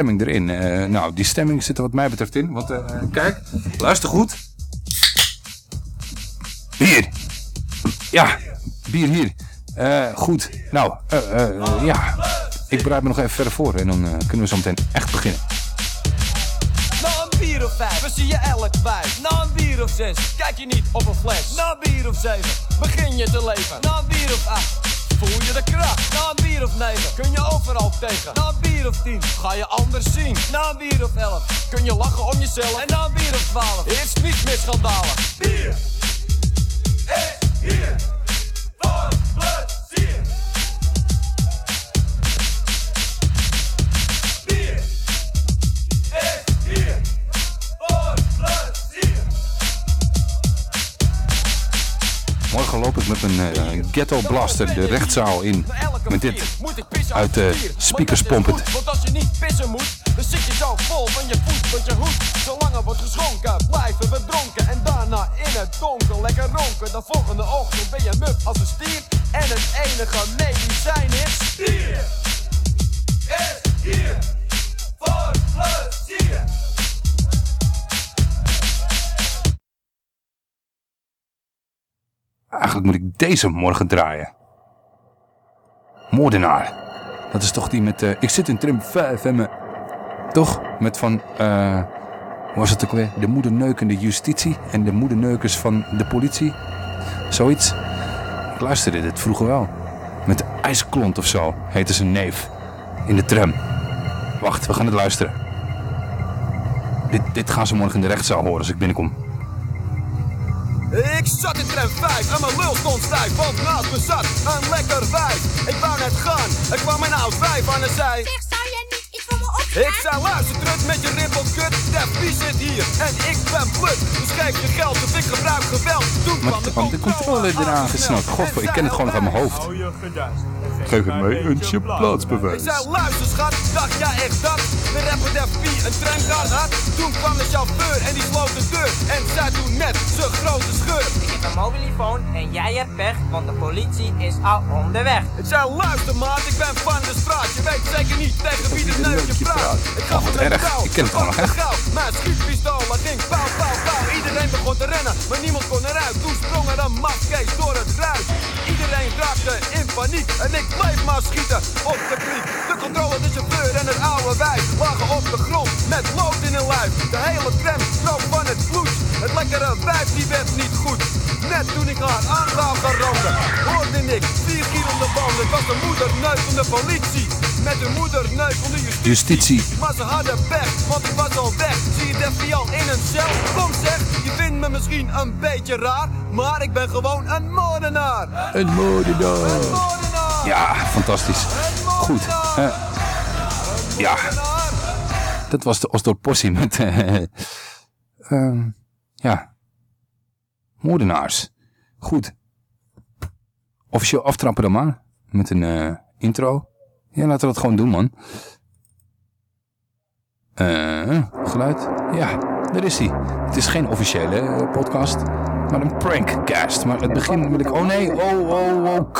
stemming erin. Eh, nou, die stemming zit er wat mij betreft in. Want eh, kijk, luister goed. Bier. Ja, bier hier. Eh, goed. Nou, ja. Ik bereid me nog even verder voor en dan kunnen we zo meteen echt beginnen. Na bier of vijf, we zie je elk vijf. Na een bier of zes, kijk je niet op een fles. Na een bier of zeven, begin je te leven. Na een bier of acht, voel je de kracht. Na een bier of negen, kun je overal tegen. Na een bier of tien, ga je anders zien. Na een bier of elf, kun je lachen om jezelf. En na een bier of twaalf, is niets meer schandalig. Bier, is hier, Morgen loop ik met een eh, ghetto blaster de rechtszaal in. Met dit uit de speakers pompend. Want als je niet pissen moet, dan zit je zo vol van je voet tot je hoed. Zolang er wordt geschonken, blijven we dronken. En daarna in het donker lekker ronken. De volgende ochtend ben je muf als een stier. En het enige medicijn is... Bier is hier voor plezier. Eigenlijk moet ik deze morgen draaien. Moordenaar. Dat is toch die met... eh, ik zit in trim 5 en me... Toch? Met van... eh hoe was het ook weer? De moederneukende justitie en de moederneukers van de politie. Zoiets. Ik luisterde dit vroeger wel. Met de ijsklont of zo, heette zijn neef. In de tram. Wacht, we gaan het luisteren. Dit, dit gaan ze morgen in de rechtszaal horen als ik binnenkom. Ik zat in tram 5 en mijn lul stond stijf, want naast me zat een lekker wijf. Ik wou net gaan, er kwam een oud wijf aan en zei... Zeg, zou jij niet iets voor me opstaan? Ik zei luister trut met je rimpelkut, Def wie zit hier en ik ben plut. Dus geef je geld of ik gebruik geweld. Toen Maar kwam de de controle eraan gesnapt. God, ik ken het gewoon nog uit mijn hoofd. Geef het mij een Ik zei luister schat, dacht jij echt dat? De rapper Def P een tramkaart had? Toen kwam de chauffeur en die sloot de deur. En zei toen net, zijn grote scheur. Ik heb een mobielefoon en jij hebt pech, want de politie is al onderweg. Ik zei luister maat, ik ben van de straat. Je weet zeker niet tegen wie de neus je praat. Ik gaf wat hem een touw, Ik ken het gewoon nog, hè? gauw. Mijn schietpistool, dat ging pauw, pauw, pauw. Iedereen begon te rennen, maar niemand kon eruit. Toen sprong er een mafkees door het ruis. Iedereen raakte in paniek en ik bleef maar schieten op de kliek. De controle, de chauffeur en het oude wijf lagen op de grond met lood in hun lijf. De hele tram strook van het bloed. Het lekkere wijf die werd niet goed. Net toen ik haar aan zou gaan roken, hoorde ik vier gierende banden. Het was de moederneus van de politie. Met de moederneus van de justitie. Justitie. Maar ze hadden pech, want ik was al weg. Zie je Deffy al in een cel? Kom zeg, je vindt me misschien een beetje raar. Maar ik ben gewoon een moordenaar. Een moordenaar. Moordenaar! Ja, fantastisch. Goed. ja, dat was de Osdorp Possie met... ehm, ja. Moordenaars. Goed. Officieel aftrappen dan maar. Met een eh, intro. Ja, laten we dat gewoon doen, man. Eh, geluid. Ja, daar is hij. Het is geen officiële podcast, maar een prankcast. Maar het begin wil ik... Oh nee, oh, oh, oh.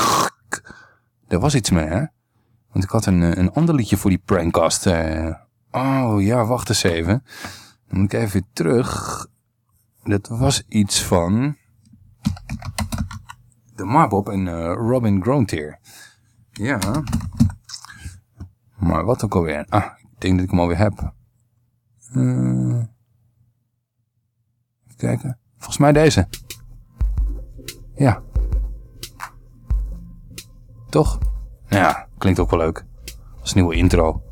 Er was iets mee, hè? Want ik had een, eh, een ander liedje voor die prankcast. eh. oh ja, wacht eens even. Dan moet ik even terug. Dat was iets van... De Marbob en eh, Robin Grontier. Ja. Maar wat ook alweer. Ah, ik denk dat ik hem alweer heb. Even kijken. Volgens mij deze. Ja. Toch? Ja, klinkt ook wel leuk. Als een nieuwe intro.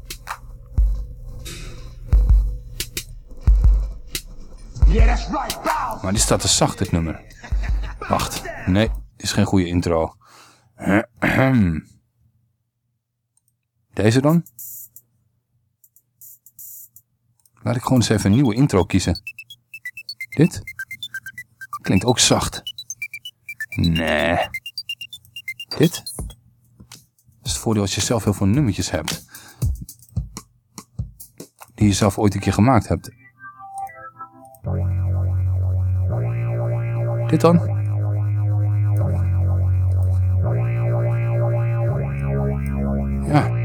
Maar die staat te zacht, dit nummer. Wacht. Nee, dit is geen goede intro. Deze dan? Laat ik gewoon eens even een nieuwe intro kiezen. Dit? Klinkt ook zacht. Nee. Dit? Is het voordeel als je zelf heel veel nummertjes hebt. Die je zelf ooit een keer gemaakt hebt. Dit dan? Ja.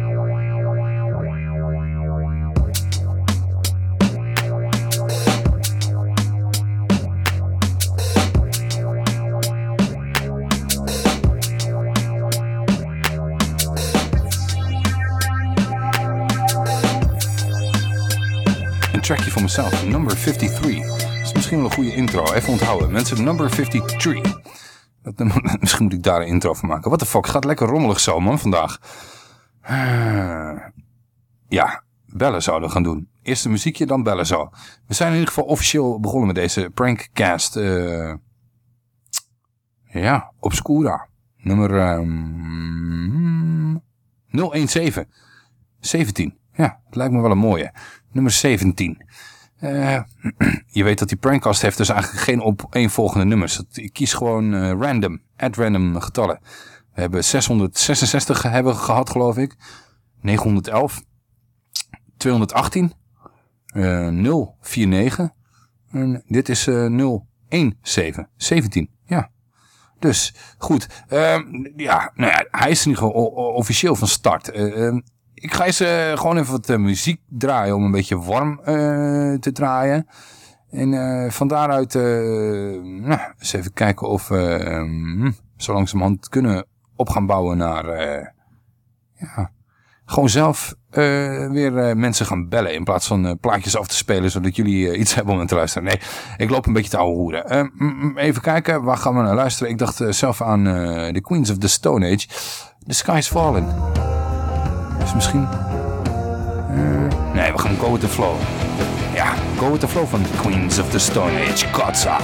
Trackje voor mezelf. Number 53. Dat is misschien wel een goede intro. Even onthouden. Mensen, number 53. Dat, misschien moet ik daar een intro van maken. What the fuck, gaat lekker rommelig zo man vandaag. Uh, ja, bellen zouden gaan doen. Eerst een muziekje, dan bellen zo. We zijn in ieder geval officieel begonnen met deze prankcast. Uh, ja, Obscura. Nummer um, 017. 17. Ja, het lijkt me wel een mooie. Nummer 17. Uh, je weet dat die prankcast heeft dus eigenlijk geen opeenvolgende nummers. Ik kies gewoon uh, random, at random getallen. We hebben 666 hebben gehad, geloof ik. 911. 218. Uh, 049. En dit is uh, 017. 17. Ja. Dus, goed. Uh, ja, nou ja, hij is geval officieel van start. Ik ga eens uh, gewoon even wat uh, muziek draaien om een beetje warm uh, te draaien. En van daaruit nou, eens even kijken of we um, zo langzamerhand kunnen op gaan bouwen naar... ja, gewoon zelf weer mensen gaan bellen in plaats van plaatjes af te spelen zodat jullie iets hebben om te luisteren. Nee, ik loop een beetje te ouwe hoeren. Ehm, even kijken, waar gaan we naar luisteren? Ik dacht zelf aan The Queens of the Stone Age. The Sky's Fallen. Dus misschien... Uh, nee, we gaan Go With The Flow. Ja, Go With The Flow van Queens of the Stone Age. Kotza.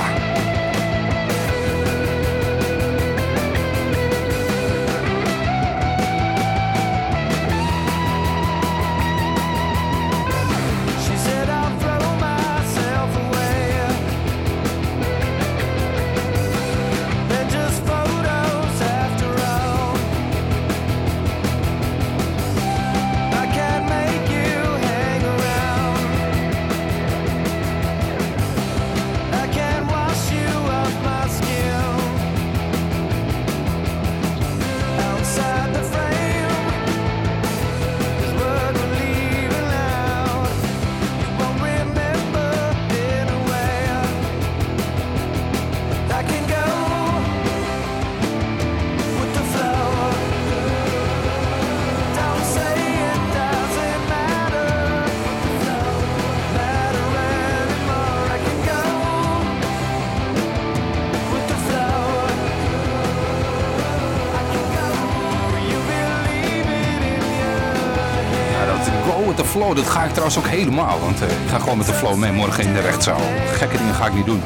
Flow, dat ga ik trouwens ook helemaal. Want uh, ik ga gewoon met de flow mee morgen in de rechtszaal. Gekke dingen ga ik niet doen.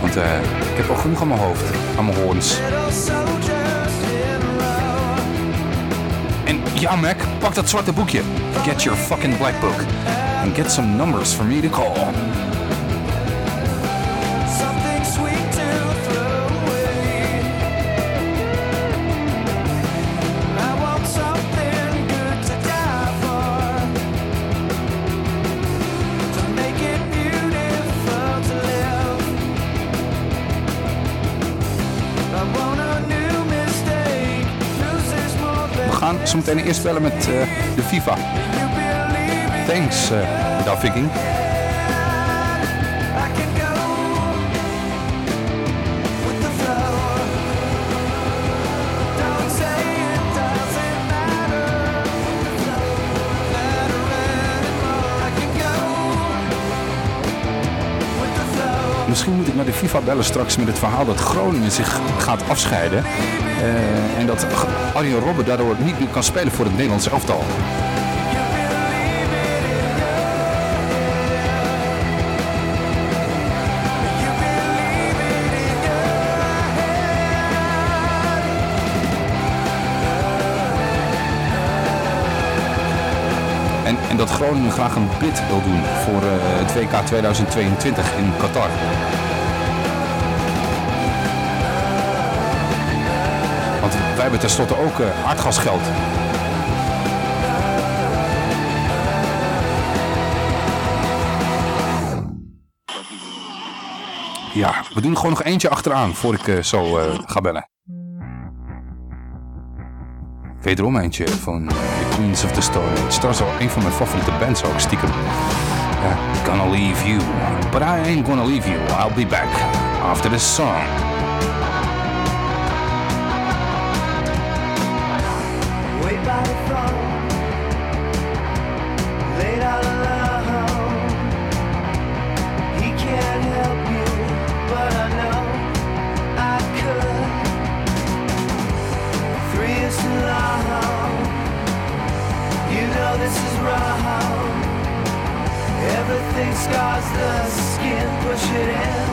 Want uh, ik heb al genoeg aan mijn hoofd, aan mijn hoorns. En ja, Mac, pak dat zwarte boekje. Get your fucking black book. And get some numbers for me to call. Zometeen eerst bellen met uh, de FIFA. Thanks, uh, da Viking. Misschien moet ik naar de FIFA bellen straks met het verhaal dat Groningen zich gaat afscheiden. Uh, en dat Arjen Robben daardoor niet meer kan spelen voor het Nederlands elftal. En, en, dat Groningen graag een bid wil doen voor uh, het WK 2022 in Qatar. Wij hebben tenslotte ook uh, aardgasgeld. Ja, we doen gewoon nog eentje achteraan voor ik uh, zo uh, ga bellen. Wederom eentje van The Queens of the Stone Age. Trouwens al een van mijn favoriete bands ook, stiekem. Uh, gonna leave you, but I ain't gonna leave you. I'll be back after this song. Push it in,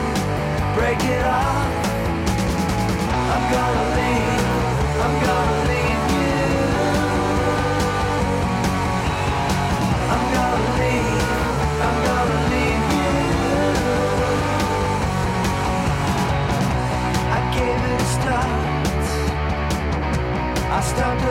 break it off. I'm gonna leave, I'm gonna leave you. I'm gonna leave, I'm gonna leave you. I gave it a start. I stopped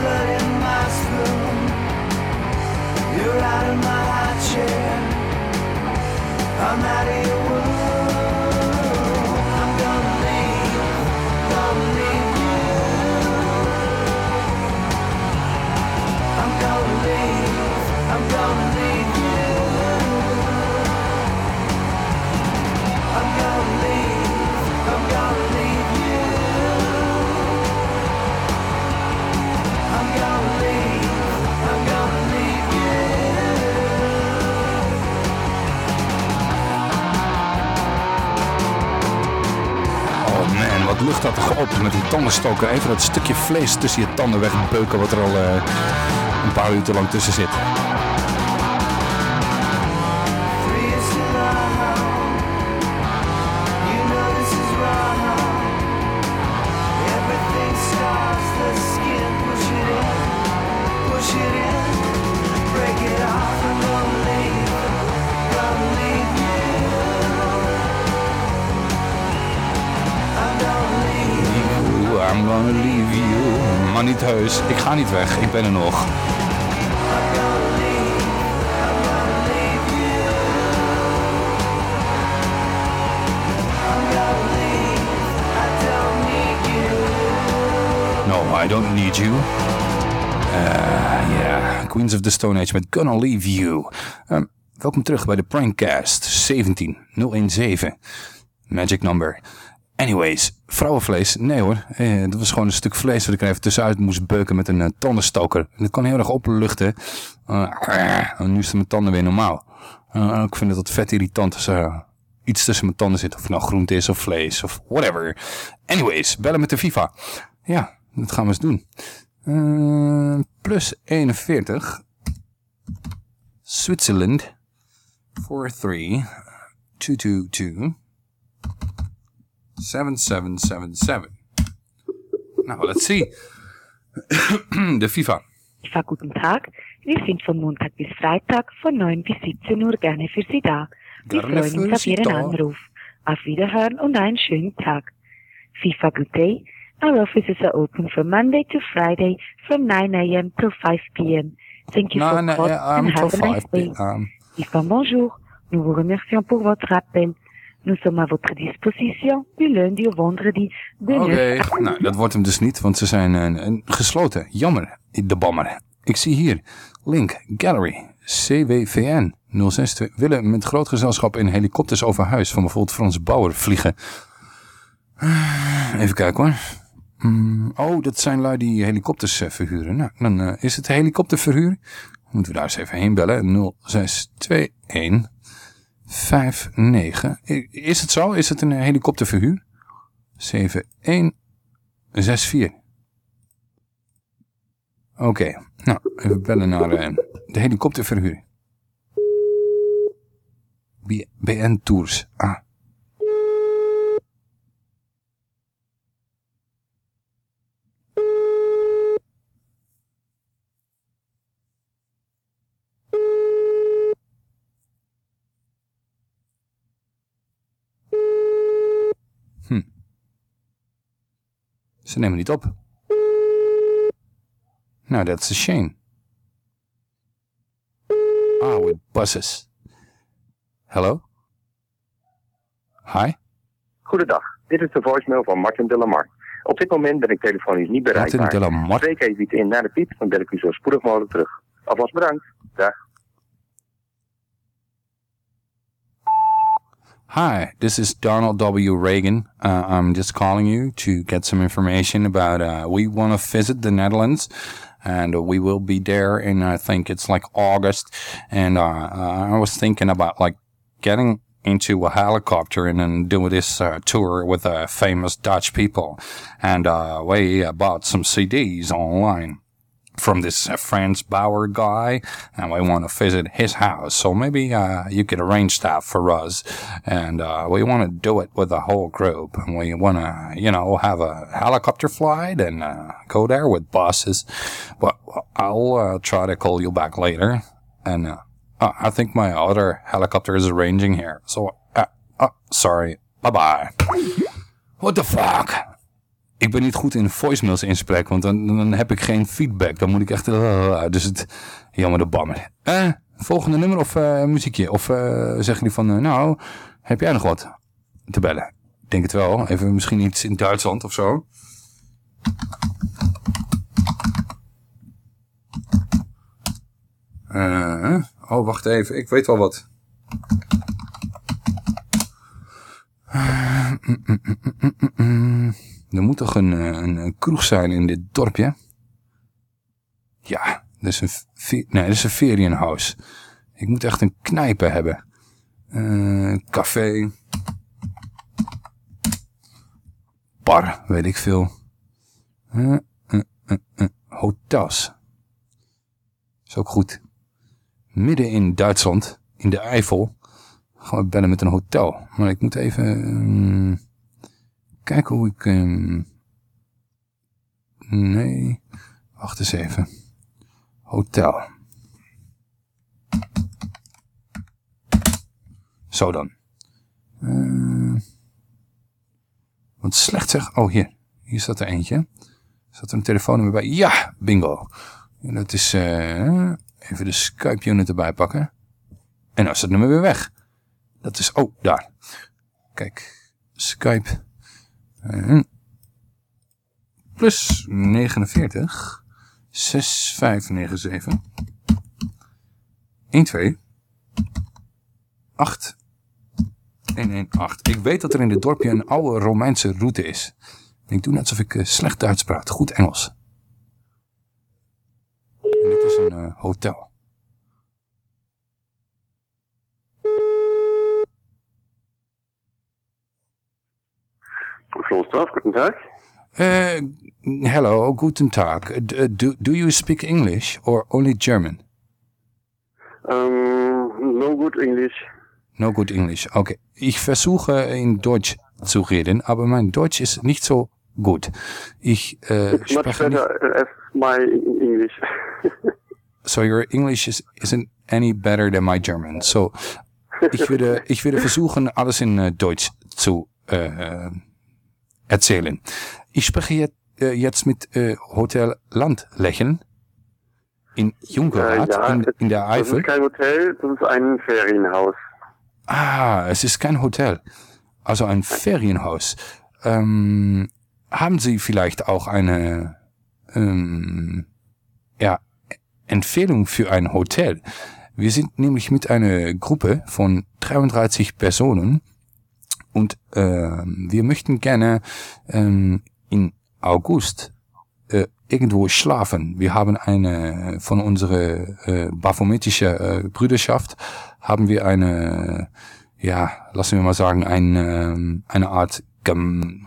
blood in my spoon. You're out of my high chair. I'm out of your lucht dat op met die tandenstoker. Even dat stukje vlees tussen je tanden wegbeuken wat er al eh, een paar uur te lang tussen zit. Heus, ik ga niet weg, ik ben er nog. No, I don't need you. Eh, Ja, Queens of the Stone Age met Gonna Leave You. Ehm, welkom terug bij de Prankcast 17017. Magic number. Anyways, vrouwenvlees? Nee hoor, eh, dat was gewoon een stuk vlees wat ik er even tussenuit moest beuken met een eh, tandenstoker. En dat kan heel erg opluchten. En nu is mijn tanden weer normaal. Ik vind het wat vet irritant als er iets tussen mijn tanden zit. Of nou groente is of vlees of whatever. Anyways, bellen met de FIFA. Ja, dat gaan we eens doen. Plus 41. Switzerland. 43. 222. 7777. Now, let's see. the FIFA. FIFA, guten Tag. Wir sind von Montag bis Freitag von 9 bis 17 Uhr gerne für Sie da. Wir Gerne freuen uns auf Ihren da. Anruf. Auf Wiederhören und einen schönen Tag. FIFA, good day. Our offices are open from Monday to Friday from 9 a.m. till 5 p.m. Thank you No, for no, calling and have a nice day. FIFA, bonjour. Nous vous remercions pour votre appel. Nous sommes à votre disposition du lundi au vendredi Oké, 9 à nou dat wordt hem dus niet, want ze zijn eh, een gesloten. Jammer, de bammer. Ik zie hier, link, gallery, CWVN 062. Willen met groot gezelschap in helikopters over huis van bijvoorbeeld Frans Bauer vliegen. Even kijken hoor. Hmm, oh, dat zijn lui die helikopters eh, verhuren. Nou, dan eh, is het helikopterverhuur. Moeten we daar eens even heen bellen. 0621 59. I- Is het zo? Is het een helikopterverhuur? 7164. Oké, nou, even bellen naar eh, de helikopterverhuur. BN Tours. Ah. Hm. Ze nemen niet op. Nou, that's a shame. Ah, with buses. Hello? Hi? Goedendag, dit is de voicemail van Martin Delamar. Op dit moment ben ik telefonisch niet bereikbaar. Martin Delamar. Spreek even iets in naar de piep, dan bel ik u zo spoedig mogelijk terug. Alvast bedankt. Dag. Hi, this is Donald W. Reagan. Uh, I'm just calling you to get some information about. Uh, we want to visit the Netherlands, and we will be there in I think it's like August. And uh, I was thinking about like getting into a helicopter and then do this uh, tour with uh, famous Dutch people. And uh, we bought some CDs online from this uh, Franz Bauer guy, and we want to visit his house. So maybe uh, you could arrange that for us. And uh, we want to do it with the whole group. And we want to, you know, have a helicopter flight and uh, go there with buses. But I'll uh, try to call you back later. And uh, I think my other helicopter is arranging here. So, sorry. Bye bye. What the fuck? Ik ben niet goed in voicemails inspreken, want dan, dan heb ik geen feedback. Dan moet ik echt... uh, dus het... Jammer de bammer. Eh, volgende nummer of eh, muziekje? Of eh, zeggen jullie van... eh, nou, heb jij nog wat te bellen? Ik denk het wel. Even misschien iets in Duitsland of zo. Eh, oh, wacht even. Ik weet wel wat. Eh, mm, mm, mm. Er moet toch een, eh, een, een kroeg zijn in dit dorpje? Ja, dat is een, nee, dat is een ferienhuis. Ik moet echt een knijpe hebben. Eh, café. Bar, weet ik veel. Eh, Hotels. Is ook goed. Midden in Duitsland, in de Eifel, gaan we bellen met een hotel. Maar ik moet even ehm, kijken hoe ik... ehm, nee, wacht eens even. Hotel. Zo dan. Eh, wat slecht zeg. Oh, hier. Hier staat er eentje. Zat er een telefoonnummer bij? Ja, bingo. En dat is... eh, even de Skype unit erbij pakken. En nou is het nummer weer weg. Dat is... Oh, daar. Kijk. Skype. Plus 49. 6597. 12. 8. 118. Ik weet dat er in dit dorpje een oude Romeinse route is. Ik doe net alsof ik eh, slecht Duits praat. Goed Engels. En dit is een eh, hotel. Klosterhof, guten Tag. Uh, hello, guten Tag. Uh, do, do you speak English or only German? Ähm, no good English. No good English. Okay. Ich versuche in Deutsch zu reden, aber mein Deutsch ist nicht so gut. Ich äh, Much spreche nicht, better as my English. so your English is, isn't any better than my German. So ich würde, ich würde versuchen, alles in Deutsch zu äh, erzählen. Ich spreche jetzt, äh, jetzt mit äh, Hotel Landlächeln in Jungerath Äh, ja, in, das- in der Das Eifel. ist kein Hotel, das ist ein Ferienhaus. Ah, es ist kein Hotel, also ein Ferienhaus. Ähm, haben Sie vielleicht auch eine ähm, ja, Empfehlung für ein Hotel? Wir sind nämlich mit einer Gruppe von 33 Personen und ähm, wir möchten gerne ähm, in August äh, irgendwo schlafen. Wir haben eine von unserer äh, baphometische äh, Brüderschaft haben wir eine, ja, lassen wir mal sagen, ein, ähm, eine Art gem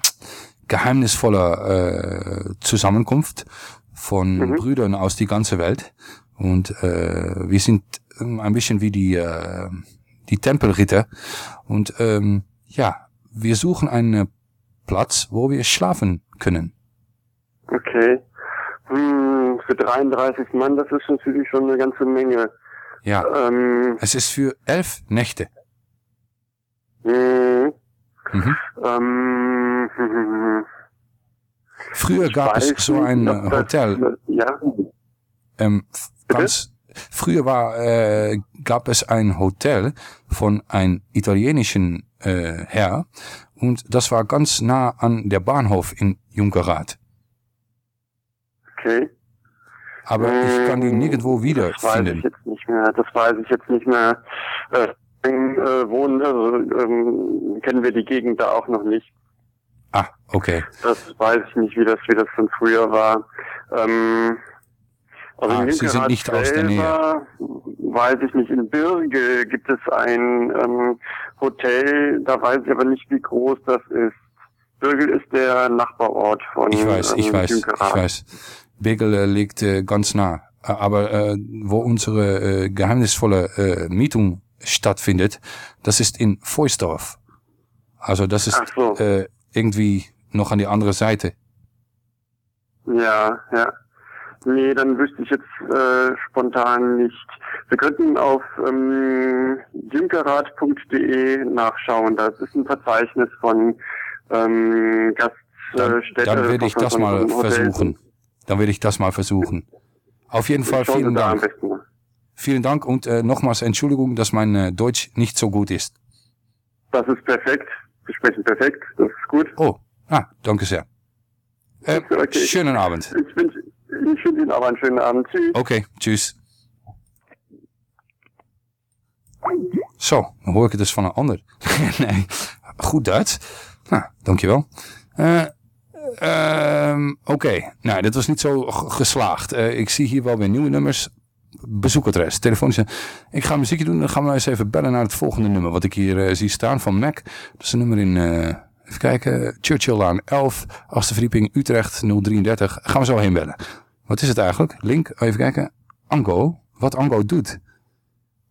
geheimnisvoller äh, Zusammenkunft von Mhm. Brüdern aus die ganze Welt. Und äh, wir sind ähm, ein bisschen wie die, äh, die Tempelritter. Und ähm, ja, wir suchen einen Platz, wo wir schlafen können. Okay. Hm, für 33 Mann, das ist natürlich schon eine ganze Menge. Ja, Ähm, es ist für elf Nächte. hm, Mhm. ähm, hm, Früher gab es so ein nicht, ob das- Hotel, Ja, ähm, ganz, früher war, äh, gab es ein Hotel von einem italienischen äh, Herr und das war ganz nah an der Bahnhof in Junkerath. okay. Aber ich kann die nirgendwo Das weiß ich wiederfinden. jetzt nicht mehr. Das weiß ich jetzt nicht mehr. Äh, äh, wohnen, also, ähm, kennen wir die Gegend da auch noch nicht. Ah, okay. Das weiß ich nicht, wie das, wie das von früher war. Ähm, Also Ah, Sie sind nicht aus der Nähe. selber, Weiß ich nicht. In Birge gibt es ein ähm, Hotel, da weiß ich aber nicht, wie groß das ist. Birgel ist der Nachbarort von Ich weiß, ich ähm, weiß, ich Jünkerath. weiß. Begel äh, liegt äh, ganz nah. Äh, Aber äh, wo unsere äh, geheimnisvolle äh, Mietung stattfindet, das ist in Voisdorf. Also das ist so. äh, irgendwie noch an die andere Seite. Ja, ja. Nee, dann wüsste ich jetzt äh, spontan nicht. Wir könnten auf ähm, jünkerath.de nachschauen. Das ist ein Verzeichnis von ähm, Dann, Gaststätte. dann werde ich das mal versuchen. Dann werde ich das mal versuchen. Auf jeden Fall vielen Dank. Vielen Dank und äh, nochmals Entschuldigung, dass mein äh, Deutsch nicht so gut ist. Das ist perfekt. Sie sprechen perfekt. Das ist gut. Oh, ah, danke sehr. Äh, Okay. Schönen Abend. Ich wünsche ich wünsche Ihnen aber einen schönen Abend. Tschüss. Oké, tjus. Zo, dan hoor ik het dus van een ander. nee, goed Duits. Nou, dankjewel. Eh ehm Oké, nou, dit was niet zo geslaagd. Eh, ik zie hier wel weer nieuwe nummers. Bezoekadres, telefonische. Ik ga muziekje doen. Dan gaan we eens even bellen naar het volgende nummer. Wat ik hier eh, zie staan van Mac. Dat is een nummer in, eh, even kijken, Churchill Laan 11, achtste verdieping Utrecht 033. Gaan we zo heen bellen. Wat is het eigenlijk? Link, even kijken. Ango. Wat Ango doet.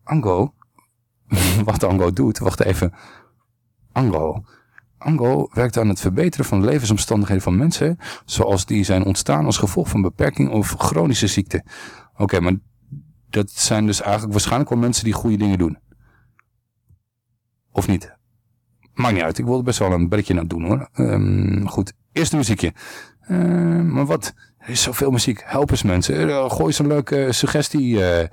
Ango. Wat Ango doet. Wacht even. Ango. Ango werkt aan het verbeteren van de levensomstandigheden van mensen, zoals die zijn ontstaan als gevolg van beperking of chronische ziekte. Oké, maar dat zijn dus eigenlijk waarschijnlijk wel mensen die goede dingen doen. Of niet? Maakt niet uit, ik wil er best wel een belletje naar doen hoor. Ehm, goed, eerste muziekje. Ehm, maar wat? Er is zoveel muziek. Help eens mensen. Eh, gooi eens een leuke suggestie eh,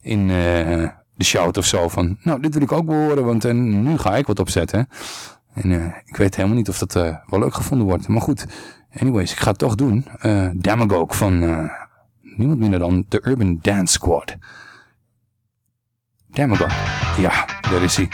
in eh, de shout of zo. Van, nou, dit wil ik ook behoren, want eh, nu ga ik wat opzetten. En eh, ik weet helemaal niet of dat eh, wel leuk gevonden wordt. Maar goed, anyways, ik ga het toch doen. Eh Demagogue van eh, niemand minder dan de Urban Dance Squad. Demagogue. Ja, daar is hij.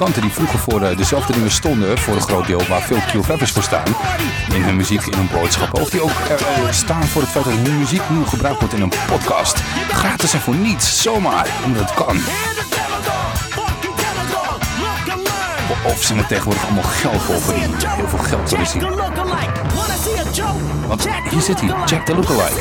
Muzikanten die vroeger voor eh, dezelfde dingen stonden, voor een groot deel waar veel QFF'ers voor staan, in hun muziek, in hun boodschappen, of die ook eh, eh, staan voor het feit dat hun muziek nu gebruikt wordt in een podcast. Gratis en voor niets, zomaar, omdat het kan. Of ze er tegenwoordig allemaal geld voor verdienen. Heel veel geld willen zien. Want hier zit hij, Jack the Lookalike.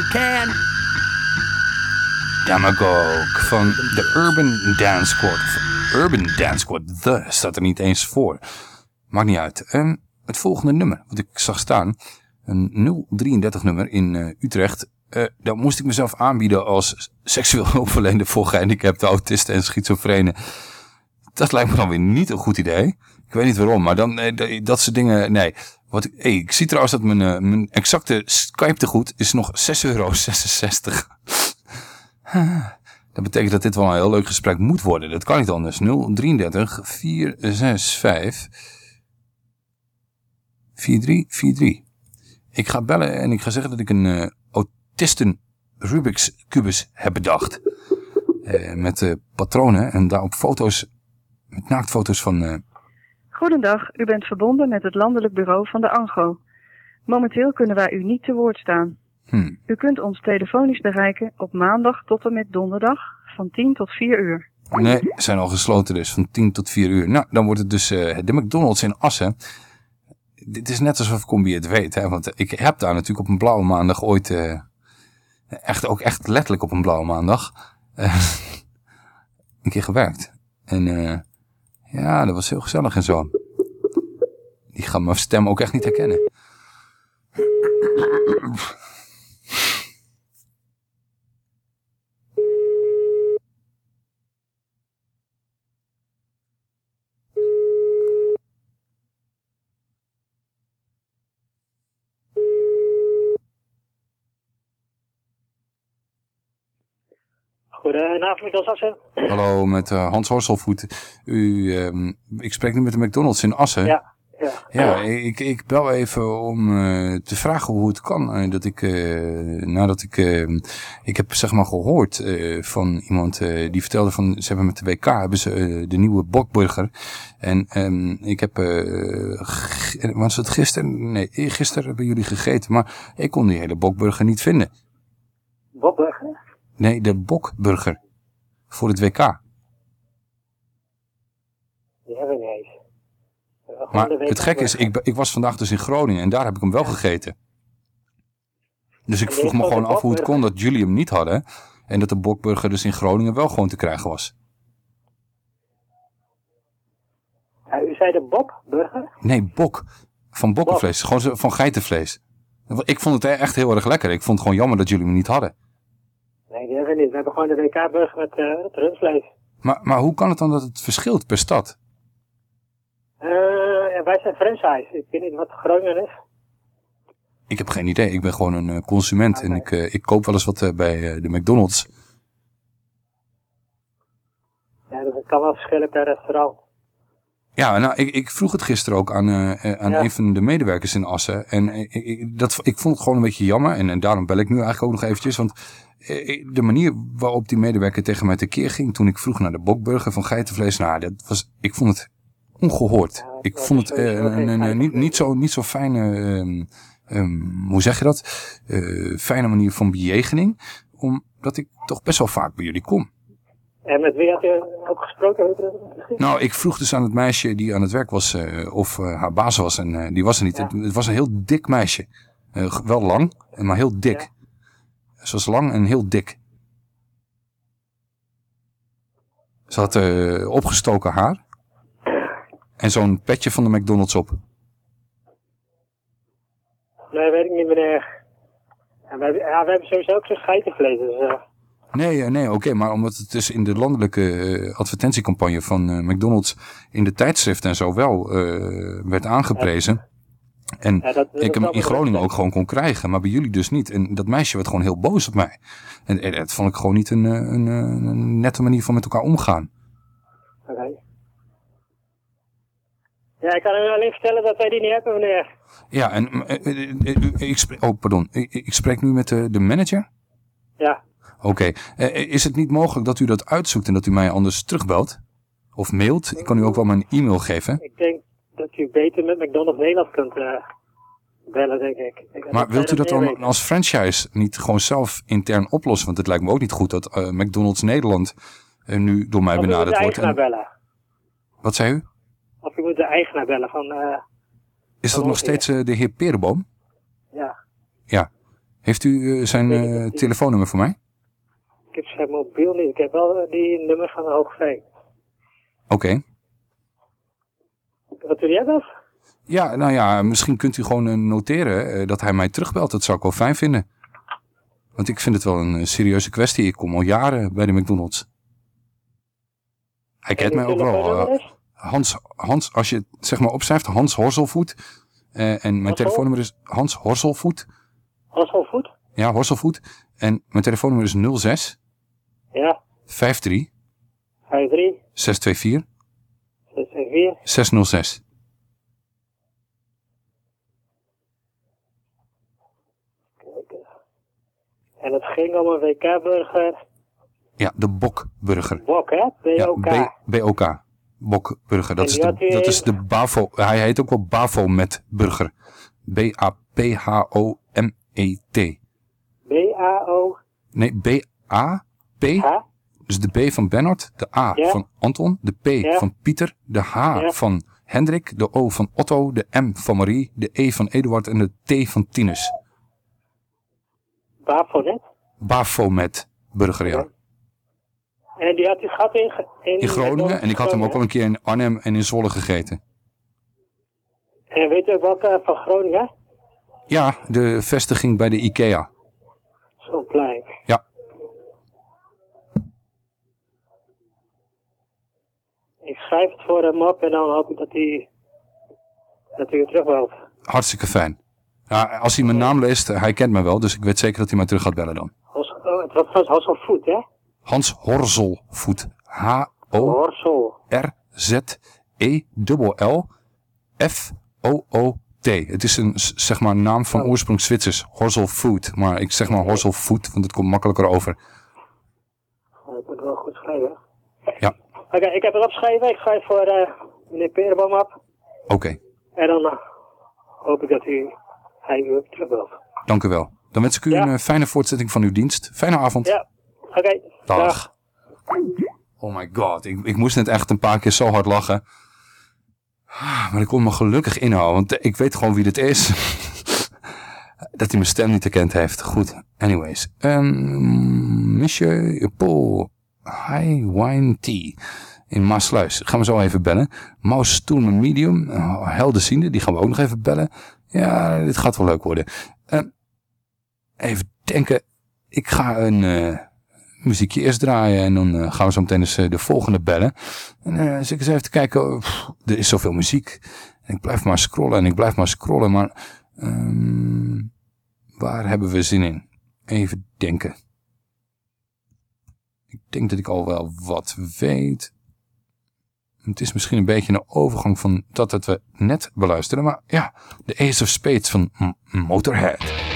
Spray can. Demagogue van de Urban Dance Squad. Urban Dance Squad, the, staat er niet eens voor. Maakt niet uit. Het volgende nummer, wat ik zag staan, een 033 nummer in eh, Utrecht. Daar moest ik mezelf aanbieden als seksueel hulpverlener voor gehandicapte autisten en schizofrenen. Dat lijkt me dan weer niet een goed idee. Ik weet niet waarom, maar dan, eh, dat soort dingen, nee. Wat ik, hey, ik zie trouwens dat mijn, eh, mijn exacte Skype tegoed is nog 6,66 euro. Dat betekent dat dit wel een heel leuk gesprek moet worden. Dat kan niet anders. 033 465 4343. Ik ga bellen en ik ga zeggen dat ik een eh, autisten Rubik's kubus heb bedacht. Eh, met patronen en daarop foto's, met naaktfoto's van... Goedendag, u bent verbonden met het landelijk bureau van de ANGO. Momenteel kunnen wij u niet te woord staan. hmm, U kunt ons telefonisch bereiken op maandag tot en met donderdag van 10 tot 4 uur. Nee, zijn al gesloten dus, van 10 tot 4 uur. Nou, dan wordt het dus eh, de McDonald's in Assen. Dit is net alsof Combi het weet, hè. Want ik heb daar natuurlijk op een blauwe maandag ooit... eh, echt, ook echt letterlijk op een blauwe maandag... eh, een keer gewerkt. En eh, ja, dat was heel gezellig en zo. Die gaat mijn stem ook echt niet herkennen. Goedenavond, Michael Sassen. Hallo, met eh, Hans Horselvoet. U, ehm, ik spreek nu met de McDonald's in Assen. Ja, ja. Ja, ik, ik bel even om eh, te vragen hoe het kan. eh, dat ik, eh, nadat ik, eh, ik heb zeg maar gehoord eh, van iemand eh, die vertelde van, ze hebben met de WK hebben ze eh, de nieuwe bokburger. En ehm, ik heb, eh, was het gisteren? Nee, gisteren hebben jullie gegeten, maar ik kon die hele bokburger niet vinden. Bobburger? Nee, de bokburger. Voor het WK. Die hebben we niet eens. Maar het gekke is, ik, ik was vandaag dus in Groningen en daar heb ik hem wel gegeten. Dus ik vroeg me gewoon af hoe het kon dat jullie hem niet hadden. En dat de bokburger dus in Groningen wel gewoon te krijgen was. Ja, u zei de Bobburger? Nee, bok. Van bokkenvlees. Gewoon van geitenvlees. Ik vond het echt heel erg lekker. Ik vond het gewoon jammer dat jullie hem niet hadden. Nee, die hebben we niet. We hebben gewoon de WK-burger met eh het rundvlees. Maar, maar hoe kan het dan dat het verschilt per stad? Eh, wij zijn franchise. Ik weet niet wat Groningen is. Ik heb geen idee. Ik ben gewoon een eh, consument. En ik, eh, ik koop wel eens wat eh, bij eh, de McDonald's. Ja, het kan wel verschillen per restaurant. Ja, nou, ik, ik vroeg het gisteren ook aan, eh, aan Ja. een van de medewerkers in Assen. En eh, ik, ik- dat, ik vond het gewoon een beetje jammer. En, en daarom bel ik nu eigenlijk ook nog eventjes. Want de manier waarop die medewerker tegen mij tekeer ging... toen ik vroeg naar de bokburger van geitenvlees... Nou, dat was, ik vond het ongehoord. ik vond het een, een, een- niet, niet, zo, niet zo fijne... ehm, ehm, hoe zeg je dat? Eh, fijne manier van bejegening. Omdat ik toch best wel vaak bij jullie kom. En met wie had je ook gesproken? Nou, ik vroeg dus aan het meisje die aan het werk was eh, of eh, haar baas was. En eh, die was er niet. Het, het was een heel dik meisje. Wel lang, maar heel dik. Ze was lang en heel dik. Ze had opgestoken haar. En zo'n petje van de McDonald's op. Nee, weet ik niet meneer. En we, hebben, ja, we hebben sowieso ook zo'n geitenvlees. Dus, Nee, eh, nee, oké, maar omdat het dus in de landelijke eh, advertentiecampagne van eh, McDonald's in de tijdschriften en zo wel werd aangeprezen. En Ja, dat- dat ik hem in Groningen ook gewoon kon krijgen, maar bij jullie dus niet. En dat meisje werd gewoon heel boos op mij. En, en dat vond ik gewoon niet een, een, een nette manier van met elkaar omgaan. Oké. Ja, ik kan u alleen vertellen dat wij die niet hebben, meneer. Ja, en ik spreek, oh, pardon, ik, ik spreek nu met de, de manager. Ja. Oké, Eh, is het niet mogelijk dat u dat uitzoekt en dat u mij anders terugbelt? Of mailt? Ik kan u ook wel mijn e-mail geven. Ik denk dat u beter met McDonald's Nederland kunt eh, bellen, denk ik. Maar wilt u dat dan weten. als franchise niet gewoon zelf intern oplossen? Want het lijkt me ook niet goed dat eh, McDonald's Nederland eh, nu door mij Of benaderd wordt. eigenaar En- bellen. wat zei u? Of u moet de eigenaar bellen van... eh, Is dat nog steeds eh, de heer Perenboom? ja. Ja. Heeft u eh, zijn eh, telefoonnummer voor mij? Ik heb zijn mobiel niet. Ik heb wel eh, die nummer van Hoogveen. Oké. Wat doe jij dat? Ja, nou ja, misschien kunt u gewoon eh, noteren eh, dat hij mij terugbelt. Dat zou ik wel fijn vinden. Want ik vind het wel een serieuze kwestie. Ik kom al jaren bij de McDonald's. Hij kent mij ook wel. Hans, Hans, als je het zeg maar opschrijft, Hans Horselvoet. en mijn telefoonnummer is Hans Horselvoet. Hasselvoet? Ja, Horselvoet. En mijn telefoonnummer is 06 Ja. 53 53 624 624 606. En het ging om een WK-burger. Ja, de Bokburger. Bok, hè? B-O-K. Ja, B- BOK. Bokburger. Dat is, de, dat is de Bavo. Hij heet ook wel Bavo met burger. B-A-P-H-O-M-E-T. B-A-O. Nee, Dus de B van Bernard, de A Ja. van Anton, de P Ja. van Pieter, de H Ja. van Hendrik, de O van Otto, de M van Marie, de E van Eduard en de T van Tinus. Bafonet. Bavo met burger, ja. En die had hij gehad in, in, In Groningen. En ik had hem ook al een keer in Arnhem en in Zwolle gegeten. En weet ook welke van Groningen? Ja, de vestiging bij de IKEA. Zo'n plein. Ja. Ik schrijf het voor hem op en dan hoop ik dat hij, dat hij weer terugbelt. Hartstikke fijn. Ja, als hij mijn naam leest, hij kent mij wel, dus ik weet zeker dat hij mij terug gaat bellen dan. Hos- oh, het was Hasselvoet, hè? Hans Horzelvoet. H-O-R-Z-E-L-L-F-O-O-T. Het is een zeg maar naam van oorsprong Zwitsers. Horzelvoet. Maar ik zeg maar Horzelvoet, want het komt makkelijker over. Oh, ik moet wel goed schrijven. Oké, ik heb het opgeschreven. Ik schrijf voor eh, meneer Perenboom op. oké. En dan eh, hoop ik dat hij, hij u terugbelt. Dank u wel. Dan wens ik u een eh, fijne voortzetting van uw dienst. Fijne avond. Ja, oké. Dag. Oh my god, ik, ik moest net echt een paar keer zo hard lachen. Ah, Maar ik kon me gelukkig inhouden, want ik weet gewoon wie dit is. Dat hij mijn stem niet herkend heeft. Goed, anyways. Um, Monsieur Paul High Wine Tea in Maasluis. Gaan we zo even bellen. Maus Stoelman Medium, uh, helderziende, die gaan we ook nog even bellen. Ja, dit gaat wel leuk worden. Eh, even denken, ik ga een eh, muziekje eerst draaien en dan eh, gaan we zo meteen eh, de volgende bellen. En eh als ik eens even kijken, er is zoveel muziek. En ik blijf maar scrollen en ik blijf maar scrollen, maar ehm, waar hebben we zin in? Even denken. Ik denk dat ik al wel wat weet. Het is misschien een beetje een overgang van dat dat we net beluisteren, maar ja, de Ace of Spades van Motorhead.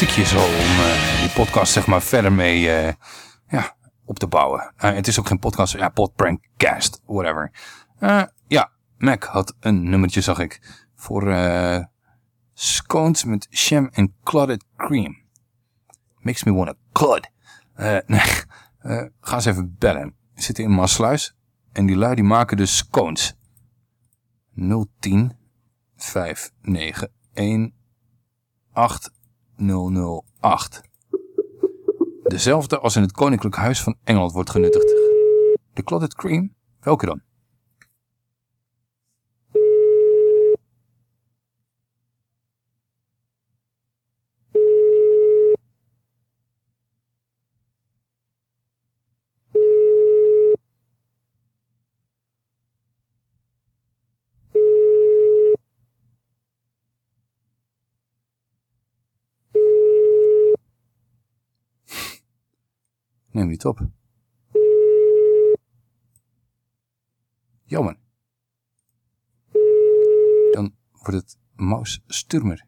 Muziekje zo om eh, die podcast zeg maar verder mee eh, ja, op te bouwen. Eh, het is ook geen podcast, ja, podprankcast, whatever. Ja, Mac had een nummertje, zag ik, voor scones met sham en clotted cream. Makes me wanna clod. Nee, ga eens even bellen. We zitten in Maasluis en die lui die maken dus scones. 010 591 8008. Dezelfde als in het Koninklijk Huis van Engeland wordt genuttigd. De clotted cream? Welke dan? Neem niet op. Jammer. Dan wordt het Maus Sturmer.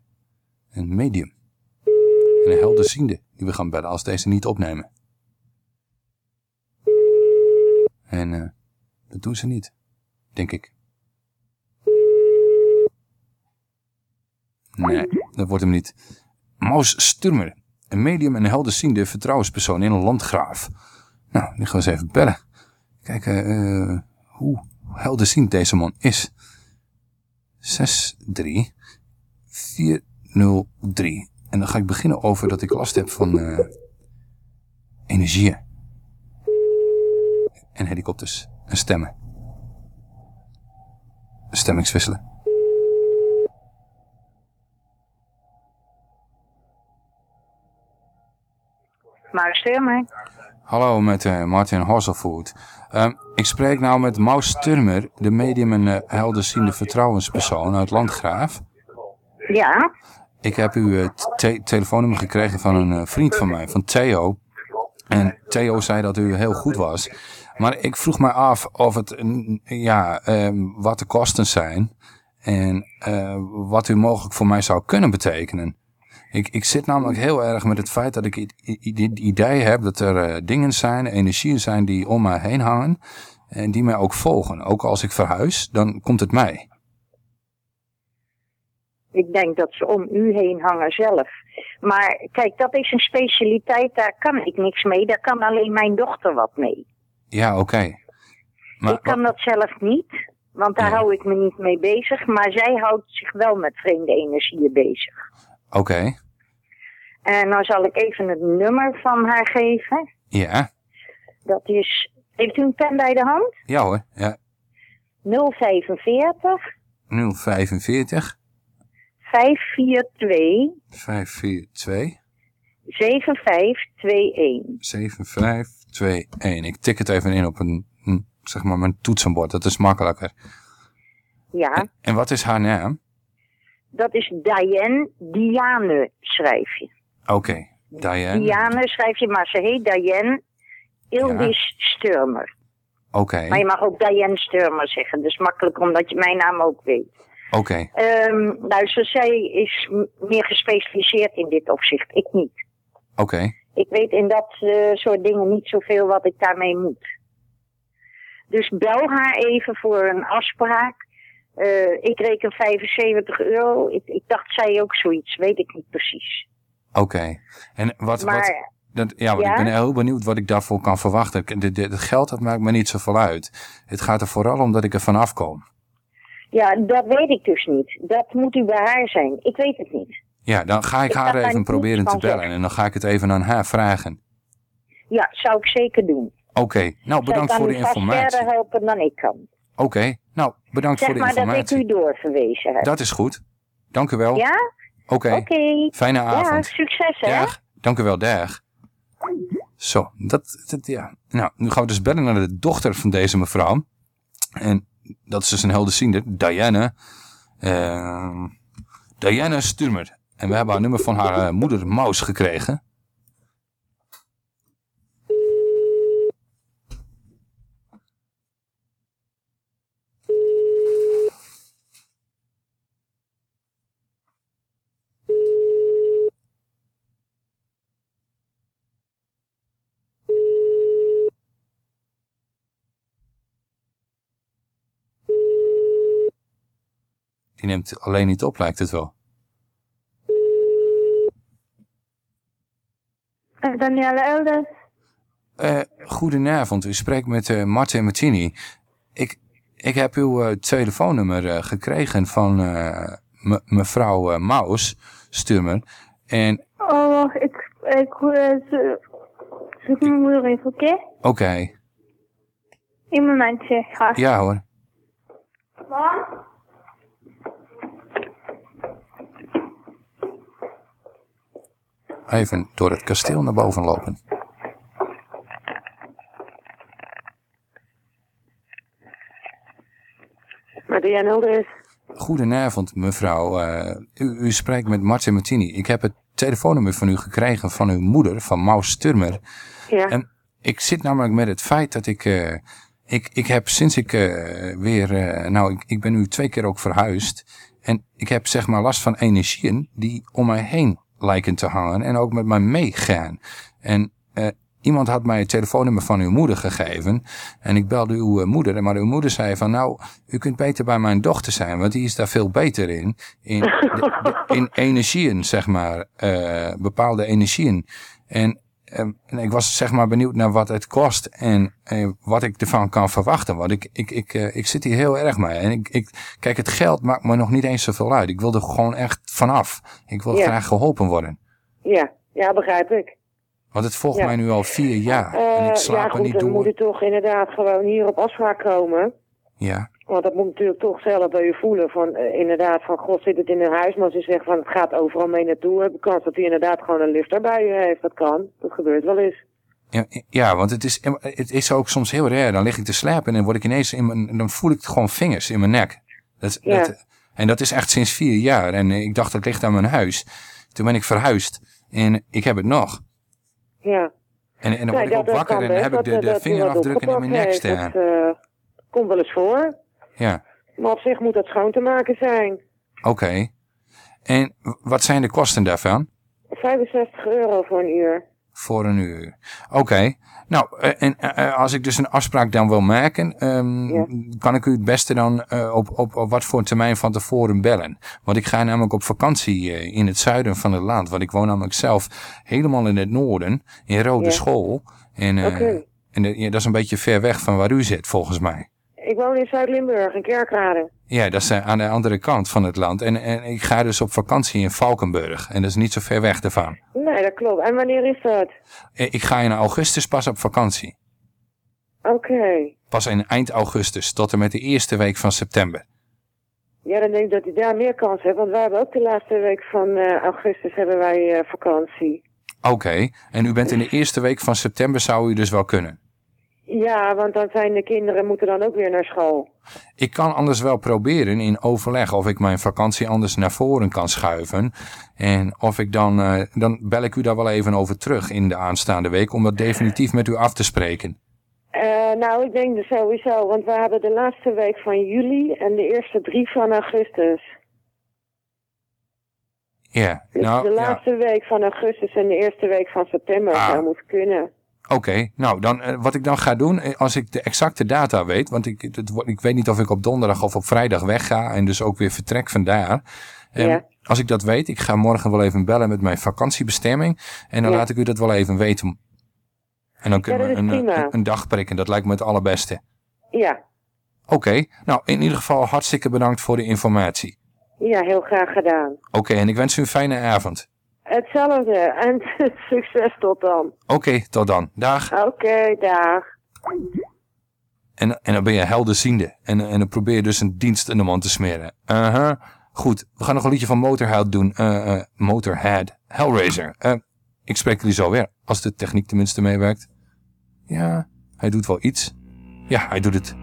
Een medium. En een helderziende die we gaan bellen als deze niet opnemen. En eh, dat doen ze niet. Denk ik. Nee, dat wordt hem niet. Maus Sturmer. Een medium en helderziende vertrouwenspersoon in een landgraaf. Nou, die gaan eens even bellen. Kijken eh, hoe helderziend deze man is. 63403. En dan ga ik beginnen over dat ik last heb van eh energieën. En helikopters. En stemmen. Stemmingswisselen. Maar mij. Hallo, met eh, Martin Hasselvoet. Ehm, ik spreek nou met Maus Turmer, de medium en uh, helderziende vertrouwenspersoon uit Landgraaf. Ja, Ik heb uw eh, te- telefoonnummer gekregen van een vriend van mij, van Theo. En Theo zei dat u heel goed was. Maar ik vroeg me af of het, ja, ehm, wat de kosten zijn. En wat u mogelijk voor mij zou kunnen betekenen. Ik, ik zit namelijk heel erg met het feit dat ik het idee heb dat er eh, dingen zijn, energieën zijn die om mij heen hangen. En die mij ook volgen. Ook als ik verhuis, dan komt het mij. ik denk dat ze om u heen hangen zelf. Maar kijk, dat is een specialiteit, daar kan ik niks mee. Daar kan alleen mijn dochter wat mee. Ja, oké. Ik kan dat zelf niet, want daar hou ik me niet mee bezig. Maar zij houdt zich wel met vreemde energieën bezig. Oké, En dan zal ik even het nummer van haar geven. ja. Dat is, heeft u een pen bij de hand? Ja hoor, ja. 045 045 542 542 7521. 7521. Ik tik het even in op een, een, zeg maar mijn toetsenbord, dat is makkelijker. Ja, En wat is haar naam? Dat is Diane Diane schrijf je. Oké, Diane. Diane schrijf je, maar ze heet Diane Ildis Sturmer. Oké, Maar je mag ook Diane Sturmer zeggen, dus makkelijk omdat je mijn naam ook weet. oké, Ehm nou, zo zij is meer gespecialiseerd in dit opzicht, ik niet. oké. Ik weet in dat eh, soort dingen niet zoveel wat ik daarmee moet. Dus bel haar even voor een afspraak. Eh, ik reken 75 euro. Ik, ik dacht zij ook zoiets, weet ik niet precies. Oké. En wat, Maar- wat, dat, ja, ik ben heel benieuwd wat ik daarvoor kan verwachten. Ik- Het geld, dat maakt me niet zoveel uit. Het gaat er vooral om dat ik er vanaf kom. Ja, dat weet ik dus niet. Dat moet u bij haar zijn. Ik weet het niet. Ja, dan ga ik Ik haar kan even proberen te bellen. zeggen. En dan ga ik het even aan haar vragen. Ja, zou ik zeker doen. Oké, nou bedankt voor kan de u vast informatie. verder helpen dan ik kan. Oké, nou bedankt zeg voor de maar dat informatie. ik u doorverwezen heb. Dat is goed. Dank u wel. Ja? Oké. Fijne Ja, avond. succes hè. Dag. Dank u wel, dag. Zo, dat, dat, ja. Nou, nu gaan we dus bellen naar de dochter van deze mevrouw. En dat is dus een helderziende, Diana. eh Diana Sturmer. En we hebben haar nummer van haar eh, moeder Maus gekregen. Die neemt alleen niet op, lijkt het wel. Danielle Elders. Eh, goedenavond, u spreekt met eh Martin Martini. Ik, ik heb uw eh, telefoonnummer eh, gekregen van eh, me- mevrouw eh, Maus Sturmer. En Oh, ik, ik eh, zo- zoek mijn moeder even, oké? oké, Een momentje, graag. ja hoor. Wat? Even door het kasteel naar boven lopen. Maar Diane Elders. Goedenavond, mevrouw. Eh, u, u spreekt met Martin Martini. Ik heb het telefoonnummer van u gekregen van uw moeder, van Maus Sturmer. Ja. En ik zit namelijk met het feit dat ik... eh, ik, ik heb sinds ik eh, weer... nou, ik, ik ben nu twee keer ook verhuisd. En ik heb zeg maar last van energieën die om mij heen lijken te hangen. En ook met mij meegaan. En eh, iemand had mij het telefoonnummer van uw moeder gegeven. En ik belde uw eh, moeder. Maar uw moeder zei van nou, u kunt beter bij mijn dochter zijn. Want die is daar veel beter in. In, de- de- in energieën, zeg maar. eh, bepaalde energieën. En, en ik was zeg maar benieuwd naar wat het kost. En eh, wat ik ervan kan verwachten. Want ik, ik, ik, eh, ik zit hier heel erg mee. En ik, ik, kijk, het geld maakt me nog niet eens zoveel uit. Ik wil er gewoon echt vanaf. Ik wil Ja. graag geholpen worden. Ja, ja, begrijp ik. Want het volgt Ja. mij nu al vier jaar. en Eh, ik ja, slaap er niet dan door. moet toch inderdaad gewoon hier op afspraak komen. Ja. Want dat moet natuurlijk toch zelf bij u voelen. Van, eh, inderdaad, van god zit het in een huis. Maar als u zegt van het gaat overal mee naartoe. Heb je kans dat u inderdaad gewoon een lifter bij heeft. Dat kan. Dat gebeurt wel eens. Ja, ja, want het is, het is ook soms heel raar. Dan lig ik te slapen en dan word ik ineens in mijn, dan voel ik gewoon vingers in mijn nek. Dat, Ja. dat, en dat is echt sinds vier jaar. En ik dacht dat ligt aan mijn huis. Toen ben ik verhuisd en ik heb het nog. Ja. En, en dan Nee, word ik ook wakker en dan heb ik de, de vingerafdrukken in mijn nek staan. Dat eh, komt wel eens voor. Ja, Maar op zich moet dat schoon te maken zijn. oké. En wat zijn de kosten daarvan? 65 euro voor een uur. Voor een uur. Oké. Nou, eh, en eh, eh, als ik dus een afspraak dan wil maken, ehm, kan ik u het beste dan op, op, op wat voor termijn van tevoren bellen? Want ik ga namelijk op vakantie in het zuiden van het land. Want ik woon namelijk zelf helemaal in het noorden, in Rode Ja. School. En, Oké. en ja, dat is een beetje ver weg van waar u zit, volgens mij. Ik woon in Zuid-Limburg, in Kerkrade. Ja, dat is eh, aan de andere kant van het land. En, en ik ga dus op vakantie in Valkenburg. En dat is niet zo ver weg daarvan. Nee, dat klopt. En wanneer is dat? Eh, Ik ga in augustus pas op vakantie. Oké. Pas in eind augustus tot en met de eerste week van september. Ja, dan denk ik dat u daar meer kans hebt. Want wij hebben ook de laatste week van eh, augustus hebben wij vakantie. Oké, en u bent in de eerste week van september zou u dus wel kunnen. Ja, want dan zijn de kinderen moeten dan ook weer naar school. Ik kan anders wel proberen in overleg of ik mijn vakantie anders naar voren kan schuiven. En of ik dan, eh, dan bel ik u daar wel even over terug in de aanstaande week om dat definitief met u af te spreken. Eh, nou, ik denk dus sowieso, want we hebben de laatste week van juli en de eerste drie van augustus. Ja, Dus nou de ja. laatste week van augustus en de eerste week van september Ah. zou moeten kunnen. Oké, nou dan, eh, wat ik dan ga doen, eh, als ik de exacte data weet, want ik, het, ik weet niet of ik op donderdag of op vrijdag wegga en dus ook weer vertrek vandaar. En Ja. Als ik dat weet, ik ga morgen wel even bellen met mijn vakantiebestemming en dan Ja. laat ik u dat wel even weten. En dan kunnen we een, een, een dag prikken, dat lijkt me het allerbeste. Ja, Oké, nou in ieder geval hartstikke bedankt voor de informatie. ja, heel graag gedaan. Oké, en ik wens u een fijne avond. Hetzelfde en succes tot dan. Oké, tot dan. Dag. Oké, dag. En, en dan ben je helderziende. En, en dan probeer je dus een dienst in de man te smeren. Aha. Goed, we gaan nog een liedje van Motorhead doen. Eh, eh, Motorhead. Hellraiser. Eh, ik spreek jullie zo weer. Als de techniek tenminste meewerkt. Ja, hij doet wel iets. Ja, hij doet het.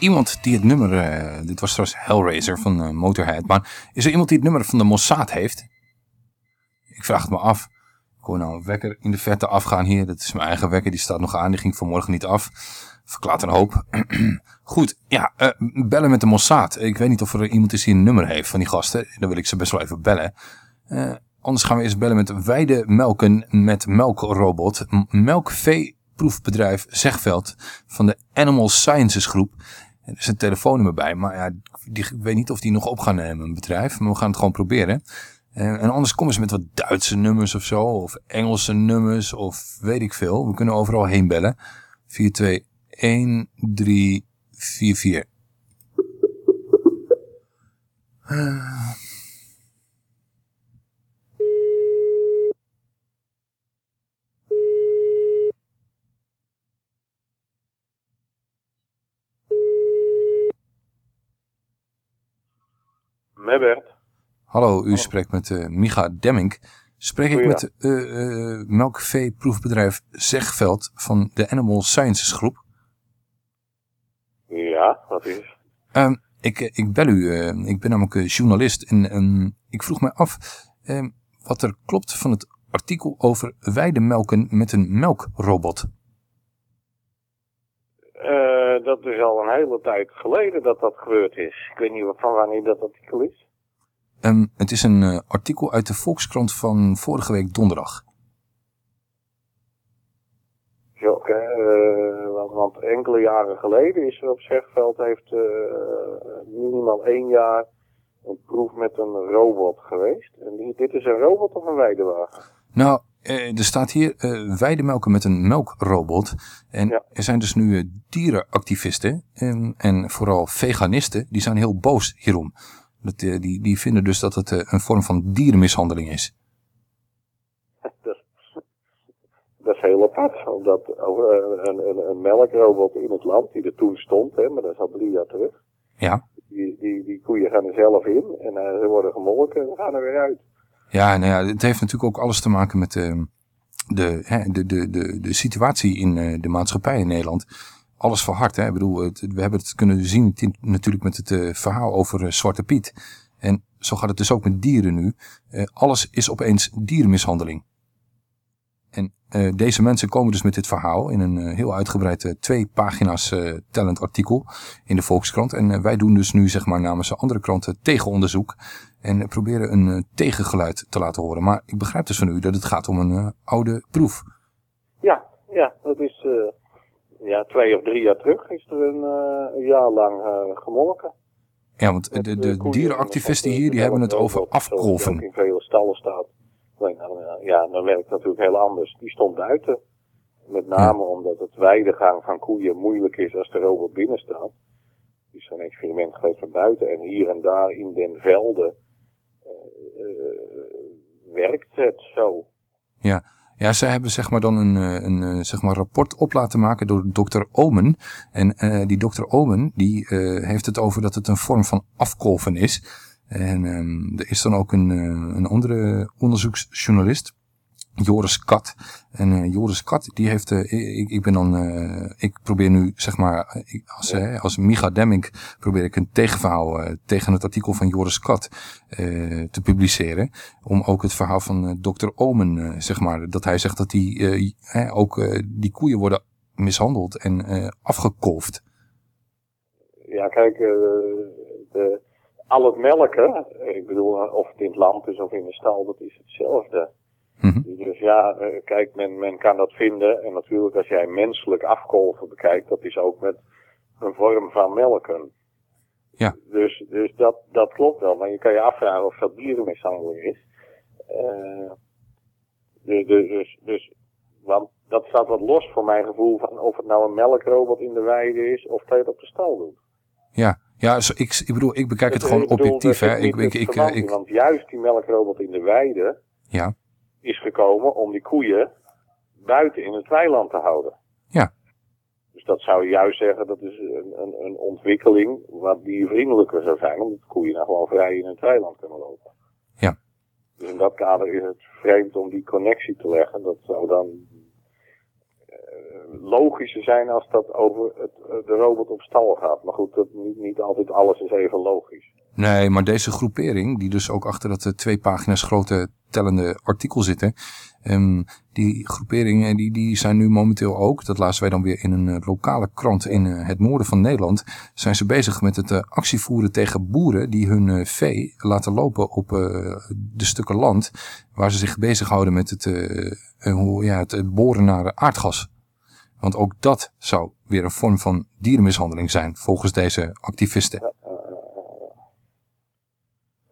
Iemand die het nummer... eh, dit was trouwens Hellraiser van eh, Motorhead. Maar is er iemand die het nummer van de Mossad heeft? Ik vraag het me af. Ik hoor nou een wekker in de verte afgaan hier. Dat is mijn eigen wekker. Die staat nog aan. Die ging vanmorgen niet af. Verklaart een hoop. Goed, ja, eh, bellen met de Mossad. Ik weet niet of er iemand is die een nummer heeft van die gasten. Dan wil ik ze best wel even bellen. Anders gaan we eerst bellen met Weide Melken met Melkrobot. M- Melkveeproefbedrijf Zegveld van de Animal Sciences Groep. Er is een telefoonnummer bij, maar ja, die, ik weet niet of die nog op gaan nemen, een bedrijf. Maar we gaan het gewoon proberen. Eh, en anders komen ze met wat Duitse nummers of zo. Of Engelse nummers of weet ik veel. We kunnen overal heen bellen. 421-344. Hallo, u spreekt met eh, Micha Demming. Spreek ik met eh eh melkveeproefbedrijf Zegveld van de Animal Sciences Groep. Ja, wat is? Ehm, ik, ik bel u, ik ben namelijk journalist en ehm, ik vroeg mij af ehm, wat er klopt van het artikel over weidemelken met een melkrobot. Eh, dat is al een hele tijd geleden dat dat gebeurd is. Ik weet niet van wanneer dat artikel is. Ehm, het is een eh, artikel uit de Volkskrant van vorige week donderdag. Zo, oké, eh, want, want enkele jaren geleden is er op Zegveld heeft eh, minimaal één jaar een proef met een robot geweest. En die- dit is een robot of een weidewagen? Nou, eh, er staat hier eh weidemelken met een melkrobot. En er zijn dus nu eh, dierenactivisten en, en vooral veganisten, die zijn heel boos hierom. Dat, die, die vinden dus dat het een vorm van dierenmishandeling is. dat, dat is heel apart. Omdat een, een, melkrobot in het land, die er toen stond, hè, maar dat is al drie jaar terug. Ja, Die, die, die koeien gaan er zelf in en ze worden gemolken en gaan er weer uit. Ja, nou ja, het heeft natuurlijk ook alles te maken met eh, de, hè, de, de, de, de situatie in eh, de maatschappij in Nederland. Alles verhard, hè. Ik bedoel, we hebben het kunnen zien natuurlijk met het eh, verhaal over eh, Zwarte Piet. En zo gaat het dus ook met dieren nu. Alles is opeens dierenmishandeling. Eh, deze mensen komen dus met dit verhaal in een eh, heel uitgebreid eh, twee pagina's eh, tellend artikel in de Volkskrant. En wij doen dus nu zeg maar namens de andere kranten tegenonderzoek en proberen een tegengeluid te laten horen. Maar ik begrijp dus van u dat het gaat om een oude proef. Ja, ja, dat is ja, twee of drie jaar terug is er een, een jaar lang gemolken. Ja, want de, de dierenactivisten hier die hebben het over afkolven. in vele stallen staat. Alleen, ja, dan werkt het natuurlijk heel anders. Die stond buiten. Met name omdat het weidegang van koeien moeilijk is als de robot binnen staat. is zo'n experiment geweest van buiten. En hier en daar in den velden eh, eh, werkt het zo. Ja. Ja, zij hebben zeg maar dan een, eh, een zeg maar rapport op laten maken door dokter Omen. En die dokter Omen die heeft het over dat het een vorm van afkolven is. En ehm, er is dan ook een, eh, een andere onderzoeksjournalist, Joris Kat. En eh, Joris Kat, die heeft, eh, ik, ik ben dan, ik probeer nu zeg maar, als, als Micha Demming probeer ik een tegenverhaal tegen het artikel van Joris Kat te publiceren. Om ook het verhaal van dokter Omen, zeg maar, dat hij zegt dat die, ook die koeien worden mishandeld en afgekolfd. Ja, kijk, de, al het melken, eh, ik bedoel, of het in het land is of in de stal, dat is hetzelfde. Dus ja, eh, kijk, men, men kan dat vinden. En natuurlijk, als jij menselijk afkolven bekijkt, dat is ook met een vorm van melken. Ja. Dus, dus dat, dat klopt wel. Maar je kan je afvragen of dat dierenmishandeling is. Eh, dus, dus, dus, dus, want dat staat wat los voor mijn gevoel van of het nou een melkrobot in de weide is of dat je het op de stal doet. Ja, ja zo, ik, ik bedoel, ik bekijk het Dus, gewoon bedoel, objectief. Hè. Ik, ik, Want juist die melkrobot in de weide ja, is gekomen om die koeien buiten in het weiland te houden. Ja. Dus dat zou je juist zeggen, dat is een, een, een ontwikkeling wat diervriendelijker zou zijn, omdat koeien nou gewoon vrij in het weiland kunnen lopen. Ja. Dus in dat kader is het vreemd om die connectie te leggen. Dat zou dan logischer zijn als dat over het, eh, de robot op stal gaat. Maar goed, dat, niet, niet altijd alles is even logisch. Nee, maar deze groepering, die dus ook achter dat eh, twee pagina's grote tellende artikel zitten. ehm, die groeperingen die, die zijn nu momenteel ook, dat lazen wij dan weer in een eh, lokale krant in eh, het noorden van Nederland. Zijn ze bezig met het eh, actievoeren tegen boeren die hun eh, vee laten lopen op eh, de stukken land. Waar ze zich bezighouden met het, eh, eh, hoe, ja, het eh, boren naar aardgas. Want ook dat zou weer een vorm van dierenmishandeling zijn, volgens deze activisten.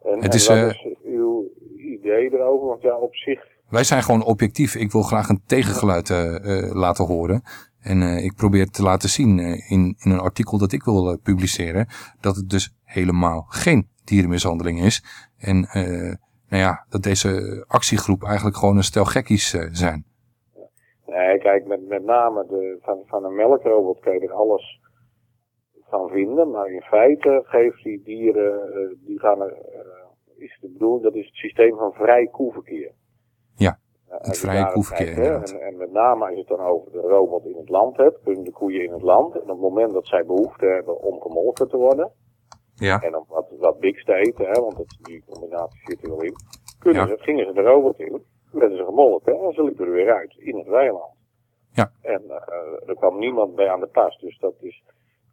En, Het is, en wat eh, is uw idee erover? Want ja, op zich Wij zijn gewoon objectief. Ik wil graag een tegengeluid eh, eh, laten horen. En ik probeer te laten zien in, in een artikel dat ik wil publiceren... dat het dus helemaal geen dierenmishandeling is. En eh, nou ja, dat deze actiegroep eigenlijk gewoon een stel gekkies zijn. Nee, kijk, met, met name de, van, van een melkrobot kun je er alles van vinden. Maar in feite geeft die dieren, eh, die gaan er, eh, is de bedoeling, dat is het systeem van vrij koeverkeer. Ja, het vrije daarop koeverkeer kijkt. En, en met name als je het dan over de robot in het land hebt, kunnen de koeien in het land. En op het moment dat zij behoefte hebben om gemolken te worden, Ja. en om wat, wat biks te eten, hè, want dat, die combinatie zit er wel in, kunnen Ja. ze, gingen ze de robot in, werden ze gemolken en ze liepen er weer uit in het weiland. Ja. En eh, er kwam niemand bij aan de pas. Dus dat is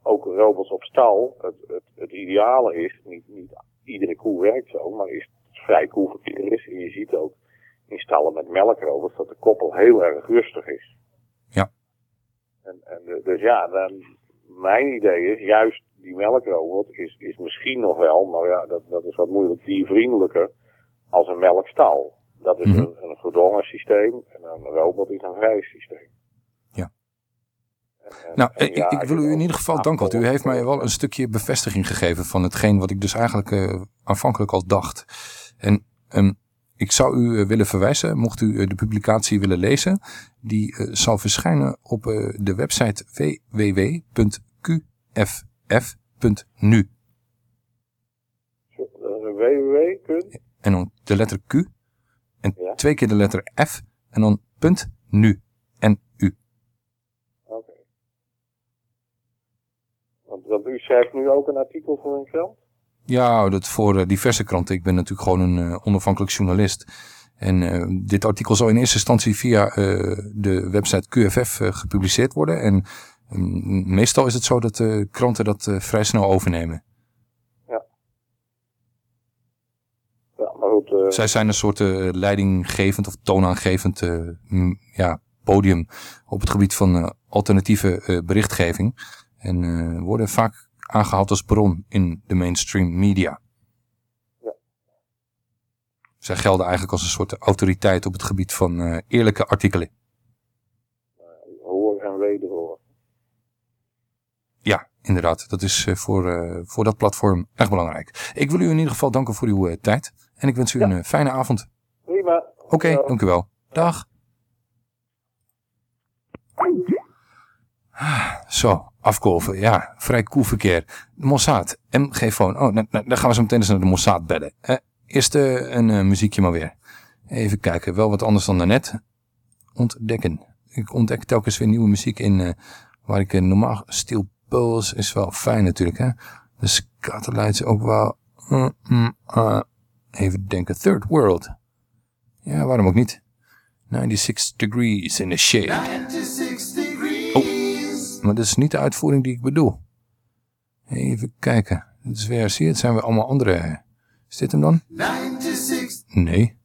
ook robots op stal. Het, het, het ideale is, niet, niet iedere koe werkt zo, maar is het vrij koeverkeer is. En je ziet ook in stallen met melkrobots dat de koppel heel erg rustig is. Ja. En, en dus ja, dan, mijn idee is juist die melkrobot is, is misschien nog wel, maar ja, dat, dat is wat moeilijk, diervriendelijker als een melkstal. Dat is Mhm. een, een gedwongen systeem en een robot is een vrij systeem. Ja. En- Nou, en ik, ja, ik als wil u in ieder geval danken, want u heeft mij wel een stukje bevestiging gegeven van hetgeen wat ik dus eigenlijk eh, aanvankelijk al dacht. En ehm, ik zou u eh, willen verwijzen, mocht u eh, de publicatie willen lezen, die eh, zal verschijnen op de website www.qff.nu. www. En dan de letter Q en Ja. twee keer de letter F en dan punt nu en u. Oké. Want, want u schrijft nu ook een artikel voor een krant? Ja, dat voor eh, diverse kranten. Ik ben natuurlijk gewoon een eh, onafhankelijk journalist. En eh, dit artikel zal in eerste instantie via de website QFF gepubliceerd worden. En mm, meestal is het zo dat de kranten dat vrij snel overnemen. Eh, Zij zijn een soort eh, leidinggevend of toonaangevend eh, ja, podium op het gebied van alternatieve berichtgeving. En worden vaak aangehaald als bron in de mainstream media. Ja. Zij gelden eigenlijk als een soort autoriteit op het gebied van eerlijke artikelen. hoor en wederhoor. Ja, inderdaad. Dat is eh, voor, eh, voor dat platform erg belangrijk. Ik wil u in ieder geval danken voor uw eh, tijd. En ik wens u een fijne avond. Prima. Oké, dank u wel. Dag. Zo, afkolven. Ja, vrij cool verkeer. De Mossad, MG-phone. Oh, nou, nou, dan gaan we zo meteen eens naar de Mossad bellen. Eh, eerst een muziekje maar weer. Even kijken, wel wat anders dan daarnet. Ontdekken. Ik ontdek telkens weer nieuwe muziek in waar ik normaal... Steel Pulse is wel fijn natuurlijk, hè. De Scatterlights ook wel... Mm, mm, ah. even denken, Third World. Ja, waarom ook niet? 96 degrees in the shade. 96 degrees. Oh, maar dat is niet de uitvoering die ik bedoel. Even kijken. Dat is weer, zie je, het zijn weer allemaal andere. Is dit hem dan? 96. Nee.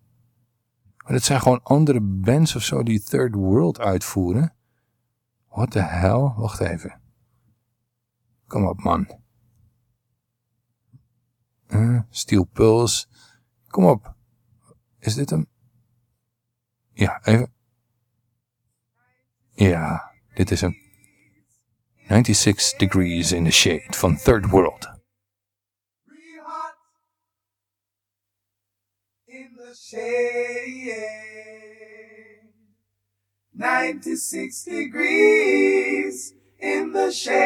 Maar dat zijn gewoon andere bands of zo die Third World uitvoeren. What the hell? Wacht even. Kom op, man. Steel Pulse. Kom op. Is dit hem? Ja, even. Ja, dit is hem. 96 Degrees in the Shade van Third World. in the shade. 96 degrees in the shade.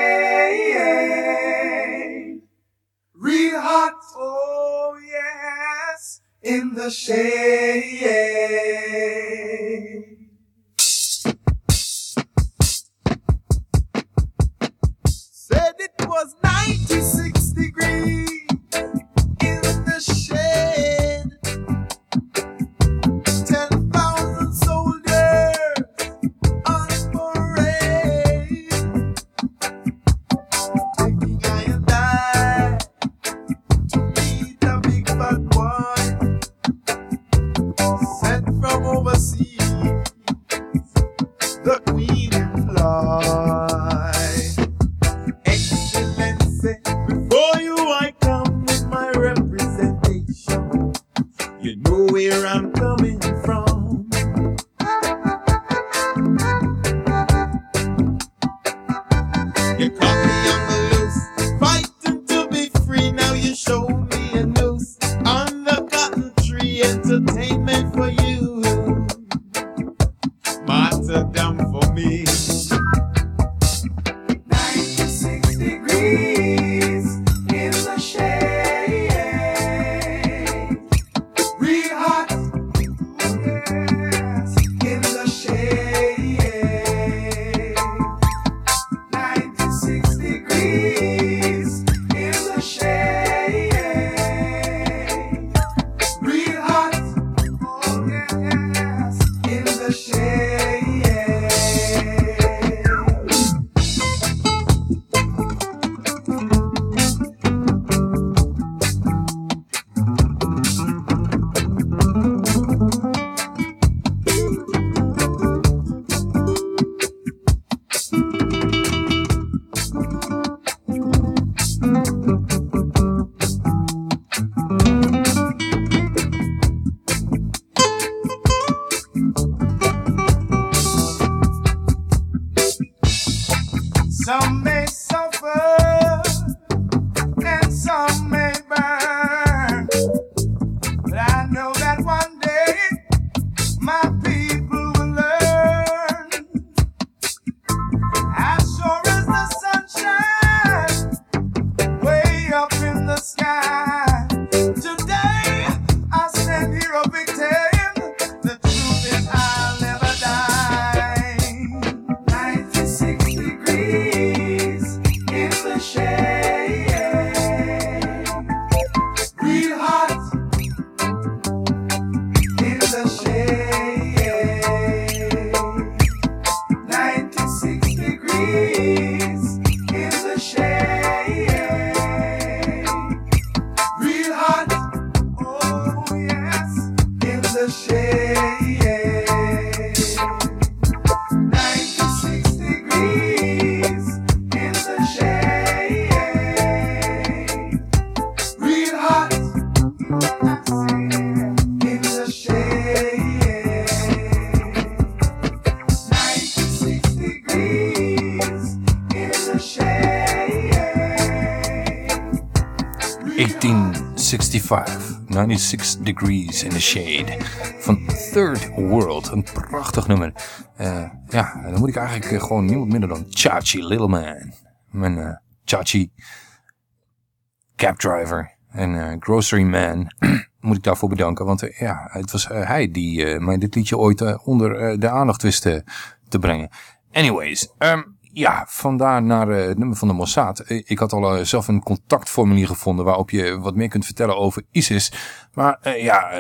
Real hot, oh yes, in the shade. Said it was 96 degrees. 1865, 96 Degrees in the Shade van Third World. Een prachtig nummer. Eh, ja, dan moet ik eigenlijk eh, gewoon niemand minder dan Chachi Little Man. Mijn eh, Chachi cab driver en grocery man moet ik daarvoor bedanken. Want ja, het was hij die mij dit liedje ooit onder de aandacht wist te- te brengen. Anyways, ehm, ja, vandaar naar eh, het nummer van de Mossad. Eh, Ik had al eh, zelf een contactformulier gevonden waarop je wat meer kunt vertellen over ISIS. Maar eh, ja,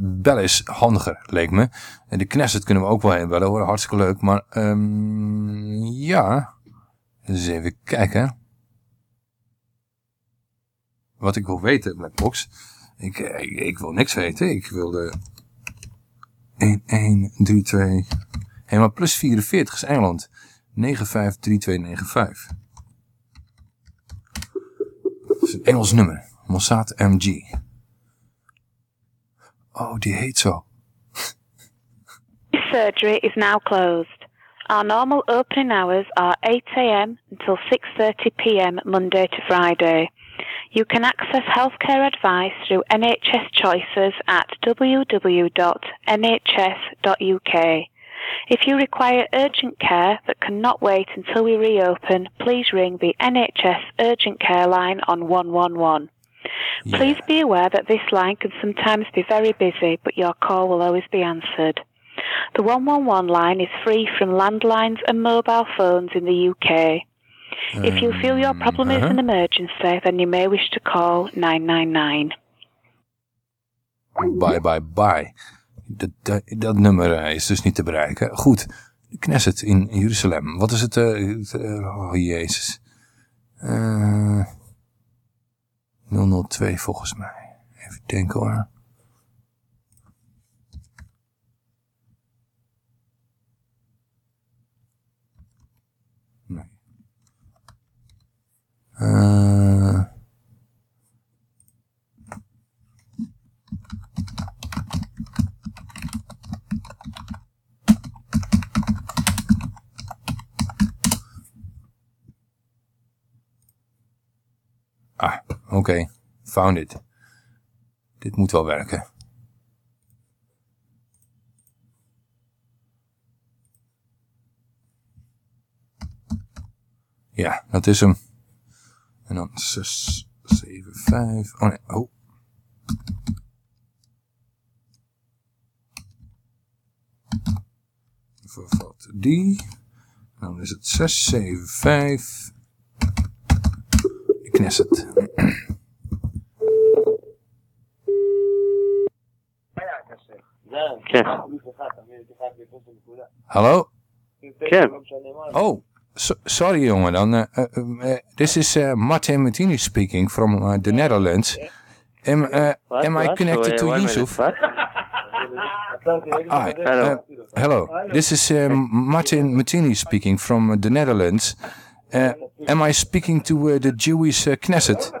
bellen is handiger, leek me. En de Knesset kunnen we ook wel heen bellen hoor, hartstikke leuk. Maar ehm, ja, eens even kijken. Wat ik wil weten, Blackbox. Ik, ik, ik wil niks weten. Ik wilde 1, 1, 3, 2. Helemaal plus 44 is Engeland. 953295. Dat is een Engels nummer. Mossad MG. Oh, die heet zo. This surgery is now closed. Our normal opening hours are 8 a.m. until 6:30 p.m. Monday to Friday. You can access healthcare advice through NHS Choices at www.nhs.uk. If you require urgent care that cannot wait until we reopen, please ring the NHS urgent care line on 111. Please be aware that this line can sometimes be very busy, but your call will always be answered. The 111 line is free from landlines and mobile phones in the UK. If you feel your problem is uh-huh. an emergency, then you may wish to call 999. Bye, bye, bye. Dat, dat, nummer eh, is dus niet te bereiken. Goed, de Knesset in Jeruzalem. Wat is het? eh, eh, oh, jezus. Eh 002 volgens mij. Even denken hoor. Nee. Ah, oké. Found it. Dit moet wel werken. Ja, dat is hem. En dan 6, 7, 5. Oh nee, oh. Die. Dan is het 6, 7, 5. Knesset. Hallo? Ken. Oh, so- sorry jongen dan. eh, eh, this is uh, Martin Martini speaking from uh, the Netherlands. Am, uh, am I connected to Yusuf? Hi. Hello. uh, hello. This is uh, Martin Martini speaking from the Netherlands. Uh, am I speaking to uh, the Jewish uh, Knesset?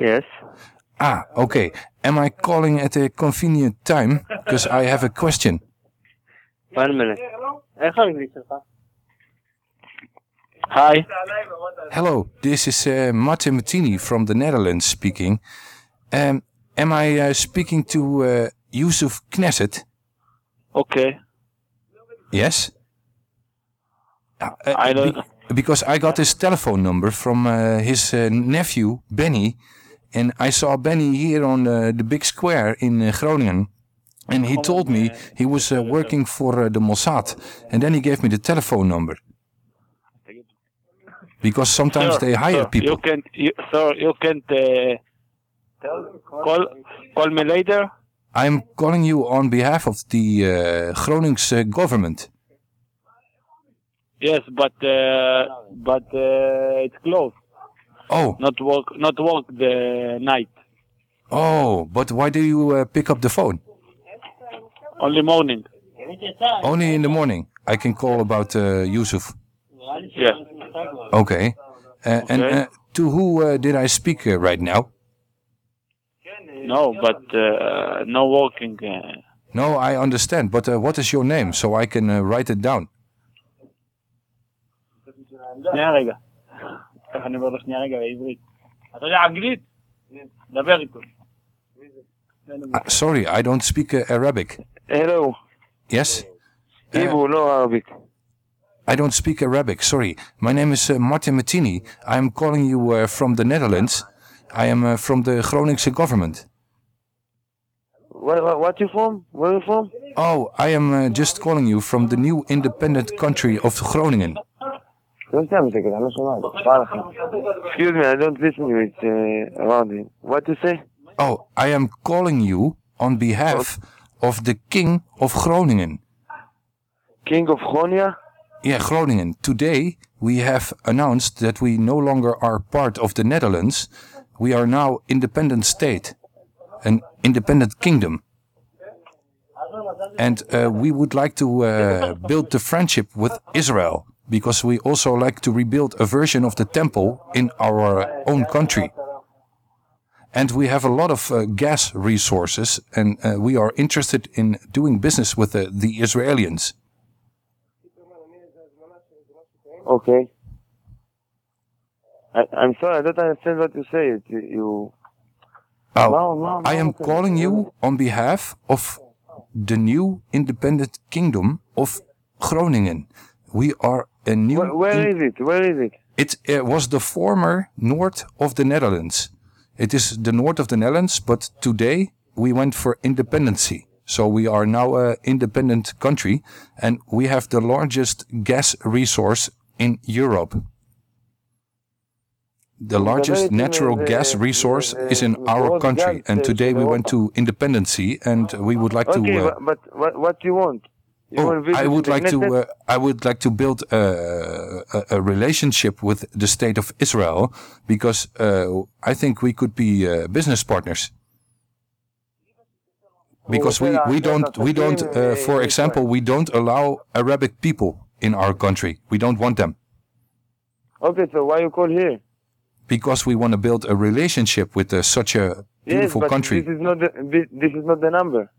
Yes. Ah, okay. Am I calling at a convenient time? Because I have a question. A minute. Ga ik niet zeggen. Hi. Hello, this is uh, Martin Martini from the Netherlands speaking. Um, am I uh, speaking to uh, Yusuf Knesset? Okay. Yes? Uh, I don't... because I got his telephone number from uh, his uh, nephew, Benny. And I saw Benny here on uh, the big square in uh, Groningen. And he told me he was uh, working for uh, the Mossad. And then he gave me the telephone number. Because sometimes Sir, they hire sir, people. You can, you, sir, you can uh, call, call me later. I'm calling you on behalf of the uh, Gronings uh, government. Yes, but uh, but uh, it's closed. Oh. Not work, not work the night. Oh, but why do you uh, pick up the phone? Only morning. Only in the morning. I can call about uh, Yusuf. Yeah. Okay. Uh, And Okay. uh, to who uh, did I speak uh, right now? No, but uh, no working. Uh, No, I understand. But uh, what is your name so I can uh, write it down? שנייה רגע. איך אני אומר לו שנייה רגע בעברית? אתה יודע אנגלית? דבר איתו. Uh, sorry, I don't speak uh, Arabic. Hello. Yes? Hebrew, no Arabic. I don't speak Arabic. Sorry. My name is uh, Martin Martini. I'm calling you uh, from the Netherlands. I am uh, from the Groningse government. Where, where, what you from? Where you from? Oh, I am uh, just calling you from the new independent country of Groningen. Excuse me, I don't listen to you. It's uh, around here. What do you say? Oh, I am calling you on behalf of the King of Groningen. King of Groningen? Yeah, Groningen. Today we have announced that we no longer are part of the Netherlands. We are now independent state, an independent kingdom. And uh, we would like to uh, build the friendship with Israel because we also like to rebuild a version of the temple in our own country. And we have a lot of uh, gas resources and uh, we are interested in doing business with the, the Israelis. Okay. I, I'm sorry, I don't understand what you say. It, you. Oh, No, no, I am calling you on behalf of the new independent kingdom of Groningen. We are a new. Where, where is it? Where is it? It uh, was the former north of the Netherlands. It is the north of the Netherlands, but today we went for independency. So we are now an independent country and we have the largest gas resource in Europe. the largest natural uh, gas resource is in our country. And today we went to Independency, and we would like okay, to. Uh, but, but what what you want? Oh, want to visit I would like to. Uh, I would like to build a, a, a relationship with the state of Israel because uh, I think we could be uh, business partners. Because we, we don't we don't uh, for example we don't allow Arabic people in our country. We don't want them Okay, so why you call here? because we want to build a relationship with uh, such a beautiful yes, but country. This is not the this is not the number.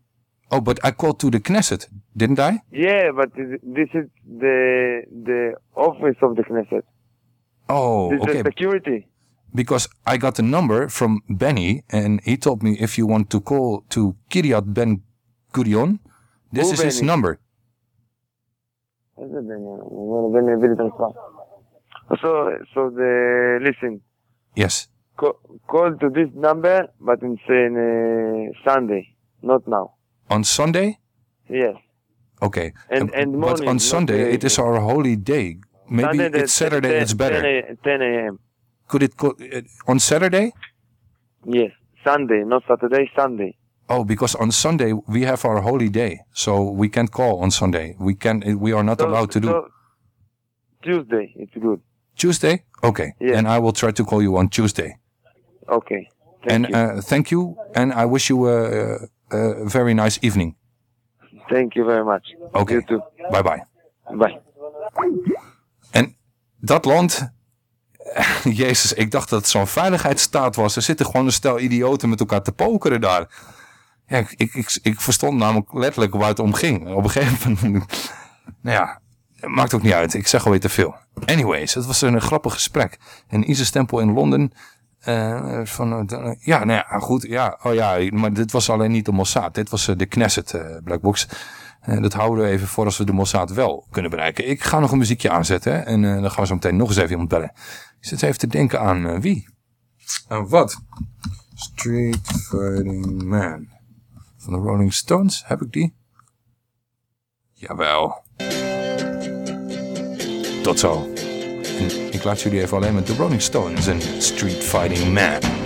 Oh, but I called to the Knesset, didn't I? Yeah, but this is the the office of the Knesset. Oh, this okay. security. Because I got a number from Benny, and he told me if you want to call to Kiryat Ben Gurion, this Who is Benny? his number. So, so the listen. Yes. Call, call to this number, but in, in uh, Sunday, not now. On Sunday? Yes. Okay. And- and but on Sunday it is our holy day. Maybe Sunday, it's Saturday 10 it's better. 10 a.m. Could it go uh, on Saturday? Yes. Sunday, not Saturday, Sunday. Oh, because on Sunday we have our holy day, so we can't call on Sunday. We can. We are not So- allowed to do so Tuesday, it's good. Tuesday. Okay. Yeah. And I will try to call you on Tuesday. Okay. Thank and Uh, thank you, and I wish you a, a very nice evening. Thank you very much. Okay. You too. Bye bye. Bye. En dat land. Jezus, ik dacht dat het zo'n veiligheidsstaat was. Er zitten gewoon een stel idioten met elkaar te pokeren daar. Ja, ik, ik, ik, verstond namelijk letterlijk waar het om ging. Op een gegeven moment. Nou ja, maakt ook niet uit. Ik zeg alweer te veel. Anyways, het was een grappig gesprek. En Isis Tempel in Londen. Eh, van, eh, ja, nou goed. Ja, oh ja, maar dit was alleen niet de Mossad. Dit was eh, de Knesset Blackbox. Dat houden we even voor als we de Mossad wel kunnen bereiken. Ik ga nog een muziekje aanzetten. En dan gaan we zo meteen nog eens even iemand bellen. Ik zit even te denken aan wie? Aan wat? Street Fighting Man. Van de Rolling Stones, heb ik die? Jawel. Tot zo. Ik laat jullie even alleen met de Rolling Stones en Street Fighting Man.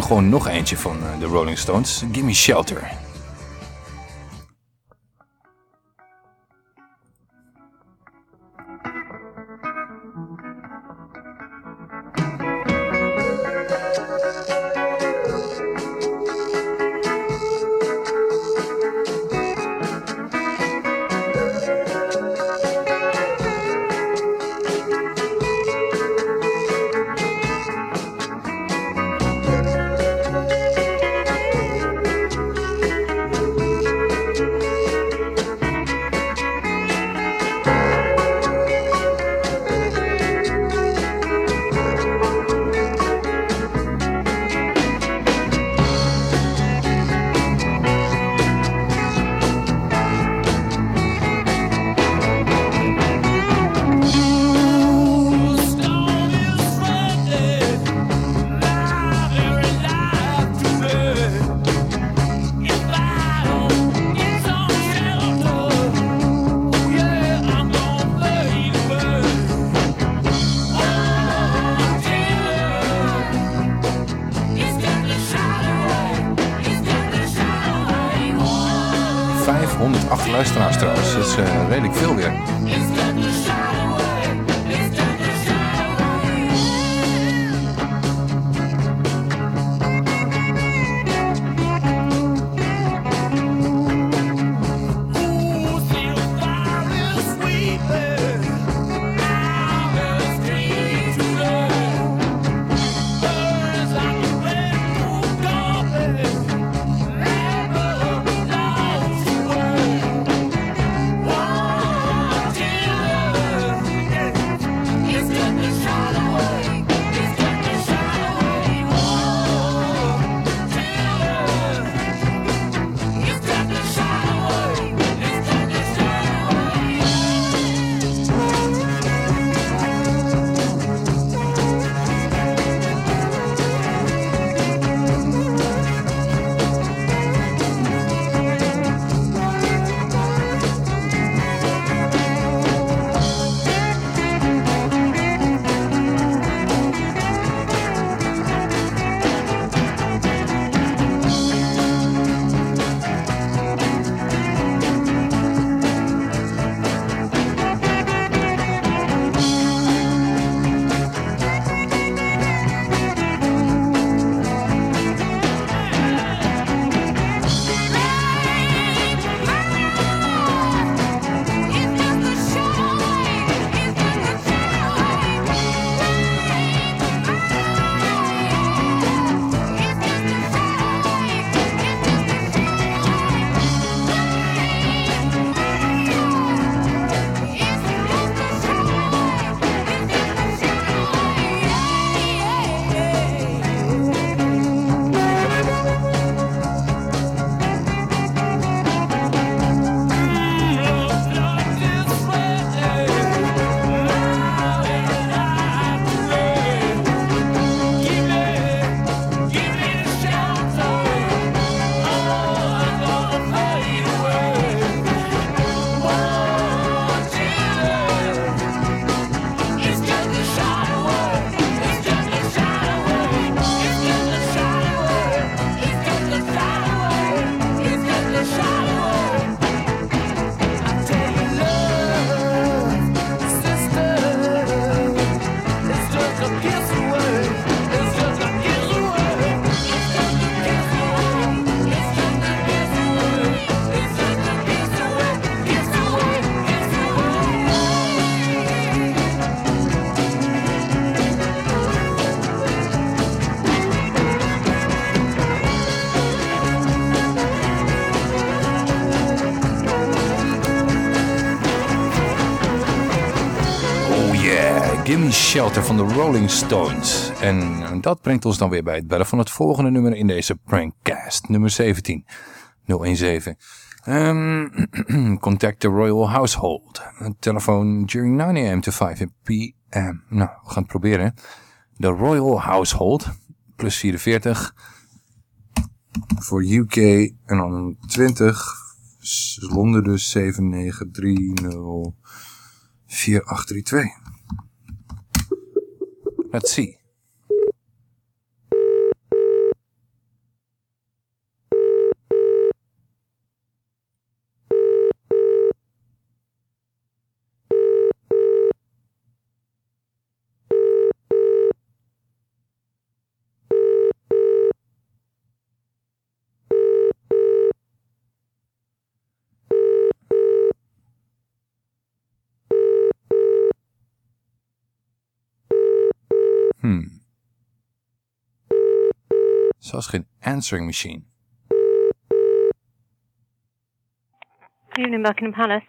Gewoon nog eentje van eh, de Rolling Stones. Gimme Shelter. Shelter van de Rolling Stones. En dat brengt ons dan weer bij het bellen van het volgende nummer in deze prankcast. Nummer 17. 017. Um, contact the Royal Household. Telefoon during 9 a.m. to 5 p.m. Nou, we gaan het proberen. The Royal Household. Plus 44. Voor UK en dan 20. Londen dus 7930 4832. Let's see. Zelfs geen answering machine. Evening, Buckingham Palace.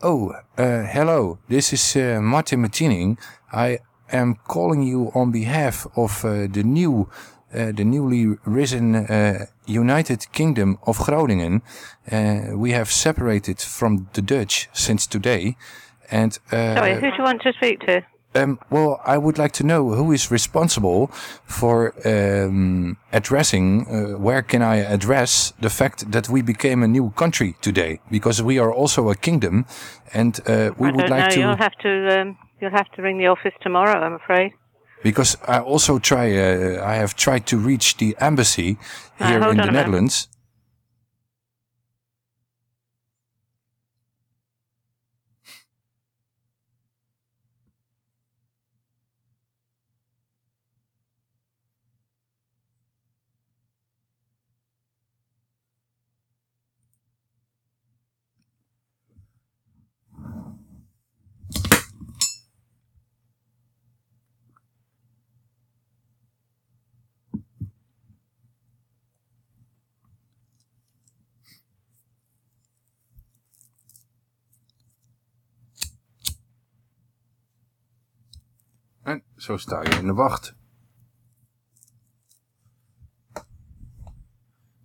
Oh, uh, hello. This is uh, Martin Martining. I am calling you on behalf of uh, the new, uh, the newly risen uh, United Kingdom of Groningen. Uh, we have separated from the Dutch since today, and uh, Sorry, who do you want to speak to? Um, well, I would like to know who is responsible for um, addressing. Uh, where can I address the fact that we became a new country today? Because we are also a kingdom, and uh, we I would like know. to. You'll have to. Um, you'll have to ring the office tomorrow. I'm afraid. Because I also try. Uh, I have tried to reach the embassy here in the. Netherlands. En zo sta je in de wacht.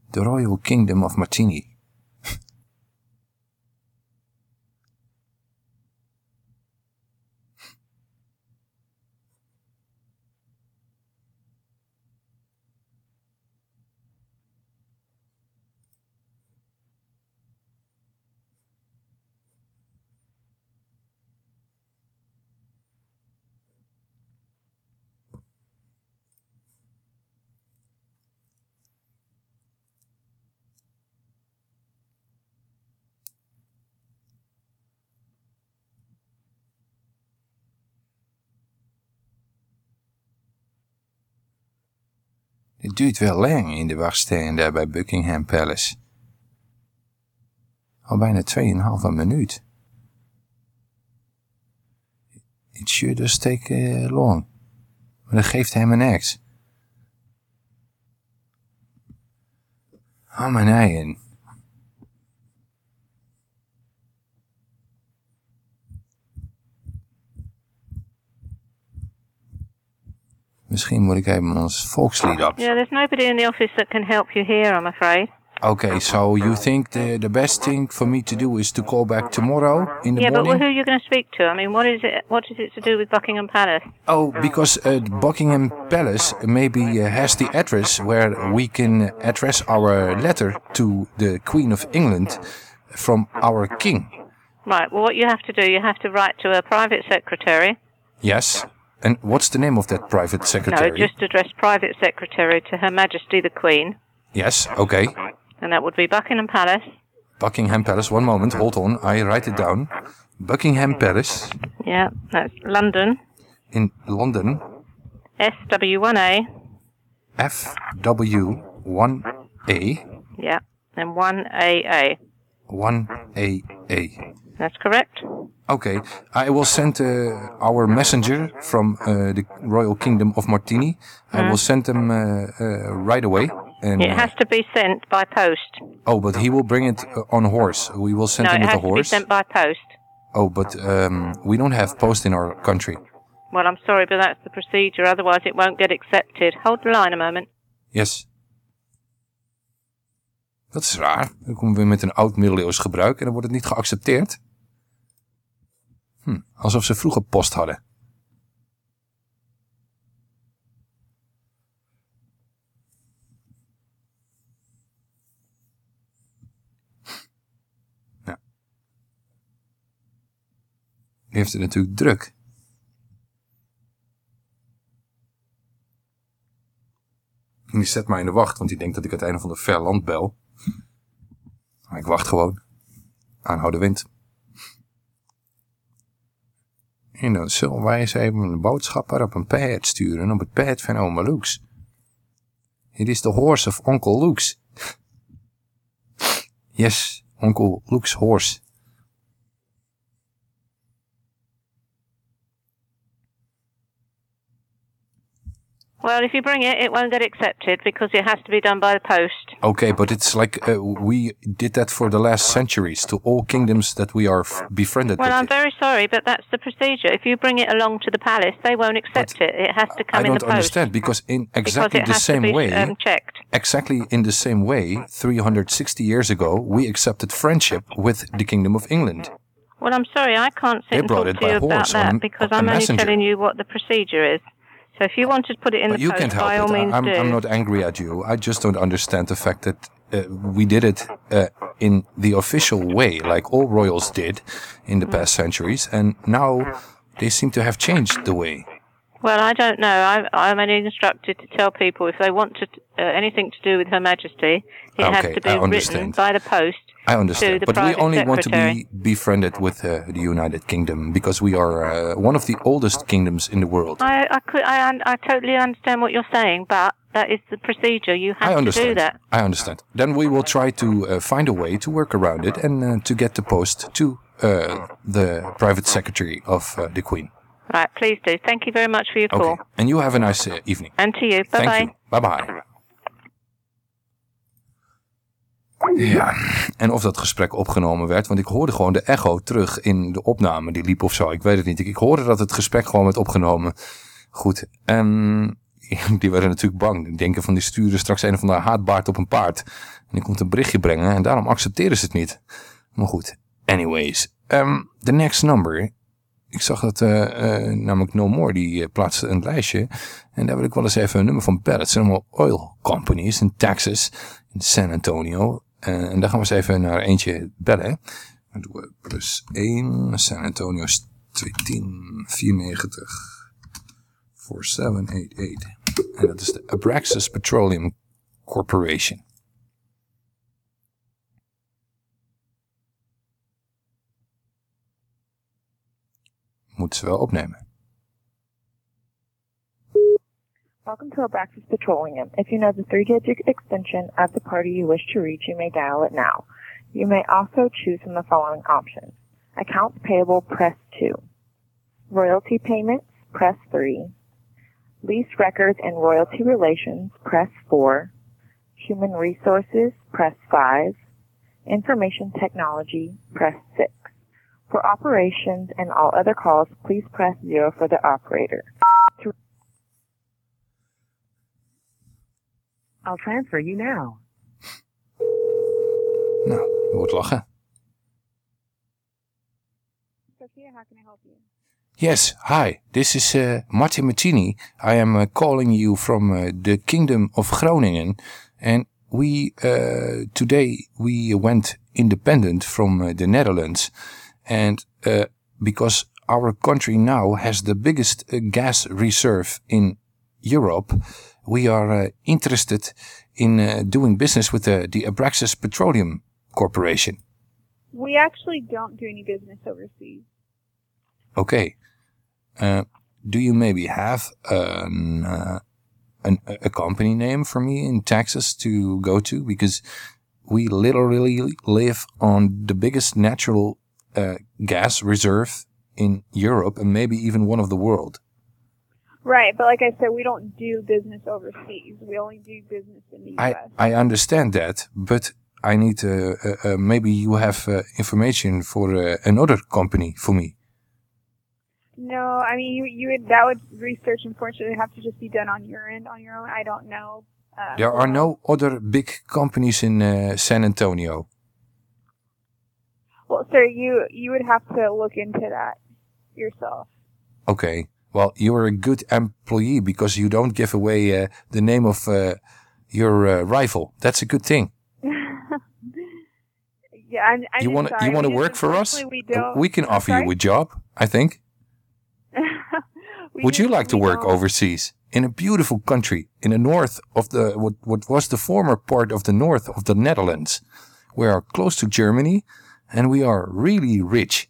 The Royal Kingdom of Martini. Het duurt wel lang in de wachtstijn daar bij Buckingham Palace. Al bijna 2,5 minuut. It sure does take uh, long. Maar dat geeft helemaal niks. Oh mijn eigen. Misschien moet ik even ons volkslied op. Yeah, there's nobody in the office that can help you here. I'm afraid. Okay, so you think the, the best thing for me to do is to call back tomorrow in the yeah, but who are you going to speak to? I mean, what is it? What is it to do with Buckingham Palace? Oh, because uh, Buckingham Palace maybe uh, has the address where we can address our letter to the Queen of England from our king. Right. Well, what you have to do, you have to write to a private secretary. Yes. And what's the name of that private secretary? No, just address private secretary to Her Majesty the Queen, Yes, okay. and that would be Buckingham Palace. Buckingham Palace. One moment, hold on. I write it down. Buckingham Palace Yeah, that's London. in London, SW1A. FW1A Yeah, and 1AA. 1AA. That's correct. Okay, I will send uh, our messenger from uh, the Royal Kingdom of Martini. I Mm. will send him uh, uh, right away. And it has to be sent by post. oh, but he will bring it uh, on horse. We will send no, him it with has a to be horse. sent by post. Oh, but um, we don't have post in our country. Well, I'm sorry, but that's the procedure. Otherwise, it won't get accepted. Hold the line a moment. Yes. Dat is raar. Dan komen we weer met een oud middeleeuws gebruik en dan wordt het niet geaccepteerd. Hm, alsof ze vroeger post hadden. Ja. Die heeft het natuurlijk druk. En die zet mij in de wacht, want die denkt dat ik uit een of ander ver land bel. Maar ik wacht gewoon. Aanhouden wind. En dan zullen wij eens even een boodschapper op een pad sturen, op het pad van oma Lux. It is the horse of Uncle Lux. Yes, Uncle Luke's horse. Well, if you bring it, it won't get accepted because it has to be done by the post. Okay, but it's like uh, we did that for the last centuries to all kingdoms that we are f- befriended Well, with. Well, I'm very sorry, but that's the procedure. If you bring it along to the palace, they won't accept it. It has to come I in don't the post. understand because in exactly because the same way, um, checked. exactly in the same way, 360 years ago, we accepted friendship with the Kingdom of England. Well, I'm sorry, I can't They sit and talk to you about that on because I'm only telling you what the procedure is. So if you want to put it in But the you post, can't help by all means I'm, do. I'm not angry at you. I just don't understand the fact that uh, we did it uh, in the official way, like all royals did in the past centuries, and now they seem to have changed the way. Well, I don't know. I, I'm only instructed to tell people if they want to uh, anything to do with Her Majesty, it has to be written by the post I understand, but we only want to be befriended with uh, the United Kingdom because we are uh, one of the oldest kingdoms in the world. I, I, could, I, I totally understand what you're saying, but that is the procedure. You I have to do that. I understand. Then we will try to uh, find a way to work around it and uh, to get the post to uh, the private secretary of uh, the Queen. Right, please do. Thank you very much for your call. Okay. And you have a nice uh, evening. And to you. Bye Thank bye. you. Bye bye. Ja, en of dat gesprek opgenomen werd, want ik hoorde gewoon de echo terug in de opname die liep of zo. Ik weet het niet. Ik hoorde dat het gesprek gewoon werd opgenomen. Goed, en die werden natuurlijk bang. Die denken van die sturen straks een of andere haatbaard op een paard. En die komt een berichtje brengen en daarom accepteren ze het niet. Maar goed, anyways. Um, the next number. Ik zag dat eh, eh, namelijk No More, die eh, plaatste een lijstje. En daar wil ik wel eens even een nummer van bellen. Het zijn allemaal oil companies in Texas, in San Antonio. Eh, en daar gaan we eens even naar eentje bellen. Dan doen we plus 1, San Antonio is 21094 4788. En dat is de Abraxas Petroleum Corporation. Moeten ze wel opnemen. Welcome to Abraxas Petroleum. If you know the three-digit extension of the party you wish to reach, you may dial it now. You may also choose from the following options. Accounts payable, press 2. Royalty payments, press 3. Lease records and royalty relations, press 4. Human resources, press 5. Information technology, press 6. For operations and all other calls, please press 0 for the operator. To- I'll transfer you now. Nou, je wordt lachen. Sophia, how can I help you? Yes, hi. This is uh, Martin Martini. I am uh, calling you from uh, the Kingdom of Groningen, and we uh, today we went independent from uh, the Netherlands, and uh, because our country now has the biggest uh, gas reserve in Europe, we are uh, interested in uh, doing business with uh, the Abraxas Petroleum Corporation. We actually don't do any business overseas. Okay. Uh, do you maybe have an, uh, an, a company name for me in Texas to go to? Because we literally live on the biggest natural uh, gas reserve in Europe and maybe even one of the world. Right, but like I said, we don't do business overseas. We only do business in the U.S. I, I understand that, but I need uh, uh, uh, maybe you have uh, information for uh, another company for me. No, I mean you you would that would research unfortunately have to just be done on your end on your own. I don't know. Uh, There are no other big companies in uh, San Antonio. Well, sir, you you would have to look into that yourself. Okay. Well, you're a good employee because you don't give away uh, the name of uh, your uh, rival. That's a good thing. yeah, I'm, I'm you want you want to work for us? We, don't, We can I'm offer sorry? you a job. I think. Would you like to work don't- overseas in a beautiful country in the north of the what what was the former part of the north of the Netherlands? We are close to Germany, and we are really rich.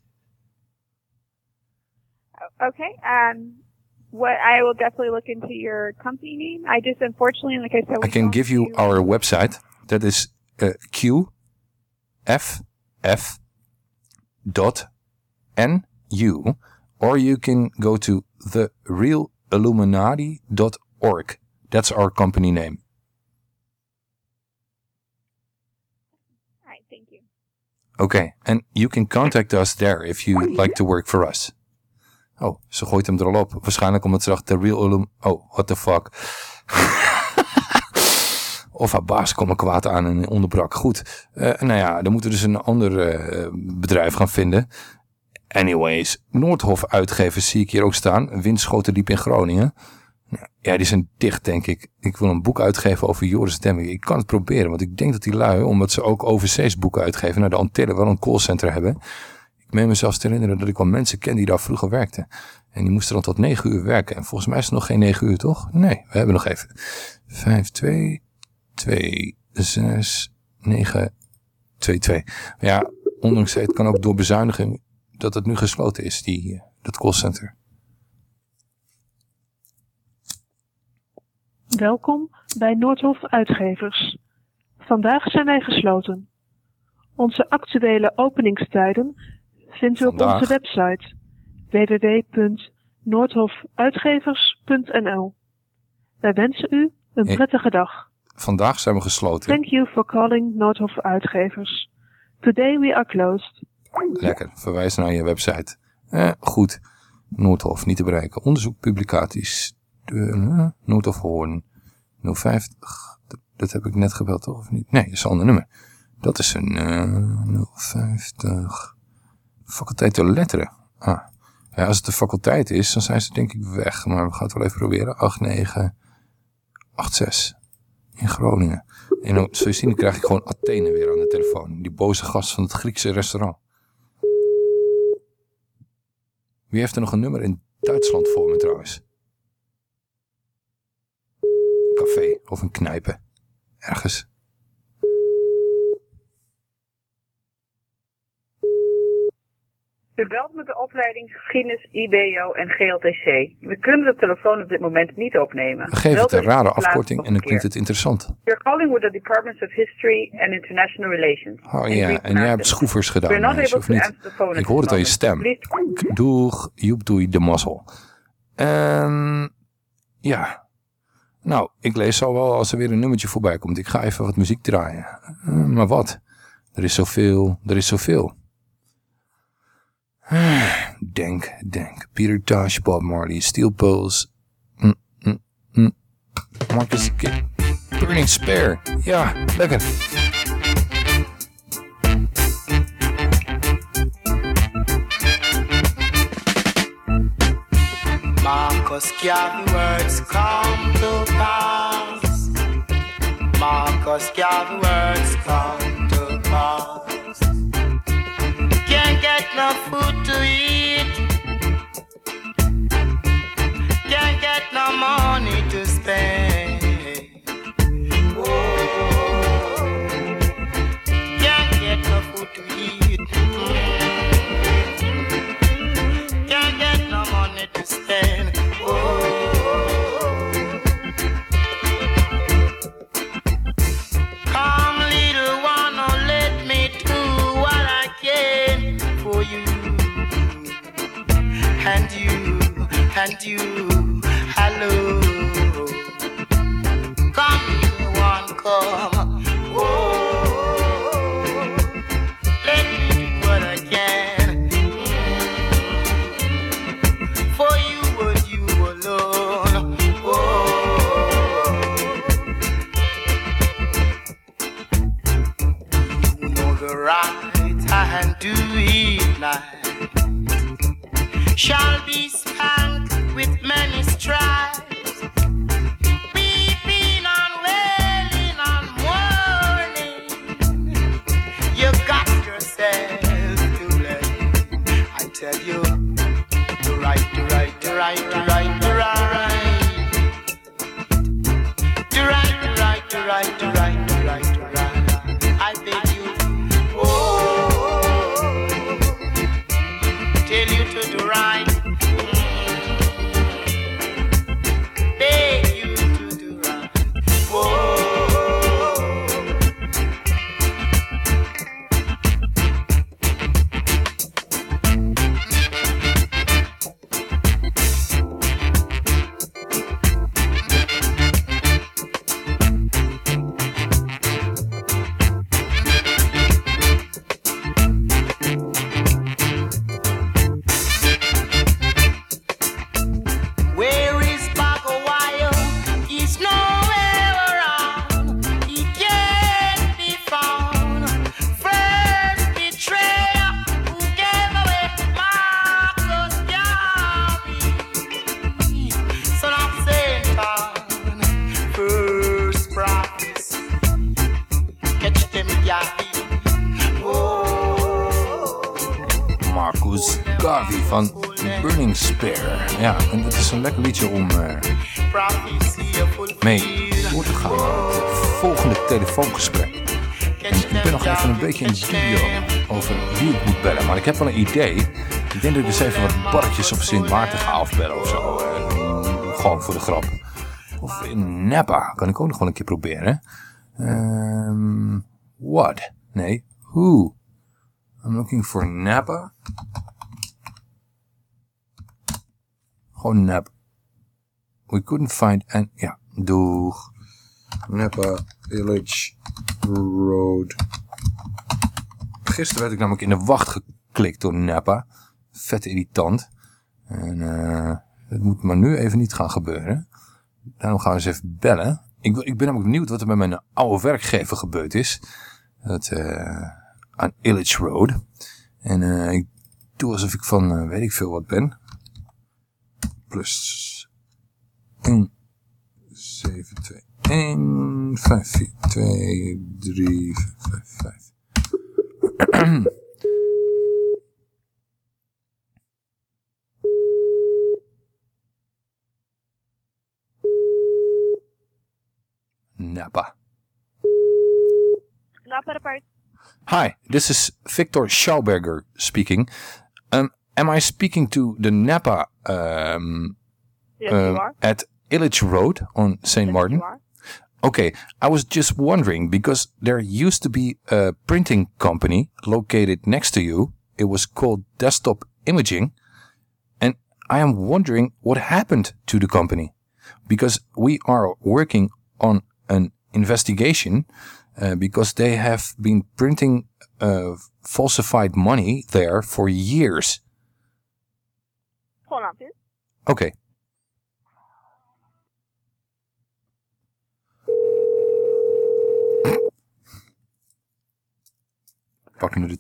Okay. Um, what I will definitely look into your company name. I just unfortunately, like I said, I can give you our website. That is uh, Q F F dot N U, or you can go to therealilluminati.org. That's our company name. Alright, thank you. Okay, and you can contact us there if you would like to work for us. Oh, ze gooit hem er al op. Waarschijnlijk omdat ze dacht, the real. Oh, what the fuck. of haar baas kwam er kwaad aan en onderbrak. Goed, Eh, nou ja, dan moeten we dus een ander eh, bedrijf gaan vinden. Anyways, Noordhof uitgevers zie ik hier ook staan. Windschoten diep in Groningen. Nou, Ja, die zijn dicht, denk ik. Ik wil een boek uitgeven over Joris Demming. Ik kan het proberen, want ik denk dat die lui, omdat ze ook overzees boeken uitgeven, naar de Antillen wel een callcenter hebben. Meen mezelf te herinneren dat ik wel mensen ken die daar vroeger werkten. En die moesten dan tot negen uur werken. En volgens mij is het nog geen negen uur, toch? Nee, we hebben nog even. Vijf, twee, twee, zes, negen, twee, twee. Maar ja, ondanks het kan ook door bezuiniging dat het nu gesloten is, die, eh, dat callcenter. Welkom bij Noordhof Uitgevers. Vandaag zijn wij gesloten. Onze actuele openingstijden vindt u op onze website www.noordhofuitgevers.nl. Wij wensen u een prettige dag. Vandaag zijn we gesloten. Thank you for calling Noordhof Uitgevers. Today we are closed. Lekker, verwijs naar je website. Eh, goed. Noordhof, niet te bereiken. Onderzoek, publicaties. Eh, Noordhof Hoorn. 050. Dat, heb ik net gebeld, toch? Of niet? Nee, dat is een ander nummer. Dat is een eh 050. Faculteit de letteren. Ah. Ja, als het de faculteit is, dan zijn ze denk ik weg. Maar we gaan het wel even proberen. 8986. In Groningen. En je zien, krijg ik gewoon Athene weer aan de telefoon. Die boze gast van het Griekse restaurant. Wie heeft er nog een nummer in Duitsland voor me trouwens? Café of een knijpen. Ergens. U belt met de opleiding Geschiedenis, IBO en GLTC. We kunnen de telefoon op dit moment niet opnemen. We geven het een rare afkorting en dan klinkt het interessant. You're calling with the Departments of History and International Relations. Oh ja, en jij hebt schroevers gedaan, We're not meisje, able of niet? Ik hoor het aan je stem. Doeg, joep doei, de mazzel. Ehm, ja. Nou, ik lees zo wel als er weer een nummertje voorbij komt. Ik ga even wat muziek draaien. Eh, maar wat? Er is zoveel, er is zoveel. Denk, denk. Peter Tosh, Bob Marley, Steel Pulse. Mm, mm, mm. Marcus K. Burning Spare. Ja, lekker. Marcus Garvey words come to pass. Marcus Garvey words come to pass. No food to eat. Can't get no money to spend. Come. Oh, let me do what I can for you and you alone. Oh, you know the right it shall En ik ben nog even een beetje in dubio over wie ik moet bellen. Maar ik heb wel een idee. Ik denk dat ik eens even wat barretjes op Sint Maarten ga afbellen of zo. eh, gewoon voor de grap. Of in Napa. Kan ik ook nog wel een keer proberen. Ehm what? Nee. Who? I'm looking for Napa. Gewoon Napa. We couldn't find... En ja, doeg. Napa Village Road. Gisteren werd ik namelijk in de wacht geklikt door Napa. Vet irritant. En eh het moet maar nu even niet gaan gebeuren. Daarom gaan we eens even bellen. Ik, ik ben namelijk benieuwd wat er met mijn oude werkgever gebeurd is. Dat, eh, aan Illich Road. En eh, ik doe alsof ik van weet ik veel wat ben. Plus 1, 7, 2, 1, 5, 4, 2, 3, 5, 5. Napa. Napa apart. Hi, this is Victor Schauberger speaking. Um, am I speaking to the Napa um, Yes, um, at Illich Road on St. Martin? Okay, I was just wondering because there used to be a printing company located next to you. It was called Desktop Imaging. And I am wondering what happened to the company because we are working on an investigation uh, because they have been printing uh, falsified money there for years. Hold on, please. Okay. We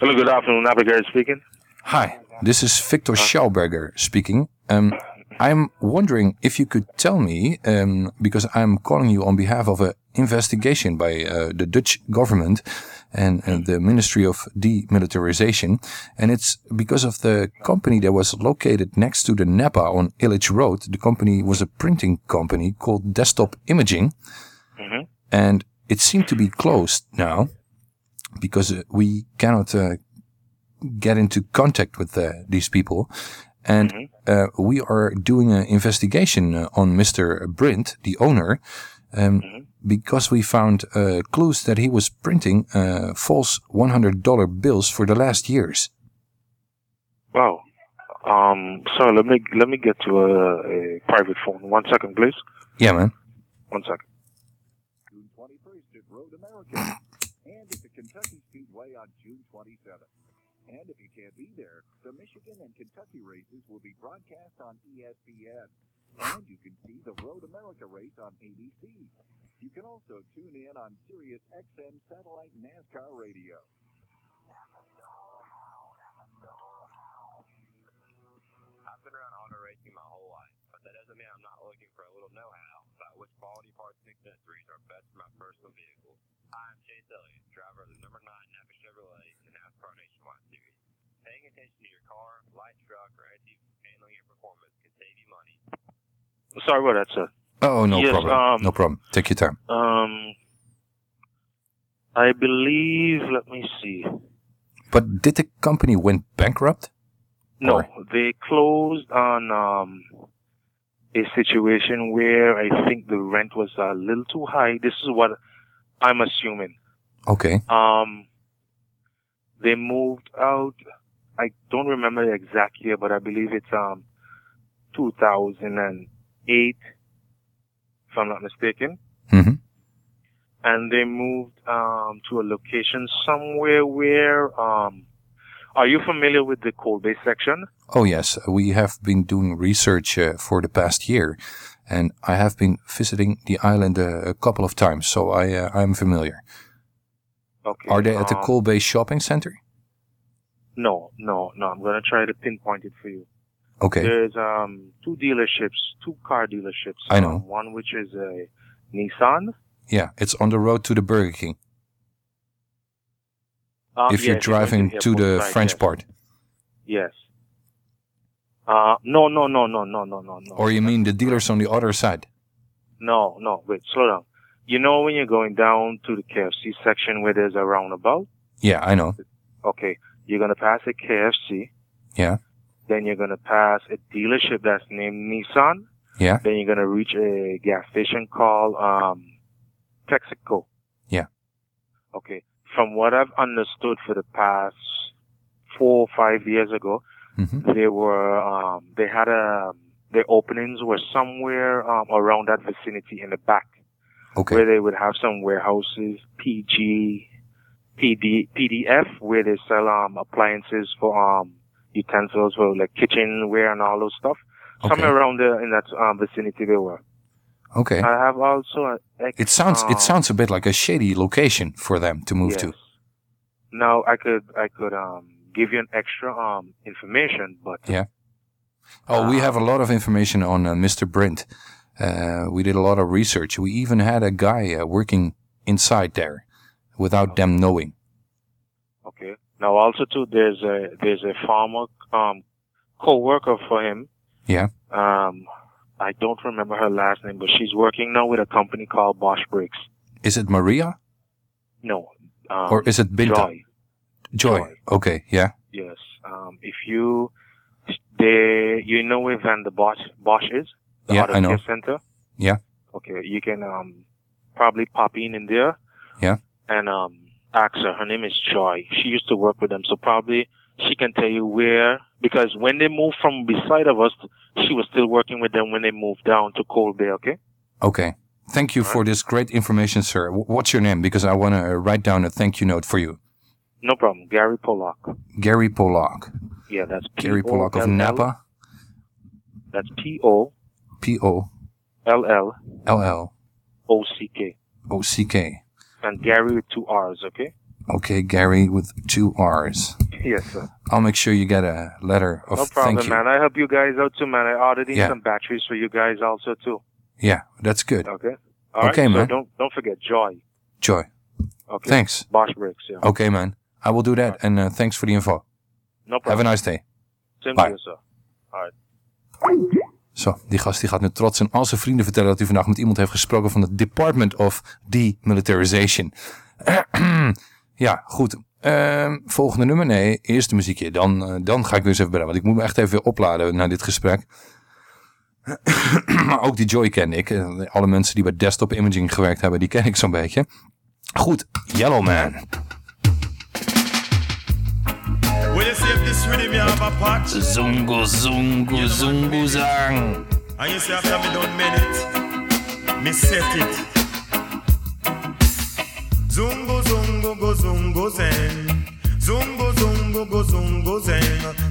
Hello, good afternoon. Abigail speaking. Hi, this is Victor Schauberger speaking. Um, I'm wondering if you could tell me, um, because I'm calling you on behalf of an investigation by uh, the Dutch government and uh, the Ministry of Demilitarization, and it's because of the company that was located next to the Napa on Illich Road. The company was a printing company called Desktop Imaging, Mhm. and it seemed to be closed now because uh, we cannot uh, get into contact with uh, these people. And uh, we are doing an investigation uh, on Mr. Brint, the owner, um, because we found uh, clues that he was printing uh, false $100 bills for the last years. Wow. Um, so let me let me get to a, a private phone. One second, please. Yeah, man. One second. And at the Kentucky Speedway on June 27th. And if you can't be there, the Michigan and Kentucky races will be broadcast on ESPN. And you can see the Road America race on ABC. You can also tune in on Sirius XM satellite NASCAR radio. I've been around auto racing my whole life, but that doesn't mean I'm not looking for a little know-how about which quality parts and accessories are best for my personal vehicle. Hi, I'm Chase Elliott, driver of the number 9 Napa Chevrolet in the NASCAR Nationwide Series. Paying attention to your car, light truck, or SUV handling and performance can save you money. Sorry about that, sir. Oh, no Yes, problem. um, no problem. Take your time. Um, I believe. Let me see. But did the company went bankrupt? No, they closed on um, a situation where I think the rent was a little too high. This is what I'm assuming. Okay. Um, they moved out. I don't remember the exact year, but I believe it's um 2008, if I'm not mistaken. Mm-hmm. And they moved um to a location somewhere where um. Are you familiar with the Cold Bay section? Oh, yes. We have been doing research uh, for the past year, and I have been visiting the island uh, a couple of times, so I uh, I'm familiar. Okay. Are they at the um, Coal Bay Shopping Center? No, no, no. I'm gonna try to pinpoint it for you. Okay. There's um two dealerships, two car dealerships. I know. Um, one which is a Nissan. Yeah, it's on the road to the Burger King. Um, if you're yes, you're driving to the side, French yes. part. Yes. Uh, no, no, no, no, no, no, no, no. Or you mean the dealers on the other side? No, no, wait, slow down. You know when you're going down to the KFC section where there's a roundabout? Yeah, I know. Okay, you're gonna pass a KFC, Yeah, then you're gonna pass a dealership that's named Nissan, yeah, then you're gonna reach a gas station called, um, Texaco. yeah. Okay. From what I've understood for the past four or five years ago, Mhm. they were, um, they had a, their openings were somewhere, um, around that vicinity in the back. Okay. Where they would have some warehouses, PG, PD, PDF, where they sell, um, appliances for, um, utensils for like kitchenware and all those stuff. Somewhere around there in that, um, vicinity they were. Okay. I have also ex, It sounds um, it sounds a bit like a shady location for them to move to. Yes. Now I could I could um give you an extra um information, but Yeah. Oh, we have a lot of information on uh, Mr. Brent. Uh, we did a lot of research. We even had a guy uh, working inside there without them knowing. okay. Now also too there's a there's a farmer um co-worker for him. Yeah. Um I don't remember her last name, but she's working now with a company called Bosch Bricks. Is it Maria No. Um, or is it Binta? Joy. Joy. Okay. Yeah. Yes. Um if you they you know where Van der Bosch Bosch is? The Yeah, I know. center? Yeah. Okay, you can um probably pop in in there Yeah. and um ask her. Her name is Joy. She used to work with them, so probably she can tell you where. Because when they moved from beside of us, she was still working with them when they moved down to Cold Bay. Okay. Okay. Thank you for this great information, sir. What's your name? Because I want to write down a thank you note for you. No problem. Gary Pollock. Gary Pollock. Yeah, that's Gary Pollock of Napa. That's P O P O L L L L O C K. O C K. And Gary with two R's. Okay. Okay, Gary with two R's. Yes, sir. I'll make sure you get a letter of no problem, thank you. man. I help you guys out too, man. I ordered in Yeah. some batteries for you guys also too. Yeah, that's good. Okay. All right. Okay, so man. Don't don't forget Joy. Joy. Okay. Thanks. Bosch Bricks. Yeah. Okay, man. I will do that. And uh, thanks for the info. No Have a nice day. Same Bye. to you, sir. All right. Zo, die gast die gaat nu trots aan al zijn vrienden vertellen dat hij vandaag met iemand heeft gesproken van het Department of Demilitarization. ja, goed. Ehm, volgende nummer? Nee, eerste muziekje. Dan, eh, dan ga ik weer eens even bellen. Want ik moet me echt even weer opladen na dit gesprek. maar ook die Joy ken ik. Eh, Alle mensen die bij desktop imaging gewerkt hebben, die ken ik zo'n beetje. Goed, Yellow Man. This rhythm you have a patch Zungo, zungo, zungo, zang. And you see after me done it. Me set it. Zungo zungo go zungo zen Zungo zungo go zungo zen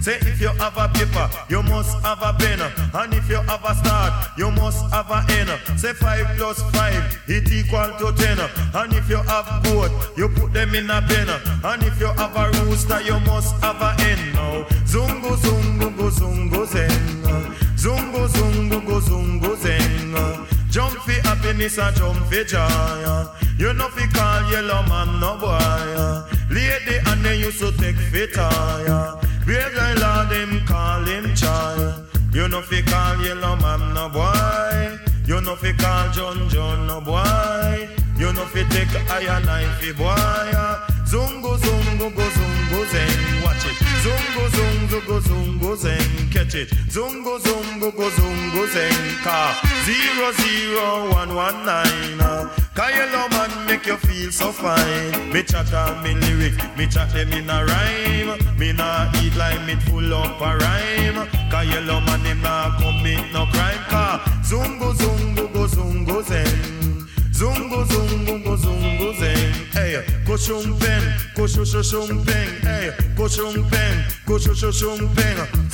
Say if you have a paper you must have a pen. And if you have a start you must have a end Say five plus five it equal to ten. And if you have both you put them in a pen. And if you have a rooster you must have a hen now Zungo zungo go zungo zen Zungo zungo go zungo zen Jump for happiness and jump for joy. You know fi call yellow man no boy Lady and they used to take fit ah, tire Brave guy lord them call him child. You know fi call yellow man no boy. You know fi call John John no boy. You know fi take iron knife fi boy Zungo zungo go zungo zen Watch it Zungo zungo go zungo zen Catch it. Zungo zungo go zungo zen Car Zero zero one one nine uh, Cause yellow man make you feel so fine. Me chat on me lyrics Me chat them in a rhyme. Me nah eat like me full up a rhyme. Yellow man him nah commit no crime Car Zungo zungo go zungo zen Zungo zungo go zungo zen Hey, go shum pen, go shu shu shum pen Hey, go shum pen, go shu shu shum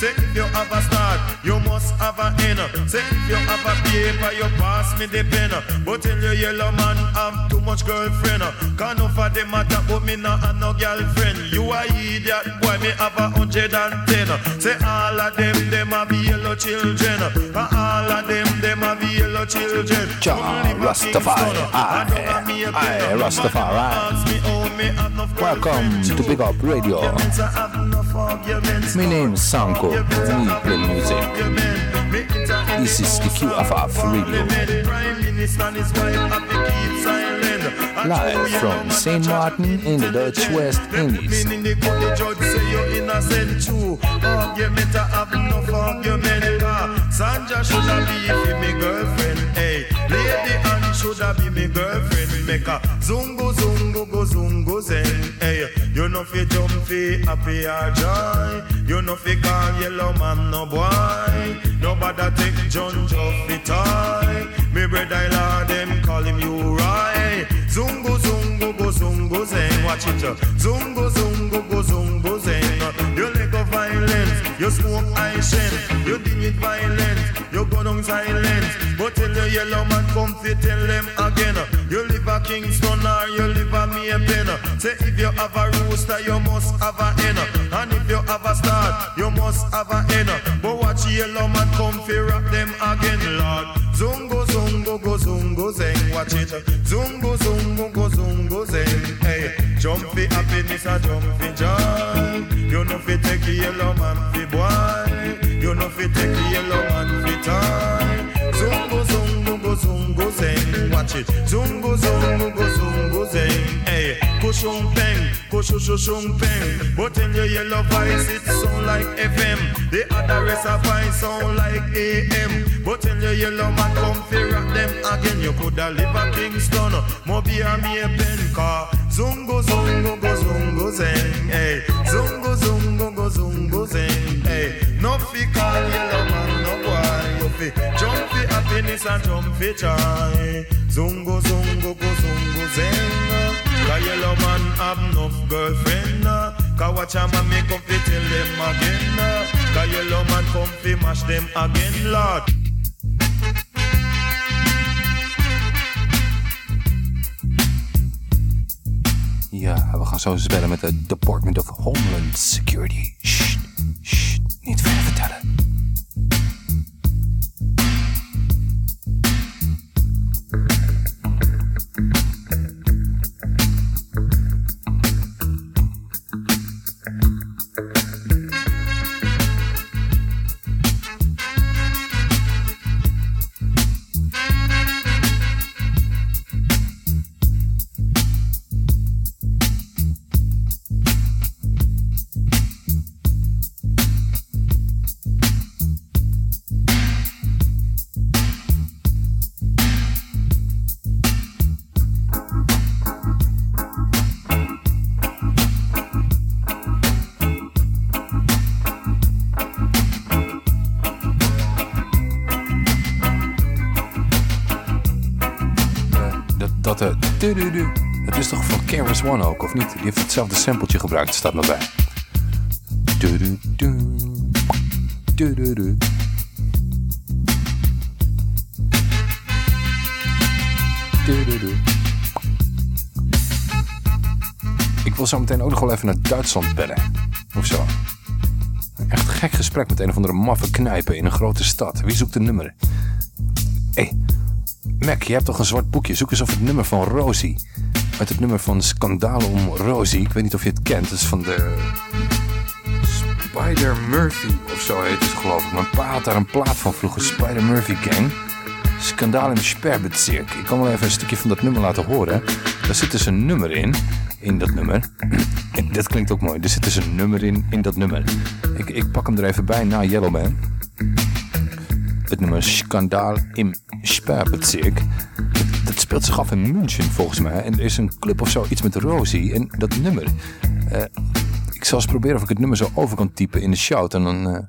Say if you have a start, you must have a end Say if you have a paper, you pass me the pen. But tell you yellow man have too much girlfriend. Can no for them matter, but me not have no girlfriend. You a idiot, boy, me have a hundred and ten. Say all of them, them a be yellow children. All of them, them yellow your children. Rastafari. Ah, I, eh, I, Rastafari. Welcome to Big Up Radio. My name is Sanko. We play music. This is the QFF Radio. Live from St. Martin in the Dutch West Indies. The too. Argument I have enough argument. Ah, car Sandra shoulda be for me girlfriend. Hey, Lady Anne shoulda be me girlfriend. Make a zungo zungo go zungo zen. Hey, you know fi jump fi happy or joy. You know fi call yellow man no boy. Nobody take John Joff fi toy. Me brother Lord them call him you Watch it. Zungo zungo go zungo zen. You let go violence. You smoke ice You deal with violence. You go down silence. But tell the yellow man come fi tell them again. You live a Kingston or you live a Maypen. Say if you have a rooster, you must have a hen. And if you have a star, you must have a hen. But watch yellow man come fi rock them again, Lord. Zungo zungo go zungo zeng, watch it. Zungo zungo go zungo zeng. Jump fi happiness a jump fi joy. You know fi take yellow man fi boy. You know fi take yellow man fi toy. Zungo zungo go zungo zeng, watch it. Zungo zungo go zungo zeng. Hey, peng, kushushung peng. But in your yellow voice it sound like FM. The other rest of voice sound like AM. But in your yellow man come fi rock them again. You coulda live a Kingston, Mobi a me a pen car. Zungo zungo go zungo zeng. Hey, zungo zungo go zungo zeng. Hey, no fi call yellow man no boy. You fi jump fi happiness and jump fi joy. Zungo zungo go zungo zeng. Cause yellow man have enough girlfriend. uh. Cause watch a man come fi tell them again. uh. Cause yellow man come fi mash them again, Lord. Ja, we gaan zo eens bellen met het Department of Homeland Security. Sst, sst, niet verder vertellen. Niet? Die heeft hetzelfde sampletje gebruikt, staat nog bij. Ik wil zo meteen ook nog wel even naar Duitsland bellen. Of zo. Echt gek gesprek met een of andere maffe knijpen in een grote stad. Wie zoekt een nummer? Hé, hey, Mac, je hebt toch een zwart boekje? Zoek eens of het nummer van Rosie. Uit het nummer van Scandalen om Rosie. Ik weet niet of je het kent. Dat is van de... Spider Murphy of zo heet het geloof ik. Mijn pa had daar een plaat van vroeger. Spider Murphy Gang. Skandaal im Sperrbezirk. Ik kan wel even een stukje van dat nummer laten horen. Daar zit dus een nummer in. In dat nummer. En dat klinkt ook mooi. Er zit dus een nummer in, in dat nummer. Ik, ik pak hem er even bij na Yellowman. Het nummer Skandaal im Sperrbezirk. Dat speelt zich af in München volgens mij. En er is een club of zo, iets met Rosie. En dat nummer. eh, ik zal eens proberen of ik het nummer zo over kan typen in de shout. En dan... eh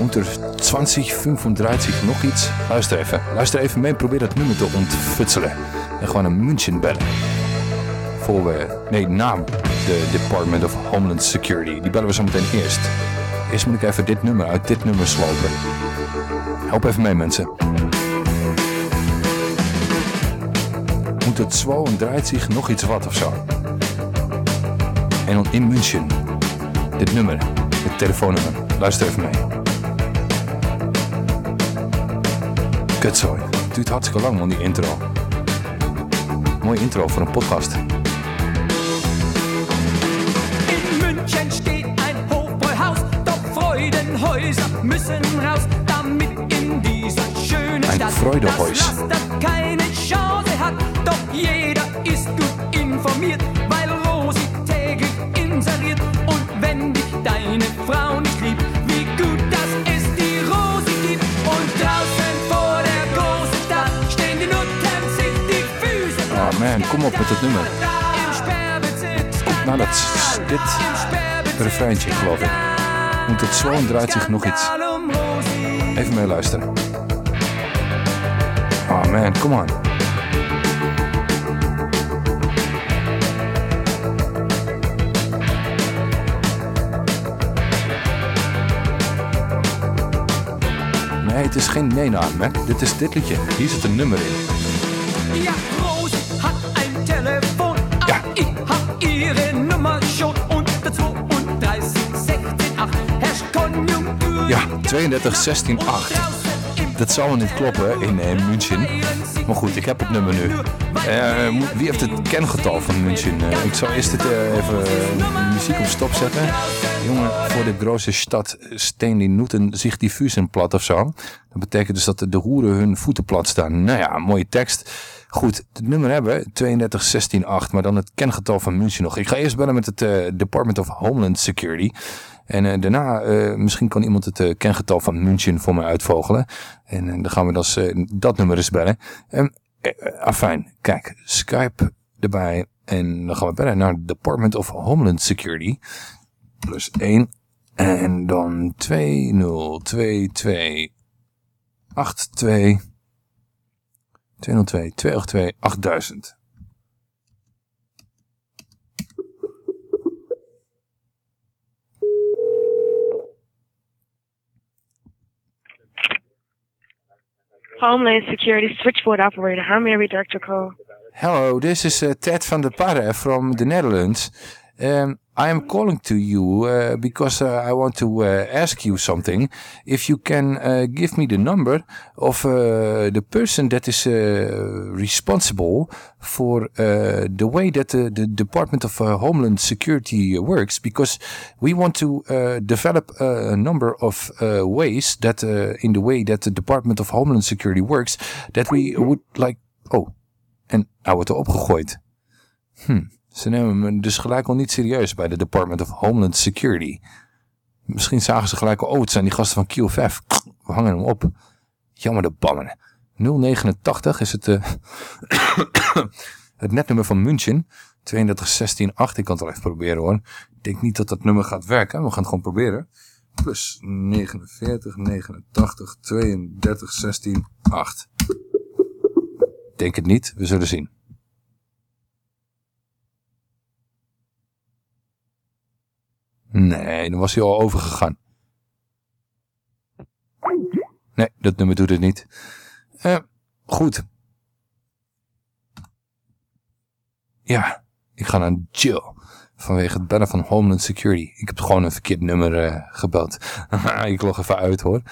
Unter 20, 35, nog iets. Luister even. Luister even mee. Probeer dat nummer te ontfutselen. En gewoon een München bellen. Voor we... Nee, na de Department of Homeland Security. Die bellen we zo meteen eerst. Eerst moet ik even dit nummer uit dit nummer slopen. Help even mee, mensen. Moet het 32, nog iets wat of zo. En dan in München. Dit nummer. Dit telefoonnummer. Luister even mee. Kutzooi. Het duurt hartstikke lang, man, die intro. Mooie intro voor een podcast. In München steht ein Hochbräuhaus, doch Freudenhäuser müssen raus, damit in dieser schönen Stadt das Laster keine Chance. Doch jeder ist gut informiert, weil Rosi täglich inseriert. Und wenn dich deine Frau nicht liebt, wie gut, dass es die Rosi gibt. Und draußen vor der großen Stadt stehen die Nutten, sich die Füße Ah man, kom op met het nummer. Komt nou dat dit refreintje, geloof ik. Moet het zo draait zich nog iets. Even mee luisteren. Oh man, come on. Nee, het is geen nee-naam, hè. Dit is dit liedje. Hier zit een nummer in. Ja, Rosi hat ein Telefon. Ja. Ich hab ihre Nummer schon. Und der 32 16 8 herrscht Konjunktur. Ja, 32, 16, 8. Dat zou wel niet kloppen in eh, München. Maar goed, ik heb het nummer nu. Eh, moet- wie heeft het kengetal van München? Eh, ik zal eerst dit, eh, even eh, muziek op stop zetten. Jongen, voor de grote stad steen die noeten zich die fusen plat of zo. Dat betekent dus dat de hoeren hun voeten plat staan. Nou ja, mooie tekst. Goed, het nummer hebben, 32 16 8, maar dan het kengetal van München nog. Ik ga eerst bellen met het eh, Department of Homeland Security. En eh, daarna, eh, misschien kan iemand het eh, kengetal van München voor mij uitvogelen. En dan gaan we dus, dat nummer eens bellen. Eh, afijn, kijk, Skype erbij. En dan gaan we bellen naar Department of Homeland Security. Plus 1. En dan 2022 82 202 282 8000. Homeland Security switchboard operator. How may I redirect your call? Hello, this is uh, Ted van der Parre from the Netherlands. Um, I am calling to you uh, because uh, I want to uh, ask you something. If you can uh, give me the number of uh, the person that is uh, responsible for the way that the, Department of Homeland Security works, because we want to develop a number of ways that, in the way that the Department of Homeland Security works, that we would like. Oh, en hij wordt erop gegooid. Hm. Ze nemen me dus gelijk al niet serieus bij de Department of Homeland Security. Misschien zagen ze gelijk al, oh, het zijn die gasten van QFF. We hangen hem op. Jammer de ballen. 089 is het, eh, het netnummer van München. 32168. Ik kan het wel even proberen hoor. Ik denk niet dat dat nummer gaat werken. We gaan het gewoon proberen. Plus 49, 89, 32, 16, 8. Denk het niet. We zullen zien. Nee, dan was hij al overgegaan. Nee, dat nummer doet het niet. Eh, goed. Ja, ik ga naar Jill. Vanwege het bellen van Homeland Security. Ik heb gewoon een verkeerd nummer eh, gebeld. ik log even uit hoor.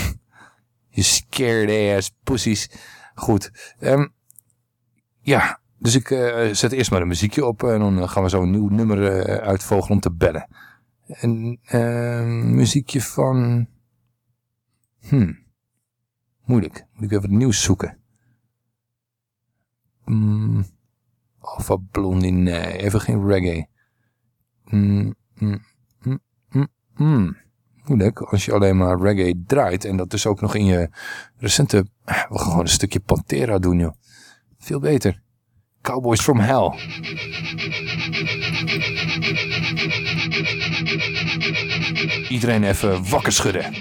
Je scared ass pussies. Goed. ehm, ja, dus ik eh, zet eerst maar een muziekje op. En dan eh, gaan we zo een nieuw nummer eh, uitvogelen om te bellen. Een muziekje van... Hmm. Moeilijk. Moet ik even het nieuws zoeken. Mm. Alpha Blondie, nee. Even geen reggae. Mm, mm, mm. Moeilijk als je alleen maar reggae draait. En dat dus ook nog in je recente... We gaan gewoon een stukje Pantera doen, joh. Veel beter. Cowboys from Hell. Iedereen even wakker schudden.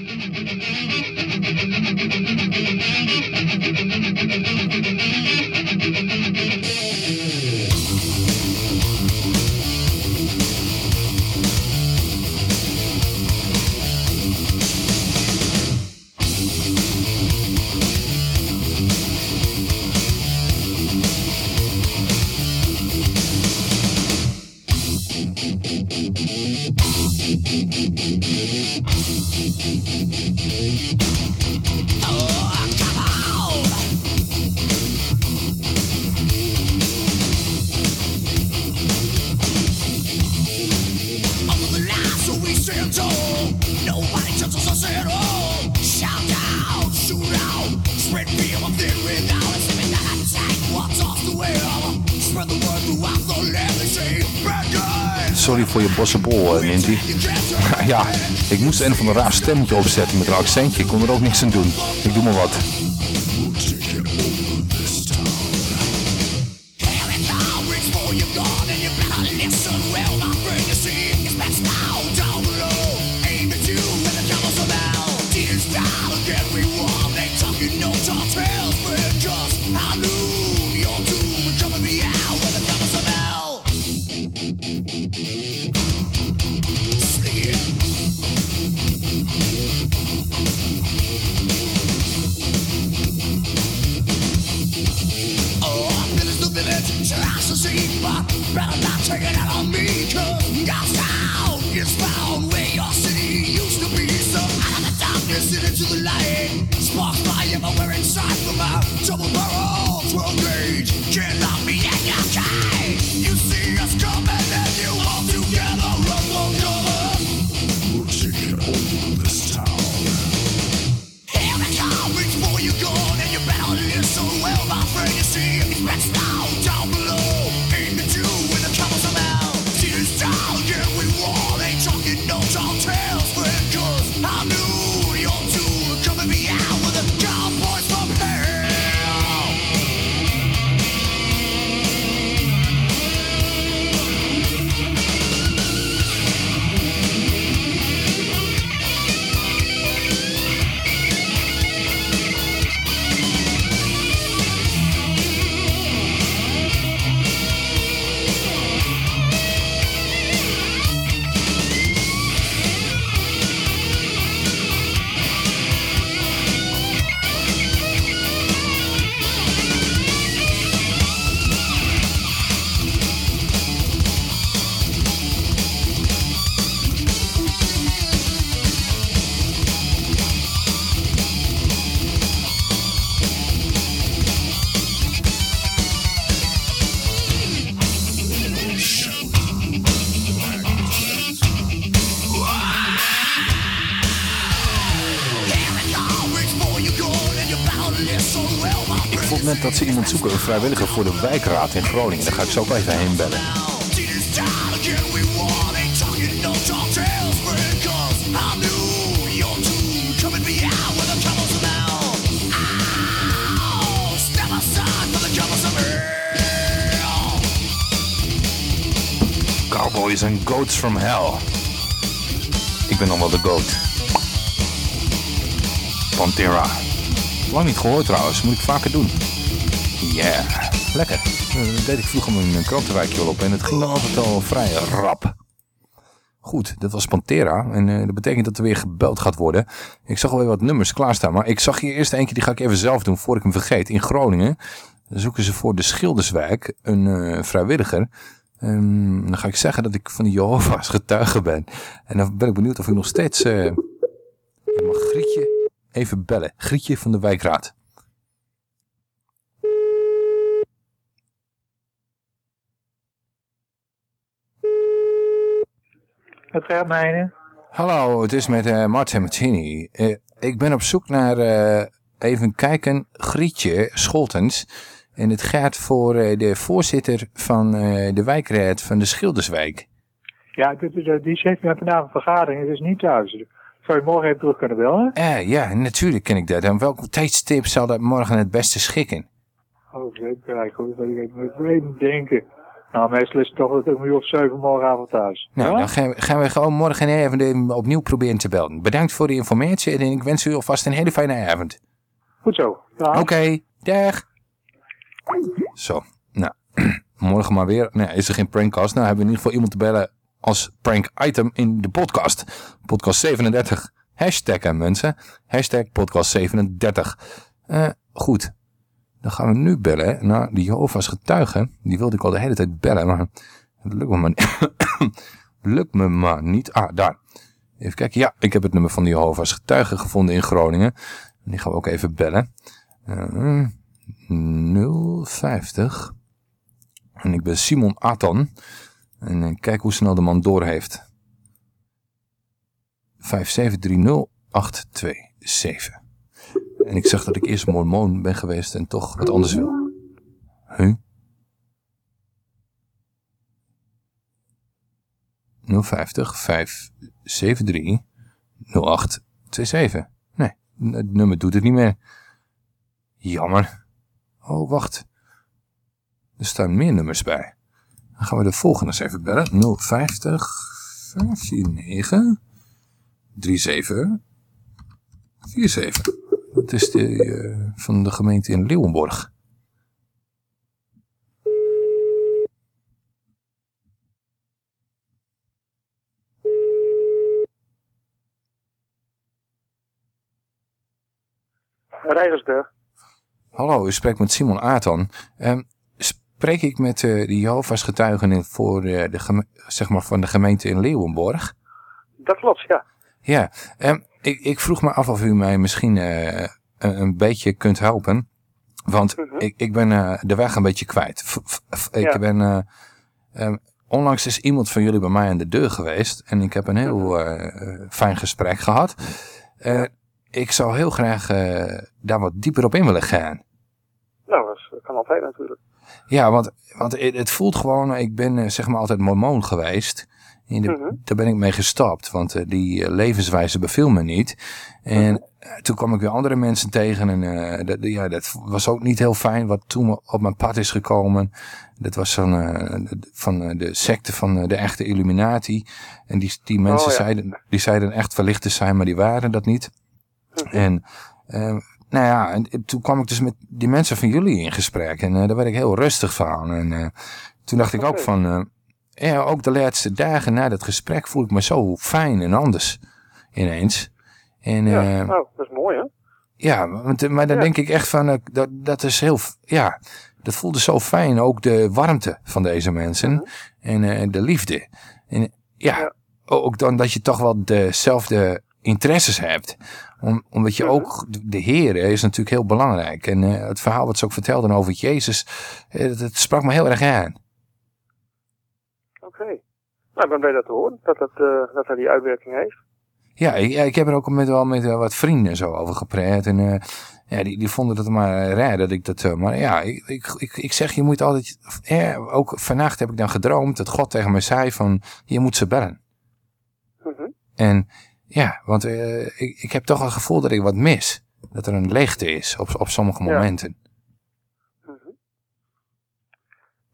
Sorry voor je bossenbol, eh, Ninty. ja, ik moest een van de raar stemmetje opzetten met een accentje. Ik kon er ook niks aan doen. Ik doe maar wat. Een vrijwilliger voor de wijkraad in Groningen. Daar ga ik zo ook even heen bellen. Cowboys and goats from hell. Ik ben dan wel de goat. Pantera. Lang niet gehoord trouwens, moet ik vaker doen. Yeah, lekker. Eh, Dat deed ik vroeger mijn krantenwijkje op en het ging altijd al vrij rap. Goed, dat was Pantera en eh, dat betekent dat er weer gebeld gaat worden. Ik zag alweer wat nummers klaarstaan, maar ik zag hier eerst eentje, die ga ik even zelf doen voor ik hem vergeet. In Groningen zoeken ze voor de Schilderswijk een eh, vrijwilliger. Ehm, dan ga ik zeggen dat ik van de Jehovah's getuige ben. En dan ben ik benieuwd of ik nog steeds... ik mag Grietje even bellen. Grietje van de wijkraad. Het gaat mijnen. Hallo, het is met eh Martin Martini. Eh, ik ben op zoek naar eh, even kijken Grietje Scholtens. En het gaat voor de voorzitter van de wijkraad van de Schilderswijk. Ja, die heeft met vanavond vergadering. Het is niet thuis. Zou je morgen even terug kunnen bellen? Eh, ja, natuurlijk ken ik dat. En welk tijdstip zal dat morgen het beste schikken? Oh, even kijken. Goed, dat ik even denken. Nou, meestal is het toch dat ik om uur of zeven morgenavond thuis. Nou, Ja? dan gaan we, gaan we gewoon morgen even de- opnieuw proberen te bellen. Bedankt voor de informatie en ik wens u alvast een hele fijne avond. Goed zo. Oké, dag. Zo, nou, morgen maar weer. Nou, is er geen prankcast? Nou, hebben we in ieder geval iemand te bellen als prank item in de podcast. Podcast 37. Hashtag hè, mensen. Hashtag podcast 37. Eh, goed. Dan gaan we nu bellen naar de Jehovah's getuigen. Die wilde ik al de hele tijd bellen, maar het lukt me maar niet. lukt me maar niet. Ah, daar. Even kijken. Ja, ik heb het nummer van de Jehovah's getuigen gevonden in Groningen. Die gaan we ook even bellen. Eh, 050. En ik ben Simon Atan. En eh, kijk hoe snel de man door heeft. En ik zeg dat ik eerst mormoon ben geweest en toch wat anders wil. Huh? 050 573 0827. Nee, het nummer doet het niet meer. Jammer. Oh, wacht. Er staan meer nummers bij. Dan gaan we de volgende eens even bellen. 050 549 37 47. Dat is de eh, van de gemeente in Leeuwenborg. Rijgersberg. Hallo, u spreekt met Simon Aarton. Ehm, spreek ik met eh, de Jehovah's getuigen voor eh, de zeg maar van de gemeente in Leeuwenborg? Dat klopt, ja. Ja, ehm, ik, ik vroeg me af of u mij misschien eh, een, een beetje kunt helpen. Want ik, ik ben eh, de weg een beetje kwijt. F- f- f- ik Ja. ben, eh, ehm, onlangs is iemand van jullie bij mij aan de deur geweest. En ik heb een heel eh, fijn gesprek gehad. Eh, Ik zou heel graag daar wat dieper op in willen gaan. Nou, dat, kan altijd natuurlijk. Ja, want, want het, voelt gewoon, ik ben zeg maar altijd mormoon geweest. De- Mhm. Daar ben ik mee gestopt, want eh, die eh, levenswijze beviel me niet. En Mhm. eh, toen kwam ik weer andere mensen tegen en dat, ja, dat was ook niet heel fijn wat toen op mijn pad is gekomen. Dat was van, van de secte van de echte Illuminati. En die, die mensen Oh, ja. zeiden, die zeiden echt verlicht te zijn, maar die waren dat niet. Mhm. En eh, nou ja, en, en toen kwam ik dus met die mensen van jullie in gesprek. En daar werd ik heel rustig van. En toen dacht ik ook van... eh, ja, ook de laatste dagen na dat gesprek voel ik me zo fijn en anders ineens. En Ja, eh, nou, dat is mooi, hè? ja, want, maar dan denk ik echt van, eh, dat, dat is heel, ja, dat voelde zo fijn. Ook de warmte van deze mensen en eh, de liefde. En ja, ook dan dat je toch wel dezelfde interesses hebt. Om, omdat je ook, de- Heer is natuurlijk heel belangrijk. En eh, het verhaal wat ze ook vertelden over Jezus, eh, dat, dat sprak me heel erg aan. Nou, ik ben blij dat te horen, dat, dat, eh, dat hij die uitwerking heeft. Ja, ik, ja, ik heb er ook met, wel met eh, wat vrienden zo over gepraat. En eh, ja, die, die vonden het maar raar dat ik dat... maar ja, ik, ik, ik, zeg, je moet altijd... Eh, ook vannacht heb ik dan gedroomd dat God tegen mij zei van... Je moet ze bellen. Mhm. En ja, want ik, ik heb toch een gevoel dat ik wat mis. Dat er een leegte is op, op sommige Ja. momenten.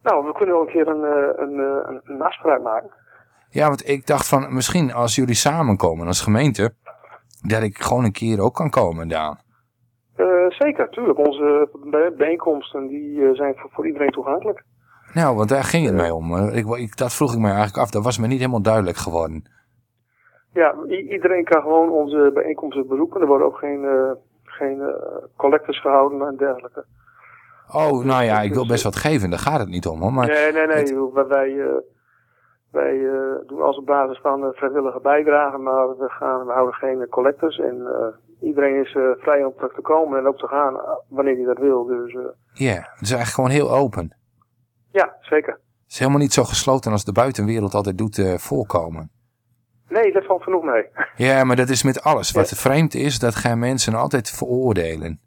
Nou, we kunnen wel een keer een, een, een, een afspraak maken. Ja, want ik dacht van misschien als jullie samenkomen als gemeente... dat ik gewoon een keer ook kan komen, Daan. Eh, zeker, tuurlijk. Onze bij- bijeenkomsten die, eh, zijn voor, voor iedereen toegankelijk. Nou, want daar ging het mij om. Eh, Ik, ik, dat vroeg ik mij eigenlijk af. Dat was me niet helemaal duidelijk geworden. Ja, iedereen kan gewoon onze bijeenkomsten bezoeken. Er worden ook geen, geen collectors gehouden en dergelijke. Oh, nou ja, ik wil best wat geven. Daar gaat het niet om. Hoor. Maar nee, nee, nee. joh, Wij, wij, eh, doen als op basis van eh, vrijwillige bijdragen, maar we, gaan, we houden geen collectors. En eh, iedereen is vrij om terug te komen en ook te gaan wanneer hij dat wil. Dus ja, het is eigenlijk gewoon heel open. ja, zeker. Het is helemaal niet zo gesloten als de buitenwereld altijd doet voorkomen. Nee, dat valt genoeg mee. Ja, maar dat is met alles. Wat vreemd is, dat gaan mensen altijd veroordelen.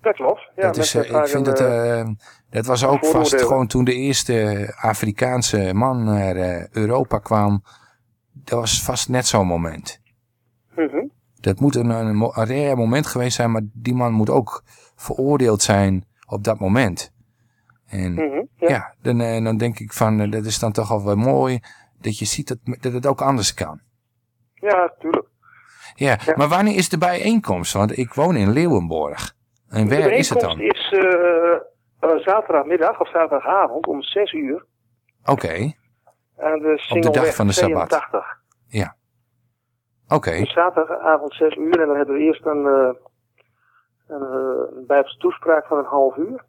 Dat klopt. Ja, dat, is, ik vind dat, dat was ook vast gewoon toen de eerste Afrikaanse man naar eh, Europa kwam. Dat was vast net zo'n moment. mhm. Dat moet een, een, rare moment geweest zijn, maar die man moet ook veroordeeld zijn op dat moment. En Mhm, ja, dan, eh, dan denk ik van, eh, dat is dan toch al wel mooi dat je ziet dat, dat het ook anders kan. Ja, tuurlijk. Ja, maar wanneer is de bijeenkomst? Want ik woon in Leeuwenborg. En waar de is het dan? bijeenkomst is eh, zaterdagmiddag of zaterdagavond om 6 uur. Oké, Aan de op de dag van de Sabbat. 82. Ja. Oké, Dus zaterdagavond 6 uur en dan hebben we eerst een, eh een, een Bijbelse toespraak van een half uur.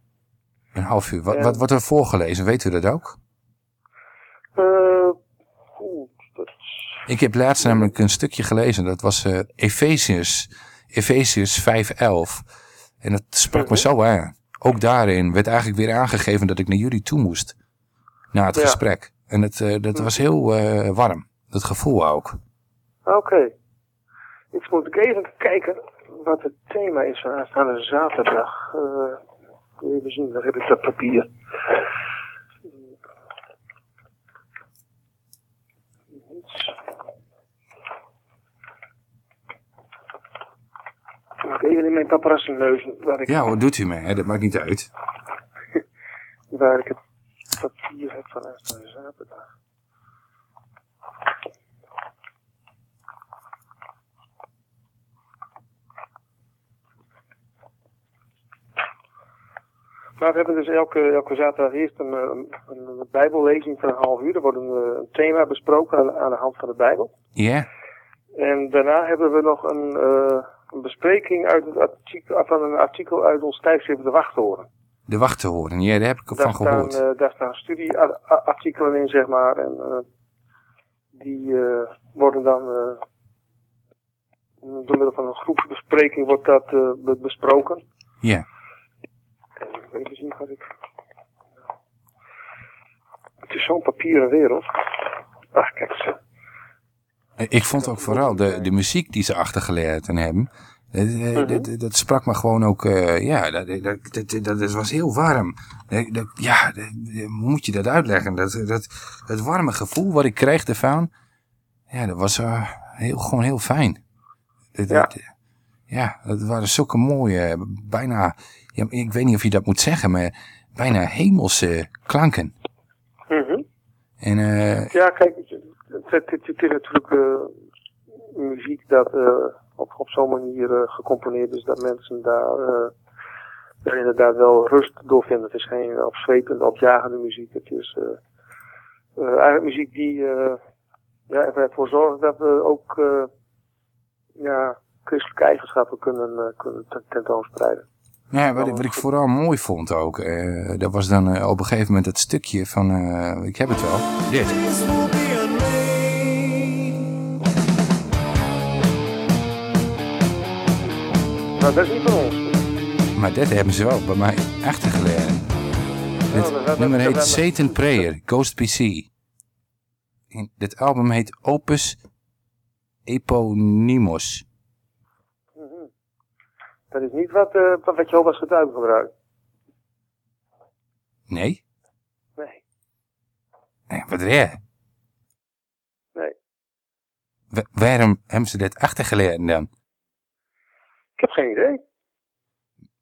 een half uur. Wat, wat wordt er voorgelezen? Weet u dat ook? Eh, oeh, dat- Ik heb laatst namelijk een stukje gelezen. Dat was eh Efeziërs, Efeziërs 5.11. En dat sprak Mhm. me zo aan. Ook daarin werd eigenlijk weer aangegeven dat ik naar jullie toe moest. Na het Ja. Gesprek. En het, eh, dat was heel eh, warm. Dat gevoel ook. Oké. Ik moet even kijken wat het thema is van aanstaande zaterdag. Eh, even zien, daar heb ik dat papier. Ik moet even in mijn Ja, wat doet u mee? Hè? Dat maakt niet uit. waar ik het papier heb van aanstaande zaterdag. Maar we hebben dus elke, elke zaterdag eerst een, eh, een, een bijbellezing van een half uur. Er wordt een, eh, een thema besproken aan, aan de hand van de Bijbel. Ja? En daarna hebben we nog een, eh, een bespreking uit het artikel, van een artikel uit ons tijdschrift De Wachttoren. De wacht te horen. Ja, daar heb ik Daar van gehoord. staan, eh, daar staan studieartikelen in, zeg maar. En eh, die eh, worden dan door middel van een groepsbespreking wordt dat be- besproken. Ja. Even zien wat ik... Het is zo'n papieren wereld. Ach, kijk eens. Eh, Ik vond ook vooral de, de muziek die ze achtergelaten hebben. eh, eh, dat, dat sprak me gewoon ook, ja, dat, dat, dat, was heel warm. Dat- ja, moet je dat uitleggen? Dat, dat, dat warme gevoel wat ik kreeg ervan, ja, dat was heel, gewoon heel fijn. Dat- ja, dat waren zulke mooie, bijna, ja, ik weet niet of je dat moet zeggen, maar bijna hemelse klanken. Mhm. En Ja, kijk, het, het, het- het is natuurlijk eh, muziek dat eh, op, op zo'n manier eh, gecomponeerd is dat mensen daar, daar inderdaad wel rust door vinden. Het is geen opzwepende, opjagende muziek. Het is eh, eh, eigenlijk muziek die eh, ja, ervoor zorgt dat we ook eh, ja, christelijke eigenschappen kunnen, kunnen ten- tentoonspreiden. Ja, wat, ik- wat ik vooral mooi vond ook, eh, dat was dan op een gegeven moment het stukje van, eh, ik heb het wel, dit. Maar dat is niet van ons. Maar dit hebben ze wel bij mij achtergelaten. dat- Het dat- nummer dat- heet dat- Satan Prayer, Ghost PC. En dit album heet Opus Eponymos. Mhm. Dat is niet wat, eh, wat Jehovah's getuigen gebruikt. Nee? Nee. Nee, wat raar. Nee. Wa- waarom hebben ze dit achtergelaten dan? Ik heb geen idee.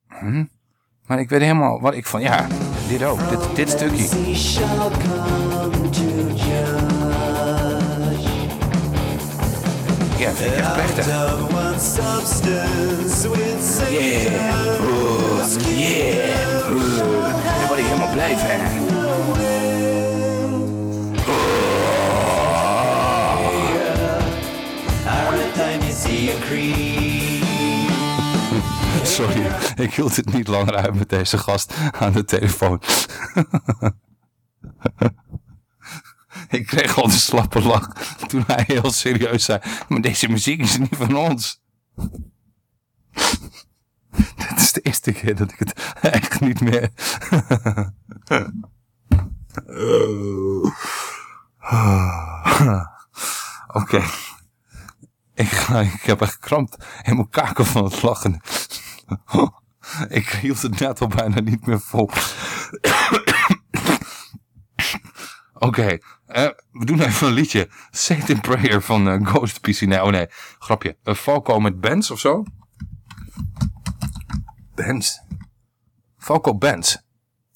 Hm? Maar ik weet helemaal wat ik van, ja, dit ook, dit, dit stukje. Ja, vind ik echt prachtig. Yeah, oeh, yeah, oeh. Daar word ik helemaal blij van. Sorry, ik hield het niet langer uit met deze gast aan de telefoon. ik kreeg al een slappe lach toen hij heel serieus zei, maar deze muziek is niet van ons. Dit is de eerste keer dat ik het echt niet meer... Oké. Ik, ga, ik heb echt kramp in mijn kaken van het lachen. ik hield het net al bijna niet meer vol. Oké, eh, we doen even een liedje. Satan Prayer van eh, Ghost PC. Nee, oh nee, grapje. Falco met bands of zo? Bands? Falco Bands.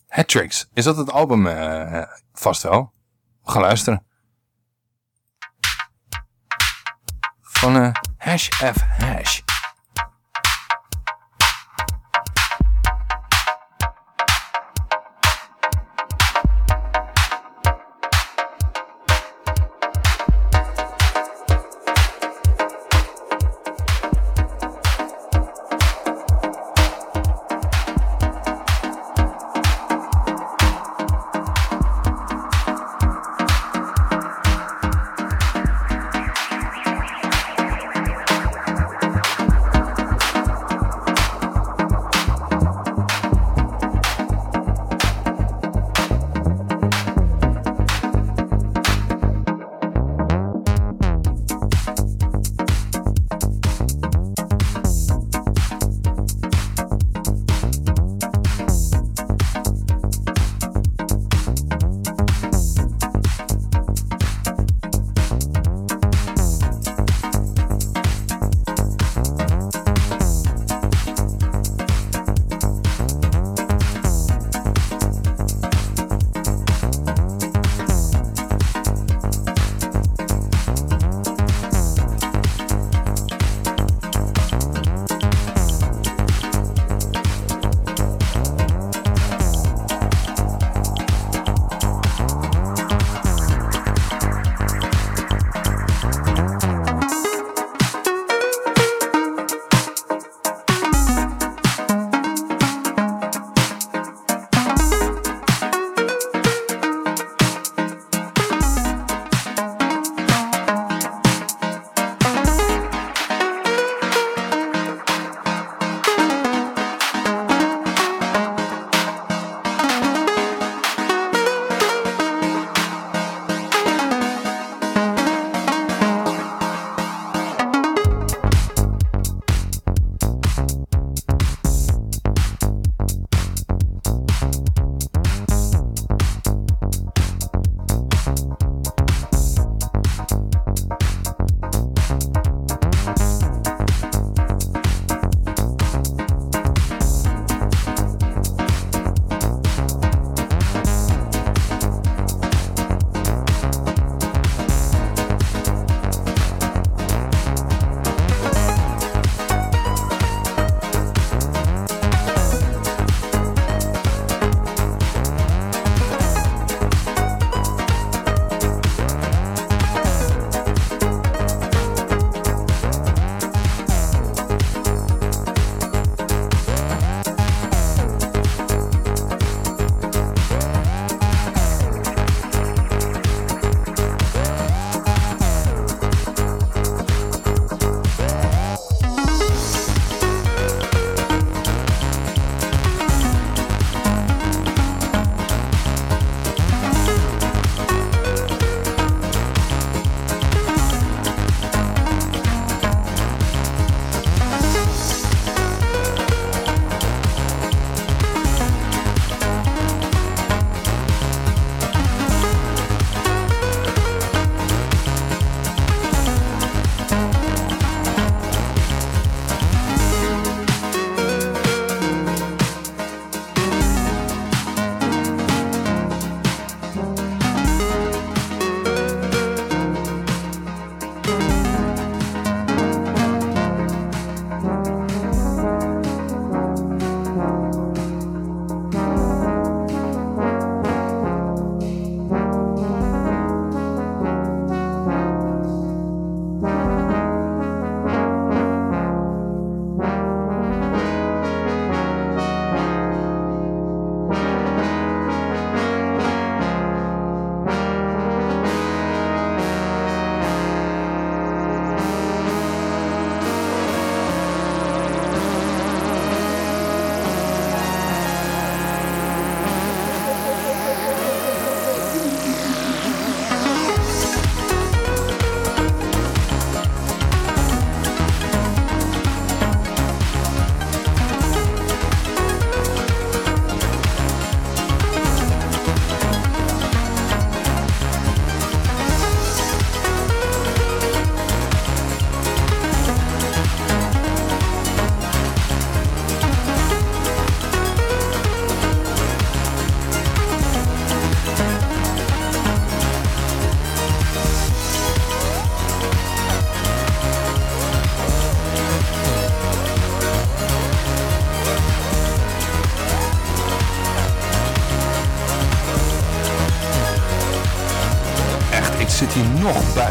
Hattricks. Is dat het album? eh, vast wel. We gaan luisteren. Van Hash F Hash.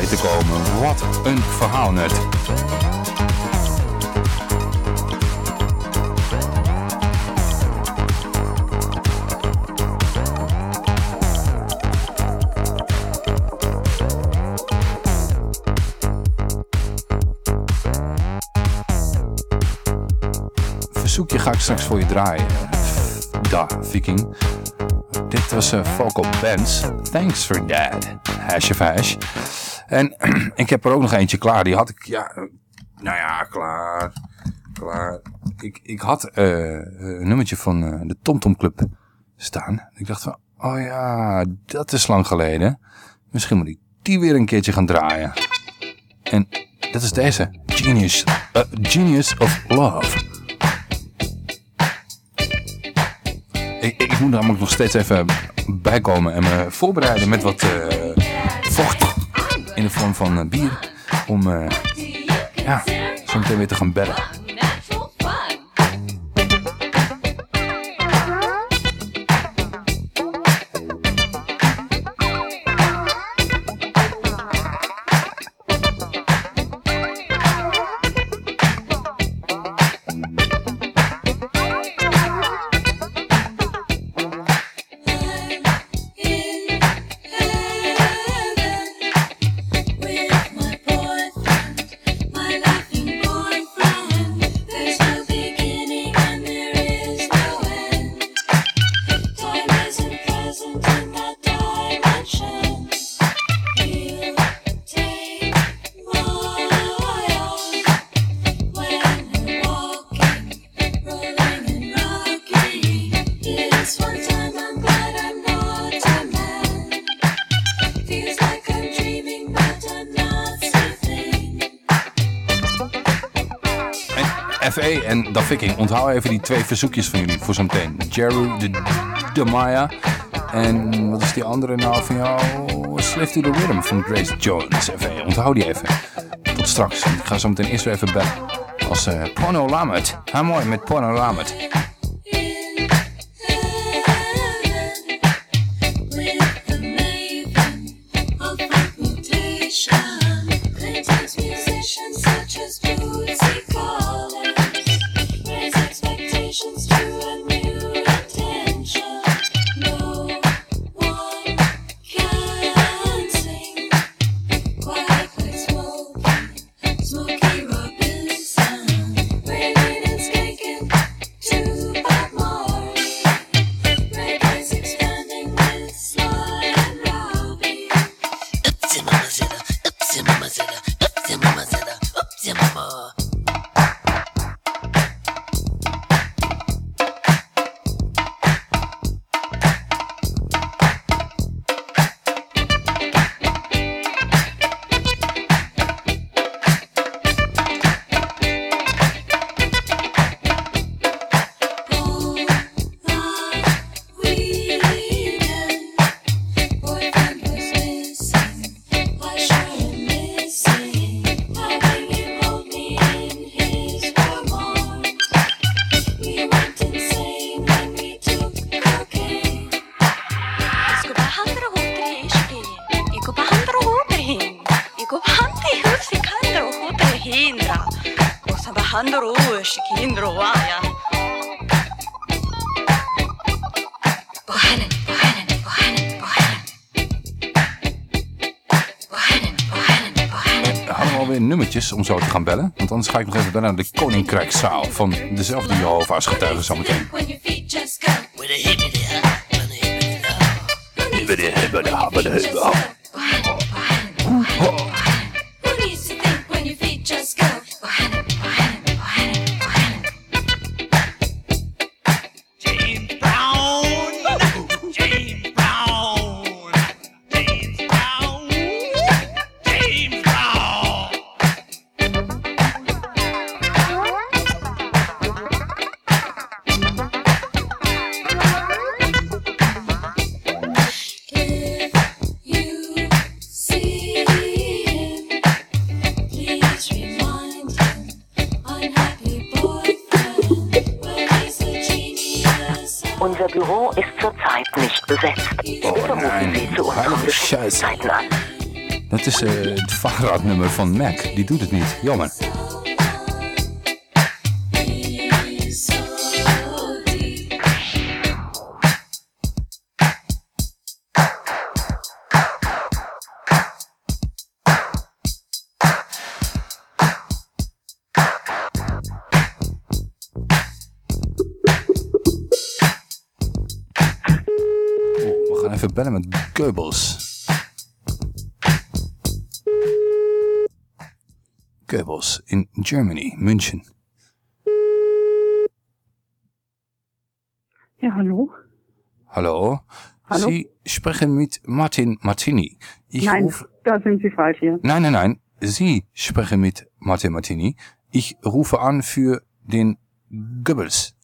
Te komen. Wat een verhaal net. Verzoekje ga ik straks voor je draaien. Da, Viking. Dit was uh, Vocal Bands. Thanks for that. Hash of hash. En ik heb er ook nog eentje klaar. Die had ik, ja, nou ja, klaar. Klaar. Ik, ik had eh, een nummertje van eh, de TomTom Club staan. Ik dacht van, oh ja, dat is lang geleden. Misschien moet ik die weer een keertje gaan draaien. En dat is deze. Genius. eh, Genius of Love. Ik, ik moet namelijk nog steeds even bijkomen en me voorbereiden met wat in de vorm van eh, bier. Om eh, ja, zo meteen weer te gaan bellen. Die twee verzoekjes van jullie voor zometeen. Jeru de, de Maya en wat is die andere nou van jou? Slave to the Rhythm van Grace Jones. FE, onthoud die even. Tot straks. Ik ga zo meteen eerst weer even bellen. Als eh Porno Lamet. Ha mooi met Porno Lamet. Hindra och ja. Bohanen, bohanen, bohanen, bohanen. Bohanen, bohanen, bohanen. Hadden we alweer nummertjes om zo te gaan bellen? Want anders ga ik nog even bellen naar de Koninkrijkszaal van dezelfde Jehovah's getuigen zometeen. When your feet just van Mac. Die doet het niet. Jammer. Gaan even bellen met Goebbels. Goebbels in Germany, München. Ja, hallo? Hallo? Hallo? Sie sprechen mit Martin Martini. Ich Nein, rufe... da sind Sie falsch hier. Nein, nein, nein. Sie sprechen mit Martin Martini. Ich rufe an für den Goebbels.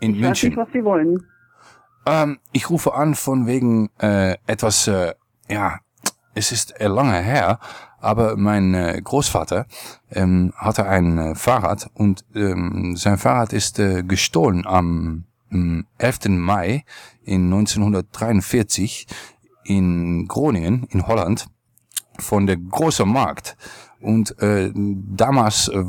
In Ich weiß München. nicht, was Sie wollen. Ähm, ich rufe an von wegen äh, etwas, äh, ja, es ist äh, lange her, aber mein äh, Großvater ähm, hatte ein äh, Fahrrad und ähm, sein Fahrrad ist äh, gestohlen am ähm, 11. Mai in 1943 in Groningen in Holland von der große Markt. Und äh, damals äh,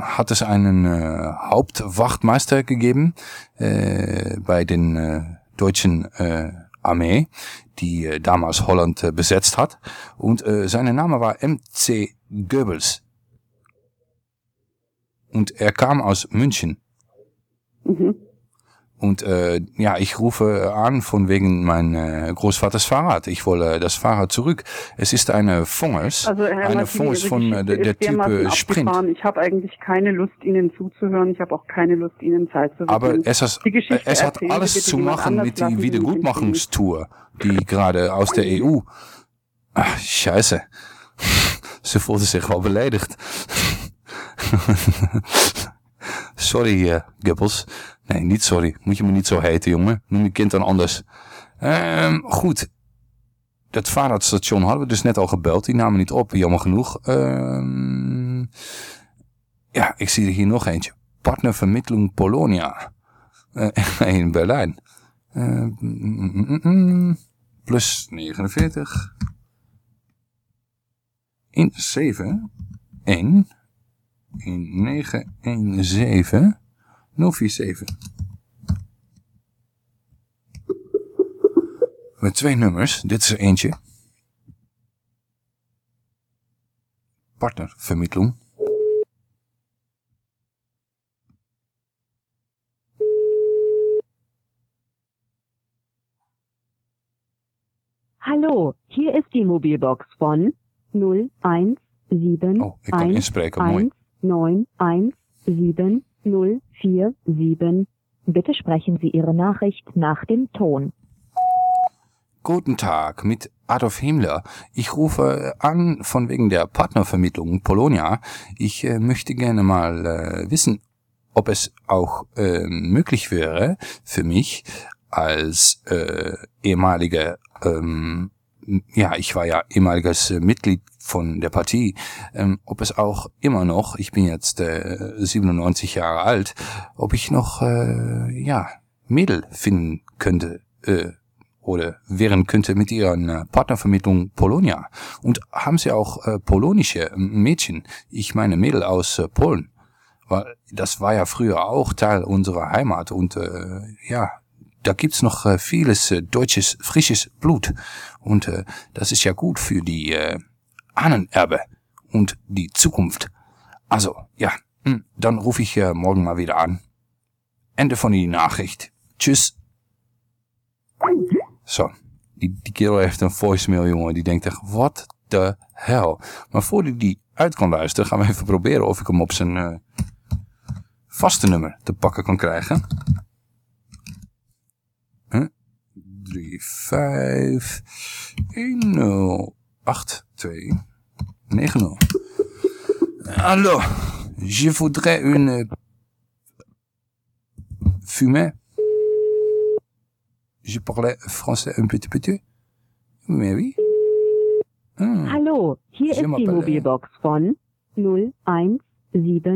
hat es einen äh, Hauptwachtmeister gegeben äh, bei den äh, deutschen äh, Armee, die äh, damals Holland äh, besetzt hat. Und äh, sein Name war MC Goebbels. Und er kam aus München. Mhm. Und äh, ja, ich rufe an von wegen mein äh, Großvaters Fahrrad. Ich wolle das Fahrrad zurück. Es ist eine Fongers, Also, Herr eine Martini, Fongers Ihre von äh, der, der Typ äh, Sprint. Ich habe eigentlich keine Lust, Ihnen zuzuhören. Ich habe auch keine Lust, Ihnen Zeit zu widmen. Aber es, Geschichte es hat alles zu machen mit Frieden. Wiedergutmachungstour, die gerade aus der EU. Ach, scheiße. Ze voelde zich wel beledigd. sorry, eh Goebbels. Nee, niet sorry. Moet je me niet zo heten, jongen. Noem je kind dan anders. Ehm, goed. Dat vaarradstation hadden we dus net al gebeld. Die namen niet op, jammer genoeg. Ehm, ja, ik zie er hier nog eentje. Partnervermittlung Polonia. Eh, in Berlijn. Mm, mm, mm, mm. plus 49. In 7. 1. In 9. 1 7. 047. Met twee nummers, dit is er eentje. Hallo, hier is die Mobilbox von 017 oh, 1 1 9 1 7 0 4, 7. Bitte sprechen Sie Ihre Nachricht nach dem Ton. Guten Tag mit Adolf Himmler. Ich rufe an von wegen der Partnervermittlung Polonia. Ich äh, möchte gerne mal äh, wissen, ob es auch äh, möglich wäre für mich als äh, ehemaliger ähm, ja, ich war ja ehemaliges äh, Mitglied von der Partie, ähm, ob es auch immer noch, ich bin jetzt äh, 97 Jahre alt, ob ich noch, äh, ja, Mädel finden könnte, äh, oder wären könnte mit ihren äh, Partnervermittlung Polonia. Und haben sie auch äh, polonische Mädchen, ich meine Mädel aus äh, Polen. Weil das war ja früher auch Teil unserer Heimat und äh, ja, da gibt's noch äh, vieles äh, deutsches, frisches Blut. Und äh, das ist ja gut für die äh, Ahnenerbe und die Zukunft. Also, ja, hm, dann rufe ich äh, morgen mal wieder an. Ende von die Nachricht. Tschüss. Zo, die, die kerel heeft een voicemail, jongen. Die denkt echt, what the hell? Maar voordat die uit kan luisteren, gaan we even proberen of ik hem op zijn eh, vaste nummer te pakken kan krijgen. Huh? 3, 5, 1, 0, 8, 2, 9, 0. Hallo, je voudrais une fumée. Je parlais français un petit peu. Mais oui. Ah. Hallo, hier Je die m'appelle- Mobilbox von 017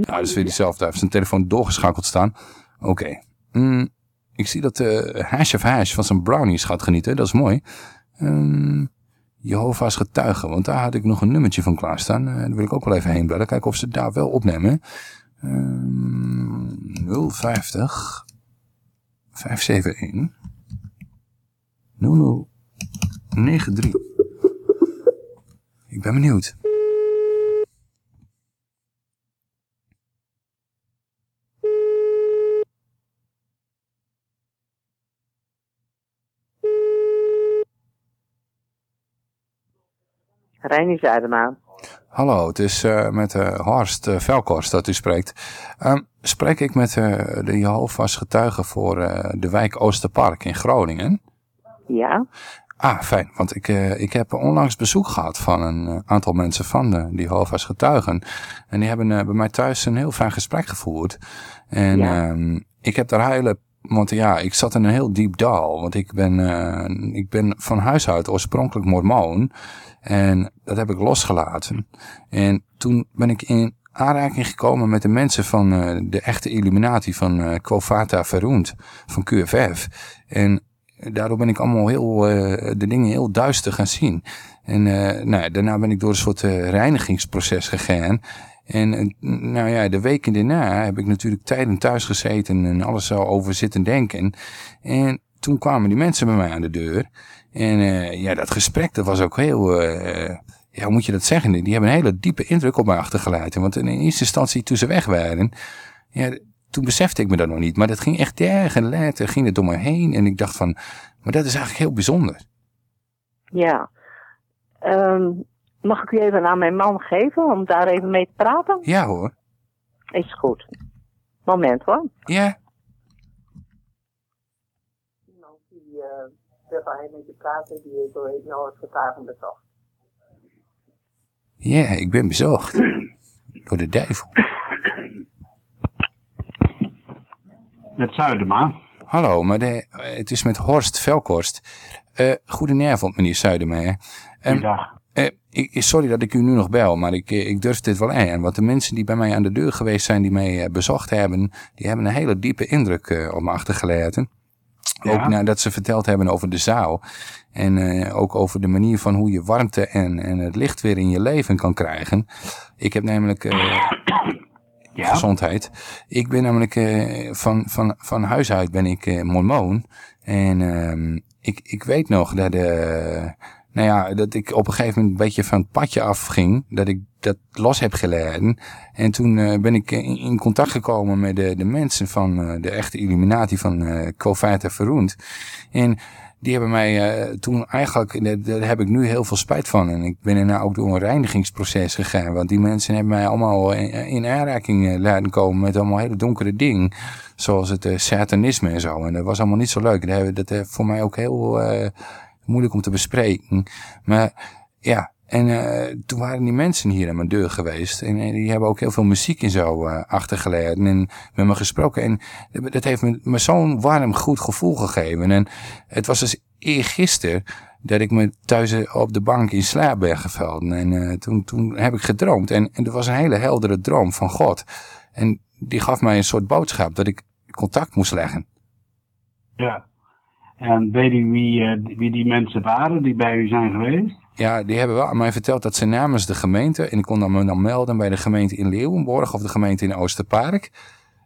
Ja, dat is weer diezelfde. Hij heeft zijn telefoon doorgeschakeld staan. Oké. Mm, ik zie dat de hash of hash van zijn brownies gaat genieten. Dat is mooi. Ehm, Jehovah's getuigen. Want daar had ik nog een nummertje van klaarstaan. Uh, daar wil ik ook wel even heen bellen. Kijken of ze daar wel opnemen. Uh, 050 571 0093. Ik ben benieuwd. Reinier Zuidema. Hallo, het is uh, met uh, Horst uh, Velkorst dat u spreekt. Um, spreek ik met de Jehovah's getuigen voor de wijk Oosterpark in Groningen? Ja. Ah, fijn, want ik, ik heb onlangs bezoek gehad van een aantal mensen van de Jehovah's getuigen. En die hebben bij mij thuis een heel fijn gesprek gevoerd. En ja. um, ik heb daar hele want ja, ik zat in een heel diep dal. Want ik ben, uh, ik ben van huis uit oorspronkelijk mormoon. En dat heb ik losgelaten. En toen ben ik in aanraking gekomen met de mensen van uh, de echte Illuminati van uh, Quovata van QFF. En daardoor ben ik allemaal heel, de dingen heel duister gaan zien. En nou, daarna ben ik door een soort reinigingsproces gegaan. En nou ja, de weken daarna heb ik natuurlijk tijden thuis gezeten en alles zo over zitten denken. En toen kwamen die mensen bij mij aan de deur. En uh, ja, dat gesprek, dat was ook heel, uh, ja, hoe moet je dat zeggen? Die hebben een hele diepe indruk op mij achtergelaten. Want in eerste instantie, toen ze weg waren, ja, toen besefte ik me dat nog niet. Maar dat ging echt erg en later ging het door me heen. En ik dacht van, maar dat is eigenlijk heel bijzonder. Ja. Um, mag ik u even aan mijn man geven om daar even mee te praten? Ja hoor. Is goed. Moment hoor. Ja. Iemand die uh, wil hij met je praten, die heeft door nou het getuigen bezocht. Ja, ik ben bezocht. Door de duivel. Met Zuidema. Hallo, maar de, het is met Horst Velkorst. Uh, goedenavond, meneer Zuidema. Um, Dag. Ik, sorry dat ik u nu nog bel, maar ik, ik durf dit wel aan. Want de mensen die bij mij aan de deur geweest zijn, die mij bezocht hebben, die hebben een hele diepe indruk uh, op me achtergelaten. Ja. Ook nadat ze verteld hebben over de zaal. En uh, ook over de manier van hoe je warmte en, en het licht weer in je leven kan krijgen. Ik heb namelijk uh, ja. gezondheid. Ik ben namelijk uh, van, van, van huis uit ben ik mormoon. En ehm, ik, ik weet nog dat... de nou ja, dat ik op een gegeven moment een beetje van het padje afging. Dat ik dat los heb geleerd. En toen uh, ben ik in, contact gekomen met de, de mensen van uh, de echte Illuminati van uh, Covata Verroend. En die hebben mij toen eigenlijk, daar heb ik nu heel veel spijt van. En ik ben daarna ook door een reinigingsproces gegaan. Want die mensen hebben mij allemaal in, in aanraking laten komen met allemaal hele donkere dingen. Zoals het satanisme en zo. En dat was allemaal niet zo leuk. Dat, dat heeft voor mij ook heel moeilijk om te bespreken. Maar ja, en uh, toen waren die mensen hier aan mijn deur geweest. En, en die hebben ook heel veel muziek en zo uh, achtergeleerd. En met me gesproken. En dat heeft me, me zo'n warm, goed gevoel gegeven. En het was dus eergisteren dat ik me thuis op de bank in slaap ben gevallen. En toen, toen heb ik gedroomd. En, en er was een hele heldere droom van God. En die gaf mij een soort boodschap dat ik contact moest leggen. Ja. En weet u wie, uh, wie die mensen waren die bij u zijn geweest? Ja, die hebben wel aan mij verteld dat ze namens de gemeente, en ik kon dan me dan melden bij de gemeente in Leeuwenborg of de gemeente in Oosterpark.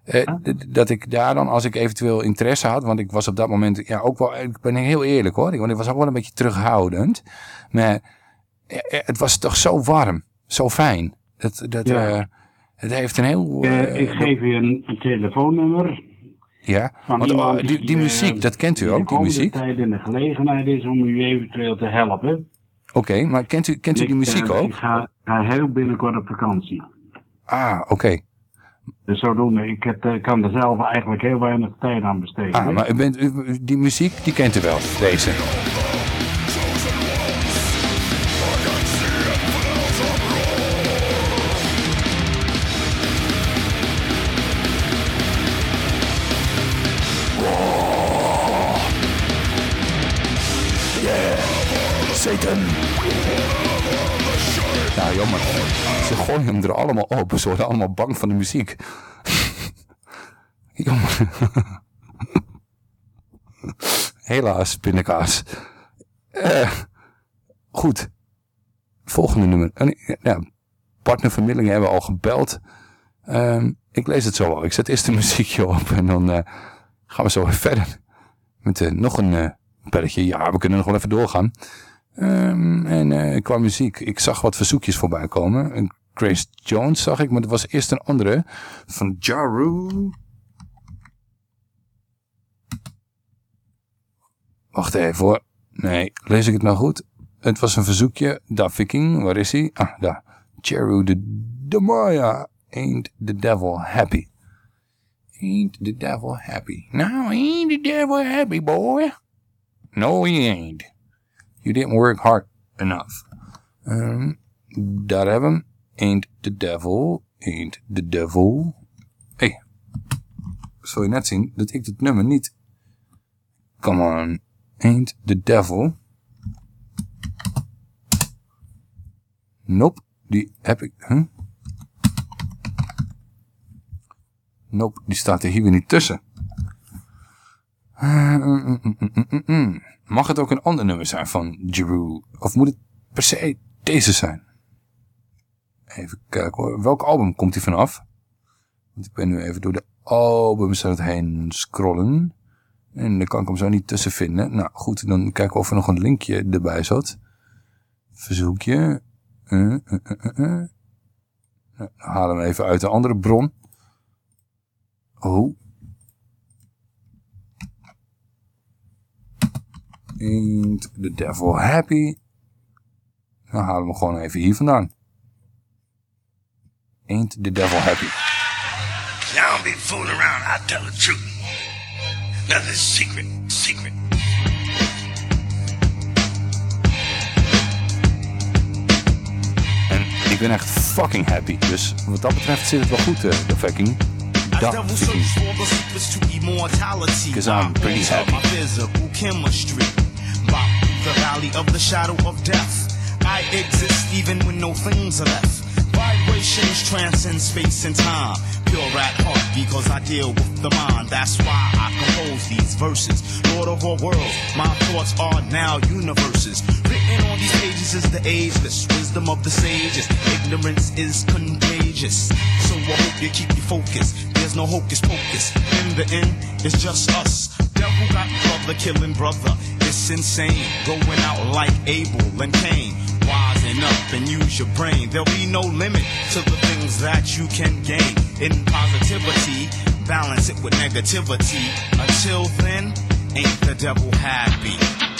Uh, Dat ik daar dan, als ik eventueel interesse had, want ik was op dat moment, ja ook wel, ik ben heel eerlijk hoor, want ik was ook wel een beetje terughoudend. Maar het was toch zo warm, zo fijn. Dat, dat, ja. uh, het heeft een heel... ik geef u een, een telefoonnummer. Ja, want oh, die, die muziek, dat kent u ook, die muziek? tijd in de gelegenheid is om u eventueel te helpen. Oké, okay, maar kent u, kent u die muziek uh, ook? Ik ga, ga, heel binnenkort op vakantie. Ah, oké. Okay. Dus zodoende, ik het, uh, kan er zelf eigenlijk heel weinig tijd aan besteden. Ah, maar u bent, u, die muziek, die kent u wel, deze? Satan. Ja, jammer. Ze gooien hem er allemaal op. Ze worden allemaal bang van de muziek. jammer. Helaas, pindakaas. Uh, Goed. Volgende nummer. En, ja, hebben we al gebeld. Ehm, ik lees het zo wel. Ik zet eerst een muziekje op en dan eh, gaan we zo weer verder. Met eh, nog een eh belletje. Ja, we kunnen nog wel even doorgaan. Ehm, en eh, qua muziek, ik zag wat verzoekjes voorbij komen. Grace Jones zag ik, maar dat was eerst een andere. Van Jaru. Wacht even hoor. Nee, lees ik het nou goed? Het was een verzoekje. Da waar is hij? Ah, daar. Jaru de Demaya. Ain't the devil happy. Ain't the devil happy. No, ain't the devil happy, boy. No, he ain't. You didn't work hard enough. Um, daar hebben we. Ain't the devil. Ain't the devil. Hé. Hey. Zul je net zien dat ik het nummer niet... Come on. Ain't the devil. Nope. Die heb ik... Huh? Nope, die staat er hier weer niet tussen. Uh, mm, mm, mm, mm. Mag het ook een ander nummer zijn van Jeru? Of moet het per se deze zijn? Even kijken hoor. Welk album komt hij vanaf? Want ik ben nu even door de albums het heen scrollen. En dan kan ik hem zo niet tussen vinden. Nou goed, dan kijken of er nog een linkje erbij zat. Verzoekje. Uh, uh, halen we even uit de andere bron. Oh. Ain't the devil happy? Dan halen we gewoon even hier vandaan. Ain't the devil happy? Now don't be fooling around. I tell the truth. Nothing's secret. Secret. En ik ben echt fucking happy. Dus wat dat betreft zit het wel goed, uh, de fucking. Dat fucking. Because I'm pretty happy. By the valley of the shadow of death. I exist even when no things are left. Vibrations transcend space and time. Pure at heart because I deal with the mind. That's why I compose these verses. Lord of all worlds, my thoughts are now universes. Written on these pages is the ageless wisdom of the sages. Ignorance is contagious. So I hope you keep your focus. There's no hocus pocus. In the end, it's just us. Devil got brother killing brother. It's insane. Going out like Abel and Cain. Wisen up and use your brain. There'll be no limit to the things that you can gain. In positivity, balance it with negativity. Until then, ain't the devil happy?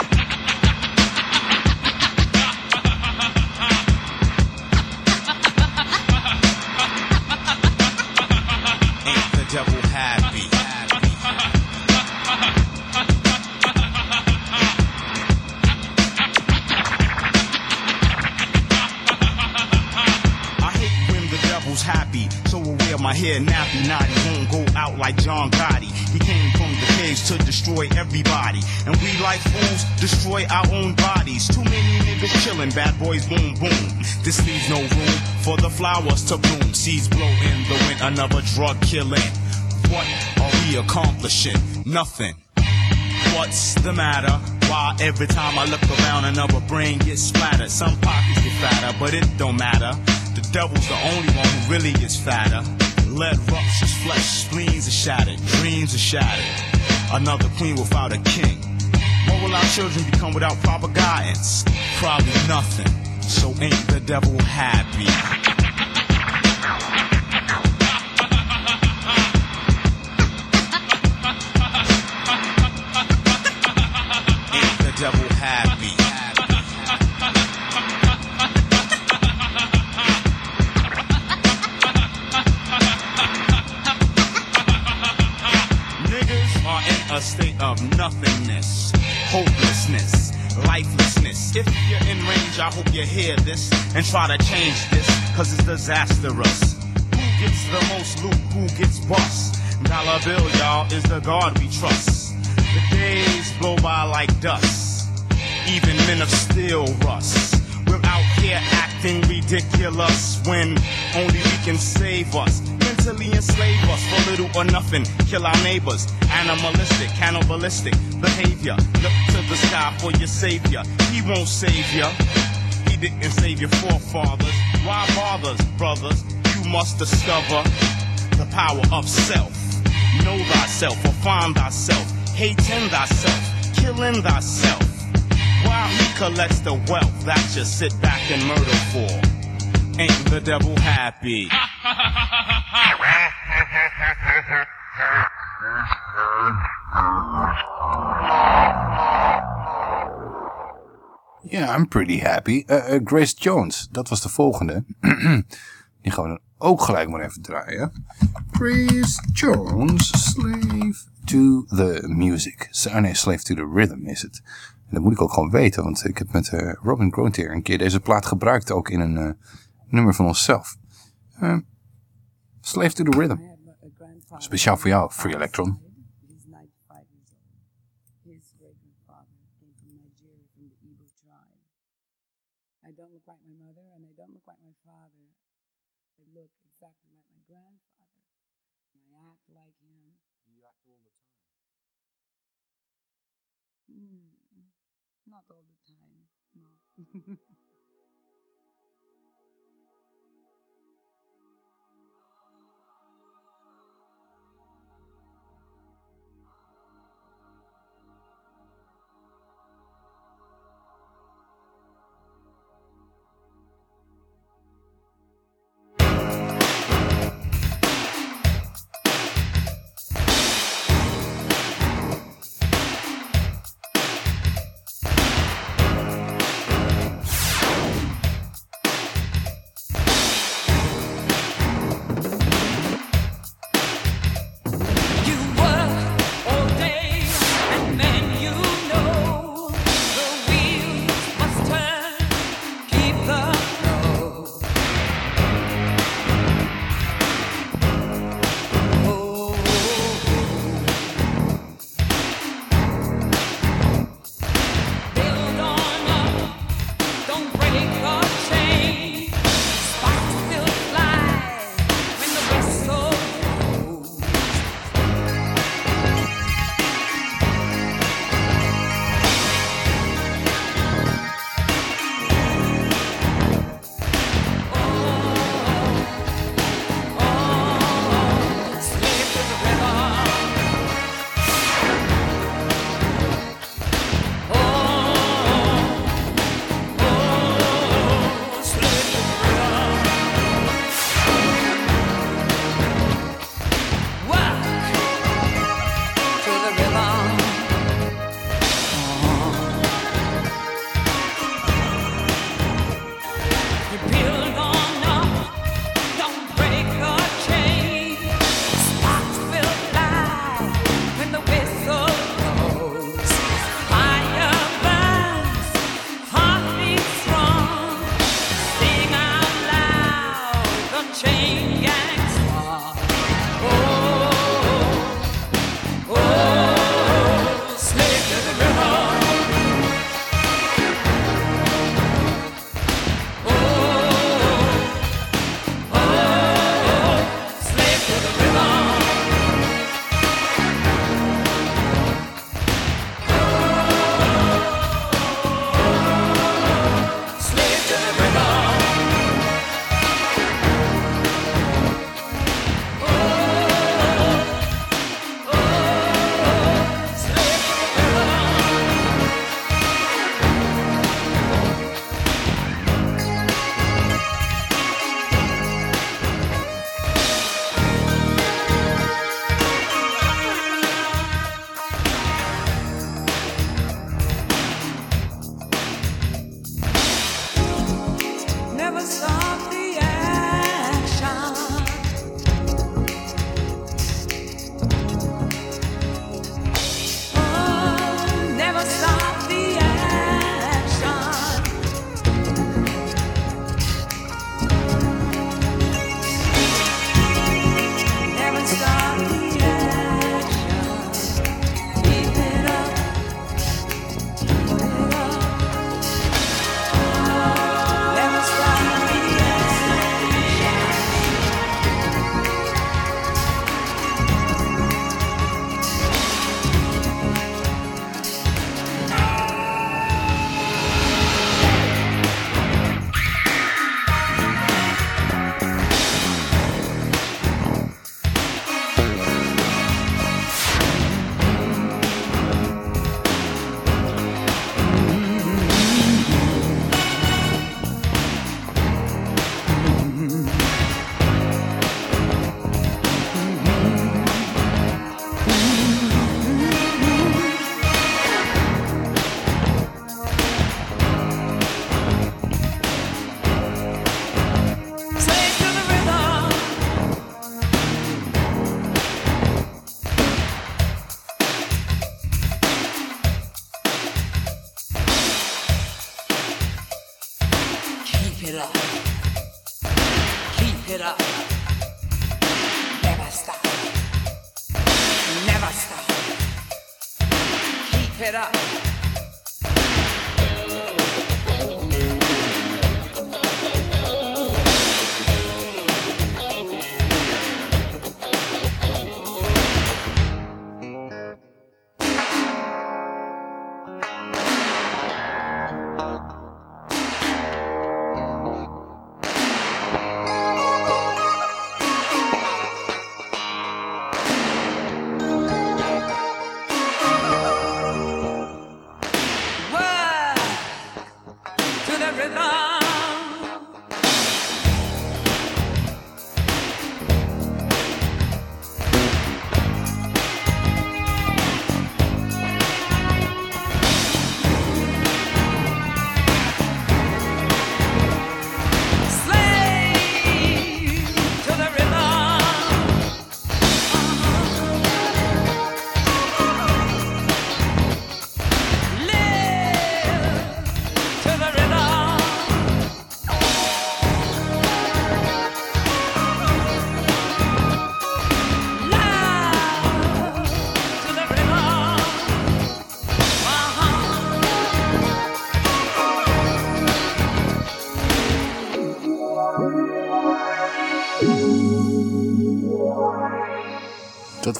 Hair nappy, naughty won't go out like John Gotti. He came from the caves to destroy everybody. And we like fools destroy our own bodies. Too many niggas chillin', bad boys boom boom. This leaves no room for the flowers to bloom. Seeds blow in the wind, another drug killing. What are we accomplishing? Nothing. What's the matter? Why every time I look around another brain gets splattered? Some pockets get fatter, but it don't matter. The devil's the only one who really is fatter. Lead ruptures, flesh, spleens are shattered, dreams are shattered. Another queen without a king. What will our children become without proper guidance? Probably nothing. So ain't the devil happy? You hear this and try to change this, cause it's disastrous. Who gets the most loot? Who gets bust? Dollar bill, y'all, is the God we trust. The days blow by like dust. Even men of steel rust. We're out here acting ridiculous when only we can save us. Mentally enslave us for little or nothing. Kill our neighbors, animalistic, cannibalistic behavior. Look to the sky for your savior. He won't save ya. He didn't save your forefathers. Why bothers, brothers? You must discover the power of self. Know thyself or find thyself. Hating thyself, killing thyself. While he collects the wealth that you sit back and murder for. Ain't the devil happy? Ja, I'm pretty happy. Eh, eh, Grace Jones, dat was de volgende. Die gaan we dan ook gelijk maar even draaien. Grace Jones, Slave to the Music. Ah nee, Slave to the Rhythm is het. En dat moet ik ook gewoon weten, want ik heb met eh, Robin Grontier een keer deze plaat gebruikt, ook in een nummer van onszelf. Slave to the Rhythm. Speciaal voor jou, Free Electron.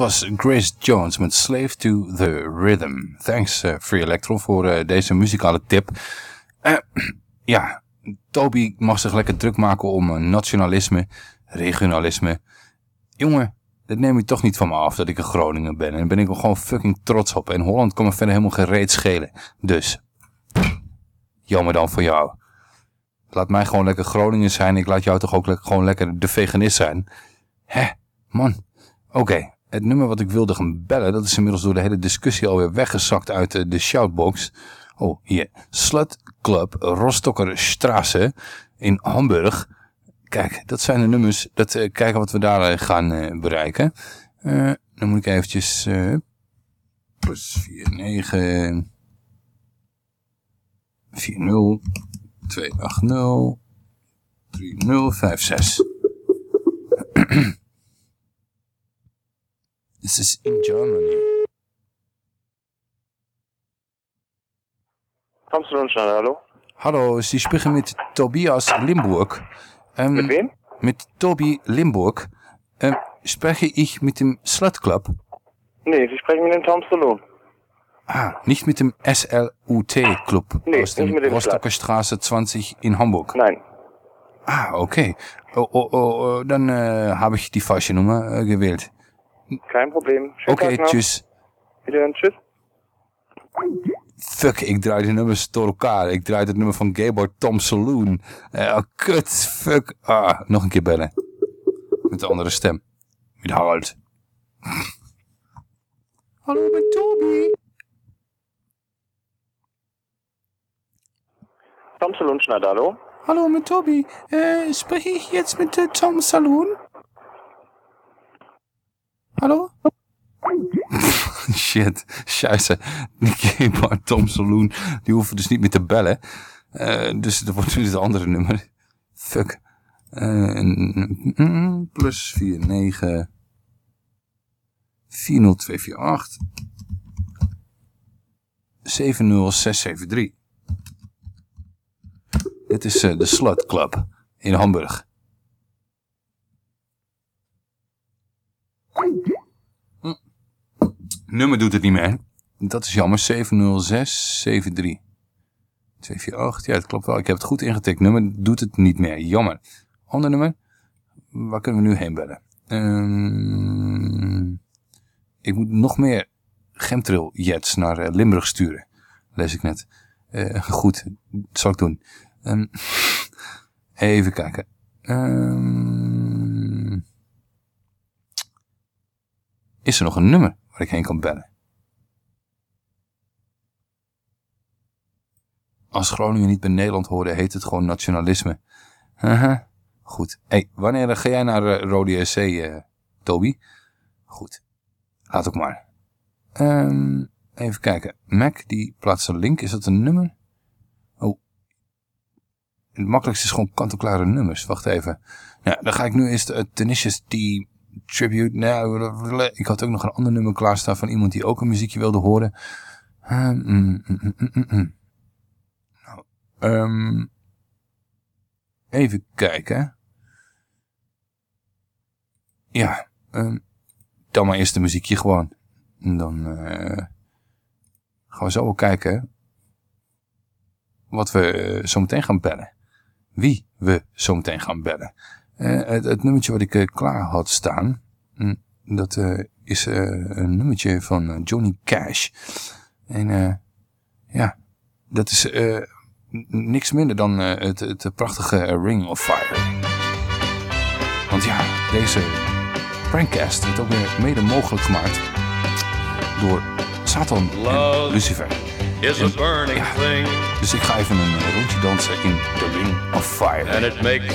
Was Grace Jones met Slave to the Rhythm. Thanks eh, Free Electron voor eh, deze muzikale tip. Eh, ja, Toby mag zich lekker druk maken om nationalisme, regionalisme. Jongen, dat neem je toch niet van me af dat ik een Groningen ben. En daar ben ik er gewoon fucking trots op. En Holland kan me verder helemaal geen reet schelen. Dus, jammer dan voor jou. Laat mij gewoon lekker Groningen zijn. Ik laat jou toch ook gewoon lekker de veganist zijn. Hè, man. Oké, het nummer wat ik wilde gaan bellen, dat is inmiddels door de hele discussie alweer weggezakt uit eh, de shoutbox. Oh, hier. Slut Club Rostocker Straße in Hamburg. Kijk, dat zijn de nummers. Dat, eh, kijken wat we daar eh, gaan eh, bereiken. Eh, dan moet ik eventjes... plus 49... 40 280 3056. This is in Germany. Amsterdam, hallo. Hallo, Sie sprechen mit Tobias Limburg. Ähm, Mit wem? Mit Tobi Limburg. Ähm, spreche ich mit dem Slut Club? Nee, Sie sprechen mit dem Tom Saloon. Ah, nicht mit dem SLUT Club Nee, aus dem nicht mit dem Rostocker Straße 20 in Hamburg. Nein. Ah, okay. Oh, oh, oh, oh, dann äh, habe ich die falsche Nummer äh, gewählt. Kein Problem. Schönen Oké, noch. tjus. Wiederhören, tschüss. Fuck, ik draai de nummers door elkaar. Ik draai het nummer van Gayboy Tom Saloon. Eh, oh, kut, fuck. Ah, nog een keer bellen. Met een andere stem. Met Harald. Hallo, met Toby. Tom Saloon, Schneider, hallo. Hallo, mit Tobi. Äh, spreche ich jetzt mit äh, Tom Saloon? Hallo? Shit, scheiße. Die Gaybar Tom Saloon, die hoeven dus niet meer te bellen. Eh, dus dat wordt nu het andere nummer. Fuck. Mm, plus 49 40248 70673. Dit is eh, de Slut Club in Hamburg. Nummer doet het niet meer. Dat is jammer. 70673. 248. Ja, dat klopt wel. Ik heb het goed ingetikt. Nummer doet het niet meer. Jammer. Ander nummer. Waar kunnen we nu heen bellen? Ehm, ik moet nog meer chemtrail jets naar eh, Limburg sturen. Lees ik net. Eh, goed, dat zal ik doen. Ehm, even kijken. Ehm, is er nog een nummer waar ik heen kan bellen? Als Groningen niet bij Nederland hoorde, heet het gewoon nationalisme. Haha. Goed. hey, wanneer ga jij naar uh, Rode SC, eh, Toby? Goed. Laat ook maar. Ehm, even kijken. Mac, die plaatst een link. Is dat een nummer? Oh. het makkelijkste is gewoon kant-en-klare nummers. Wacht even. Ja, dan ga ik nu eerst uh, Tenacious D Tribute. Nou, ik had ook nog een ander nummer klaarstaan van iemand die ook een muziekje wilde horen. Uh, mm, mm, mm, nou, um, even kijken. Ja, um, dan maar eerst de muziekje gewoon. En dan uh, gaan we zo wel kijken wat we uh, zo meteen gaan bellen. Wie we zo meteen gaan bellen. Uh, het, het, nummertje wat ik uh, klaar had staan, mm, dat uh, is een nummertje van Johnny Cash. En ja, dat is niks minder dan het, het prachtige Ring of Fire. Want ja, deze prankcast wordt ook weer mede mogelijk gemaakt door Satan en Lucifer. Is a burning ja, thing. Dus ik ga even een rondje dansen in The Ring of Fire. And it makes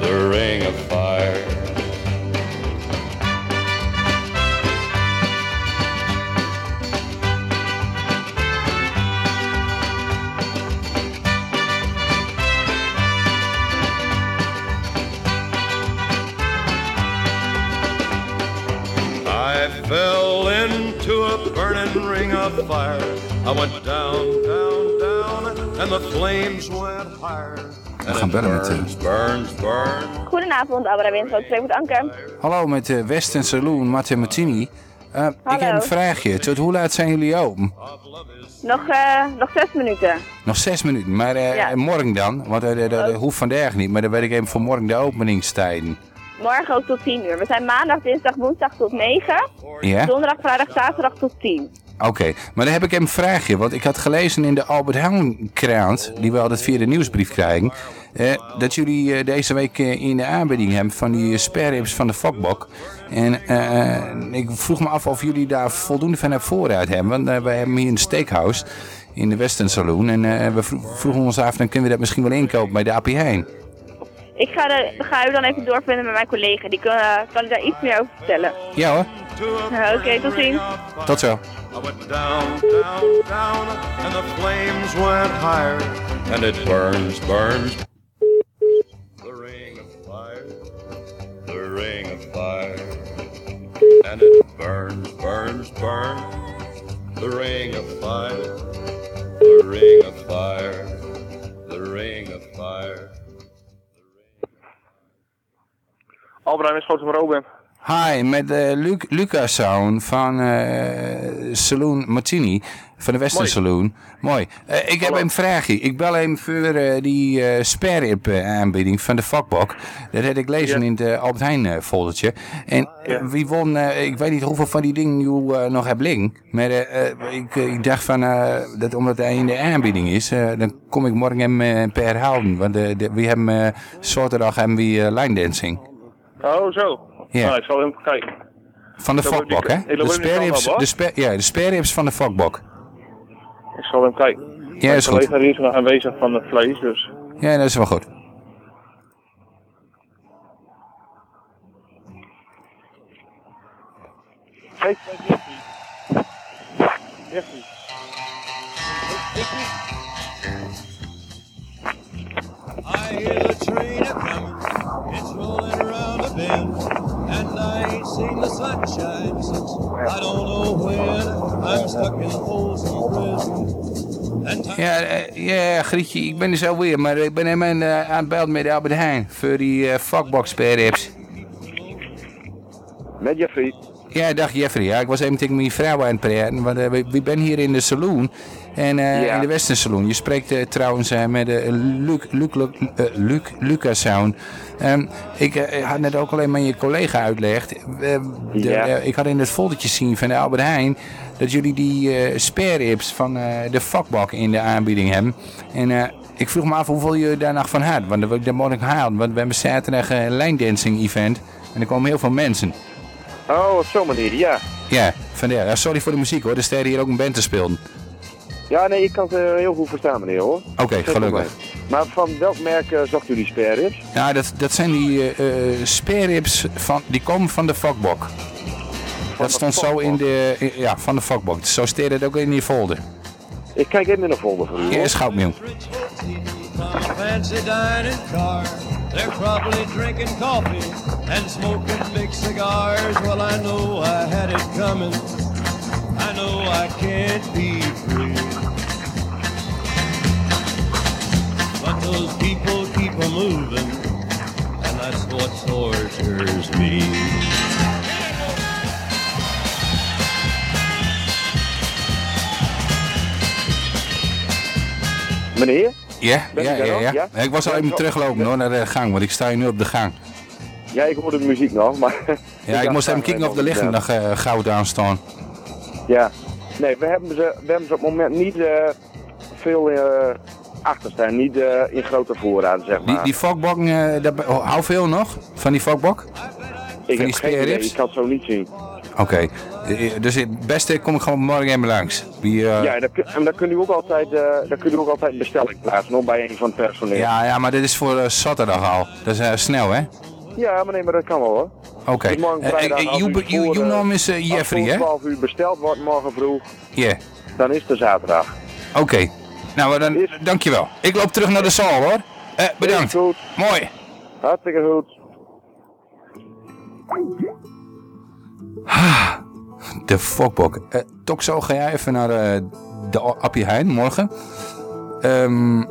the ring of fire. I fell into a burning ring of fire. I went down, down, down, and the flames went higher. We gaan bellen met... Burns. Goedenavond, Abra Winsloot, spreek met Anke. Hallo, met de Western Saloon, Martin Martini. Uh, ik heb een vraagje. Tot hoe laat zijn jullie open? Nog, eh, nog zes minuten. Nog zes minuten. Maar eh, Ja. morgen dan? Want eh, dat dat hoeft vandaag niet. Maar dan weet ik even voor morgen de openingstijden. Morgen ook tot 10 uur. We zijn maandag, dinsdag, woensdag tot 9. Ja? Donderdag, vrijdag, zaterdag tot 10. Oké, maar dan heb ik een vraagje. Want ik had gelezen in de Albert Heijn krant, die we altijd via de nieuwsbrief krijgen, eh, dat jullie eh, deze week eh, in de aanbieding hebben van die sperrips van de Fokbok. En eh, ik vroeg me af of jullie daar voldoende van op voorraad hebben. Want eh, wij hebben hier een steakhouse in de Western Saloon. En we vro- vroegen ons af, dan kunnen we dat misschien wel inkopen bij de AP Heijn. Ik ga, de, ga u dan even doorvinden met mijn collega. Die kan, eh, kan u daar iets meer over vertellen. Ja hoor, Ja, Oké, tot ziens. tot zo. I went down, down, down, and the flames went higher. And it burns, burns. The ring of fire, the ring of fire. And it burns, burns, burns. The ring of fire, the ring of fire, the ring of fire. Albrecht is groot van Robin. Hi, met uh, Luc Lucas Sound van eh, Saloon Martini, van de Western. Saloon. Mooi. Eh, ik heb een vraagje. Ik bel hem voor die uh, aanbieding van de vakbok. Dat heb ik lezen Ja. in het eh, Albert Heijn foldertje. En wie won, ik weet niet hoeveel van die dingen je nog hebt liggen. Maar ik, ik dacht van, dat omdat hij in de aanbieding is, dan kom ik morgen hem per herhouden. Want de- we hebben zaterdag hebben we line dancing. Oh, zo. Ja. Nou, ik zal even kijken. Van de fokbok, hè? De sperrips, de sper, ja, de sperrips van de fokbok. Ik zal even kijken. Ja, Mijn is goed. collega die is nog aanwezig van het vlees, dus... Ja, dat is wel goed. Hey, Jeffrey. I hear the train a coming, and I ain't seen the sunshine since I don't know when. I'm stuck in holes in prison, and time Ja, eh, ja, Grietje, ik ben er zo weer, maar ik ben helemaal eh, aan het bellen met Albert Heijn voor die eh fuckbox sperrips. Met Jeffrey. Ja, dag Jeffrey. Ja, ik was even tegen mijn vrouw aan het praten, want eh, we, we ben hier in de saloon. En eh, Ja. in de Western Saloon. Je spreekt eh, trouwens eh, met Luc, Luc, Luc, Luc, Lucas Sound. Ehm, ik had net ook alleen maar je collega uitlegd. Eh, de- Ja. eh, ik had in het foldertje zien van de Albert Heijn dat jullie die eh spare ribs van de vakbak in de aanbieding hebben. En ik vroeg me af hoeveel je daar nog van had. Want dat, dat moet ik halen. Want we hebben zaterdag een lijndancing event. En er komen heel veel mensen. Oh, op zo'n manier, ja. Ja, vandaar. Ja, sorry voor de muziek hoor. Er staat hier ook een band te spelen. Ja, nee, ik kan het eh, heel goed verstaan, meneer, hoor. Oké, Geen gelukkig. Maar van welk merk eh, zocht u die spare ribs? Ja, dat, dat zijn die eh eh, spare ribs van, die komen van de vakbok. Dat stond zo in de, in- ja, van de vakbok. Zo staat het ook in die folder. Ik kijk even in de folder voor u, is goudmeel. fancy dining car. They're probably drinking coffee and smoking big cigars. Well, I know I had it coming. I know I can't be free. But those people keep a moving, and that's what tortures me. Meneer? Ja, ja, ja, ja, Ja? Ik was al even teruglopen hoor, naar de gang, want ik sta hier nu op de gang. Ja, ik hoorde de muziek nog, maar... Ja, ik moest even kijken of de lichten nog eh, goud aanstaan. Ja. Nee, we hebben ze, we hebben ze op het moment niet eh, veel eh, achter staan. Niet eh, in grote voorraad, zeg maar. Die, die eh, daar- oh, hou veel nog van die vakbok? ik die heb geen idee, ik kan het zo niet zien. Oké, Eh, dus het beste kom ik gewoon morgen even langs. Wie, Ja, en dan, kun- en dan kunt u ook altijd, dan kunt u ook altijd bestelling plaatsen, nog bij een van het personeel. ja, ja, maar dit is voor zaterdag al. Dat is snel, hè? Ja, maar nee, maar dat kan wel hoor. Oké. Dus eh, als uw naam is als Jeffrey, hè? 12 uur besteld wordt morgen vroeg, Ja. dan is het zaterdag. Oké. Nou, dan, dankjewel. Ik loop terug naar de zaal, hoor. Eh, bedankt. goed. Mooi. Hartstikke goed. De fokbok. Eh Toxo, ga jij even naar eh, de Appie Heijn morgen? Ehm,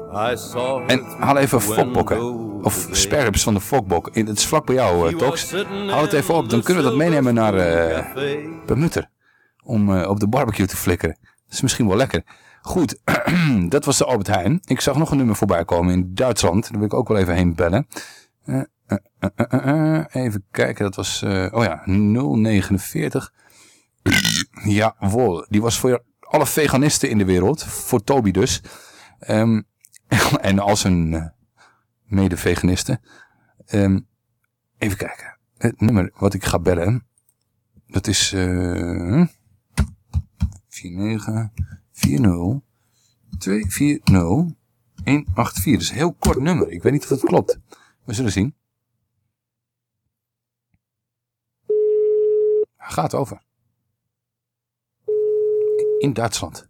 en haal even fokbokken. Of sperps van de fokbok. In- Het is vlak bij jou, eh, Tox. Haal het even op. Dan kunnen we dat meenemen naar uh, Permutter. Om eh, op de barbecue te flikkeren. Dat is misschien wel lekker. Goed, dat was de Albert Heijn. Ik zag nog een nummer voorbij komen in Duitsland. Daar wil ik ook wel even heen bellen. Eh, eh, eh, even kijken, dat was... oh ja, 049. Jawohl, die was voor alle veganisten in de wereld. Voor Toby dus. Ehm, en als een mede-veganiste. Ehm, even kijken. Het nummer wat ik ga bellen. Dat is... eh 49 40 240 184. Dat is een heel kort nummer. Ik weet niet of het klopt. We zullen zien. Gaat over. In Duitsland.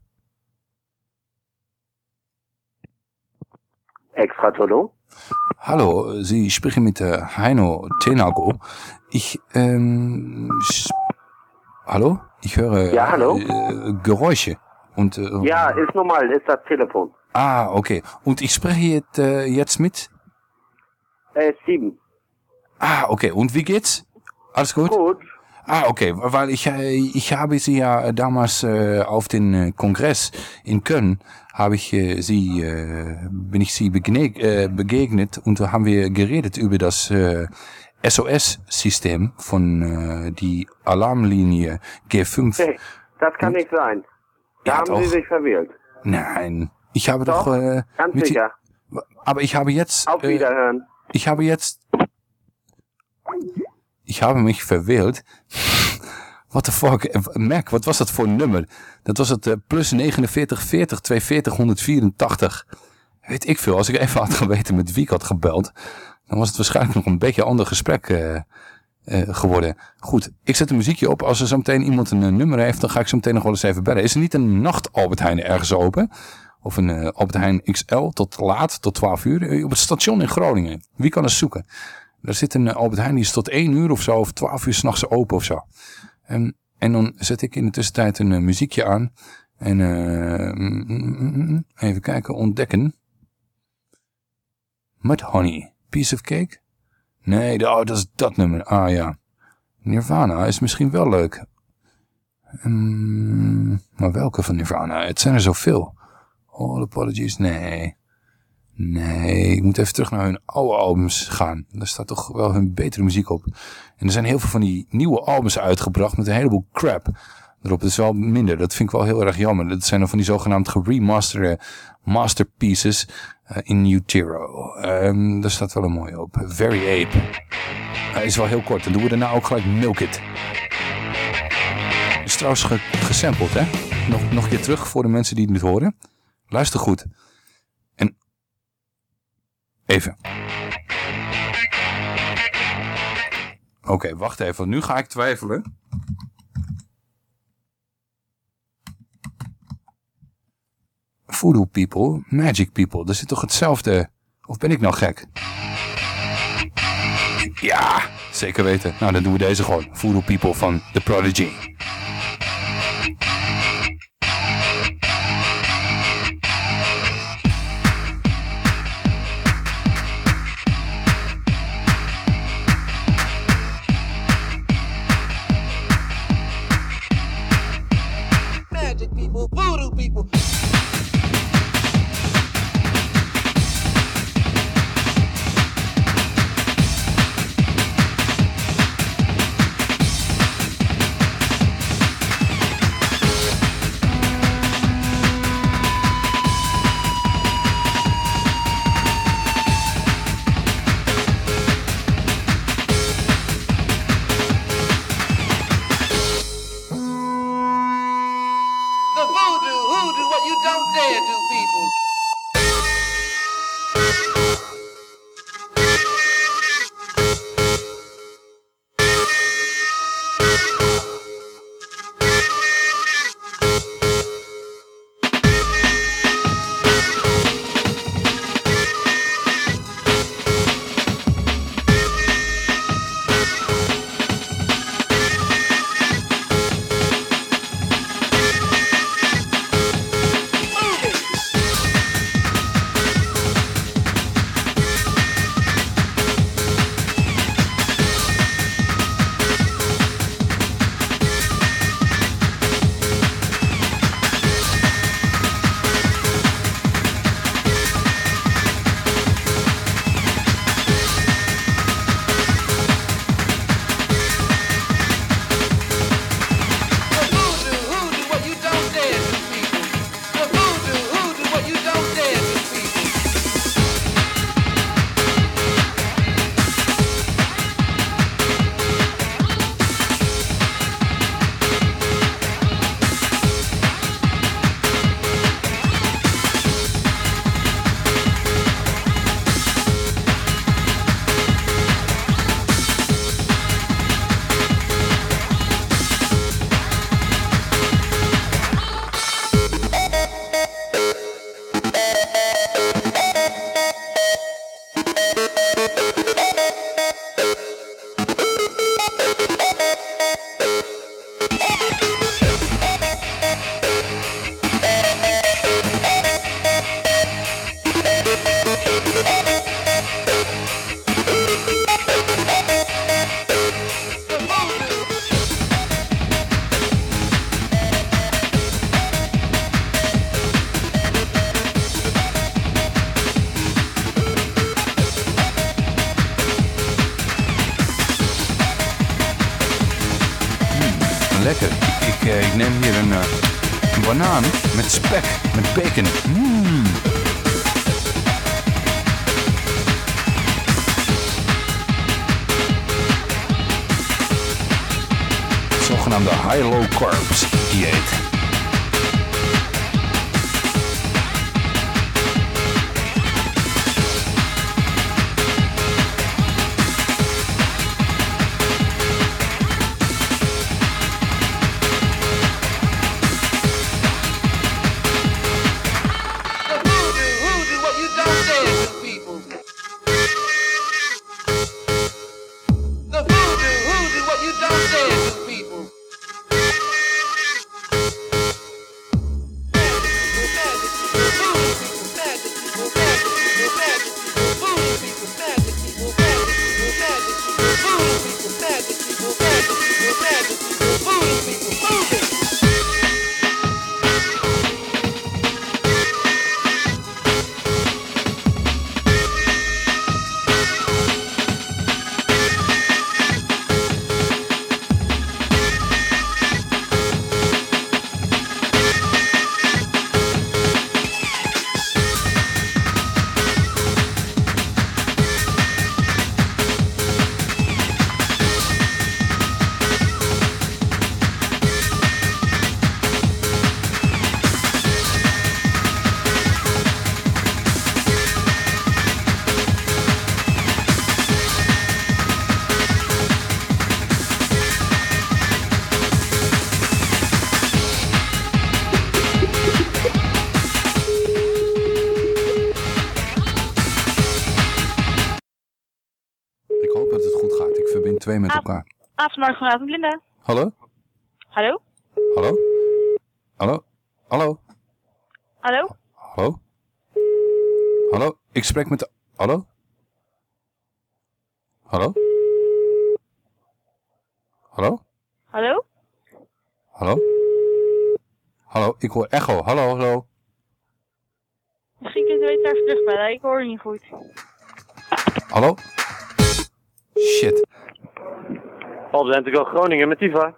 Extra Todo. Hallo, Sie sprechen mit äh, Heino Tenago. Ich, ähm, hallo? Ich höre Ja, hallo? Äh, Geräusche. Und, äh, Ja, ist normal, ist das Telefon. Ah, okay. Und ich spreche jetzt, äh, jetzt mit? Äh, sieben. Ah, okay. Und wie geht's? Alles gut? Gut. Ah, okay. Weil ich, äh, ich habe Sie ja damals äh, auf den äh, Kongress in Köln, habe ich äh, Sie, äh, bin ich Sie äh, begegnet und da haben wir geredet über das äh, SOS-System von äh, die Alarmlinie G5. Nee, das kann nicht sein. Ja, haben Sie doch. sich verwählt. Nein, ich habe doch, Doch, äh, Ganz sicher. aber ich habe jetzt, Auf äh, Wiederhören. ich habe jetzt, ich habe mich verwählt. What the fuck? Eh, Mac, wat was dat voor nummer? Dat was het eh, plus 49 40 240 184. Weet ik veel. Als ik even had geweten met wie ik had gebeld, dan was het waarschijnlijk nog een beetje een ander gesprek eh, eh, geworden. Goed, ik zet een muziekje op. Als er zo meteen iemand een eh, nummer heeft, dan ga ik zo meteen nog wel eens even bellen. Is er niet een nacht Albert Heijn ergens open? Of een eh, Albert Heijn XL tot laat, tot 12 uur? Op het station in Groningen. Wie kan eens zoeken? Er zit een Albert Heijn die is tot 1 uur of zo, of 12 uur s'nachts open of zo. En, en dan zet ik in de tussentijd een muziekje aan. En eh, mm, mm, mm, mm, even kijken, ontdekken. Mud Honey, Piece of Cake? Nee, oh, dat is dat nummer. Ah ja. Nirvana is misschien wel leuk. Mm, maar welke van Nirvana? Het zijn er zoveel. All apologies, nee. Nee, ik moet even terug naar hun oude albums gaan. Daar staat toch wel hun betere muziek op. En er zijn heel veel van die nieuwe albums uitgebracht met een heleboel crap. Erop. Dat is wel minder. Dat vind ik wel heel erg jammer. Dat zijn dan van die zogenaamd geremasterde masterpieces eh, in Utero. Ehm daar staat wel een mooie op. Very Ape. Hij is wel heel kort. Dan doen we daarna ook gelijk Milk It. Is trouwens ge gesampled, hè? Nog, nog een keer terug voor de mensen die het niet horen. Luister goed. En even. Oké, wacht even. Nu ga ik twijfelen. Voodoo people, magic people. Er zit toch hetzelfde... Of ben ik nou gek? Ja, zeker weten. Nou, dan doen we deze gewoon. Voodoo people van The Prodigy. Elkaar. Vanavond, Linda. Hallo? Hallo? Hallo? Hallo? Hallo? Hallo? Hallo? Hallo? Ik spreek met de... Hallo? Hallo? Hallo? Hallo? Hallo? Hallo? Ik hoor echo. Hallo, hallo? Misschien kunt u het even terugbellen. Ik hoor niet goed. Hallo? Shit. Al zijn natuurlijk al Groningen met Tifa.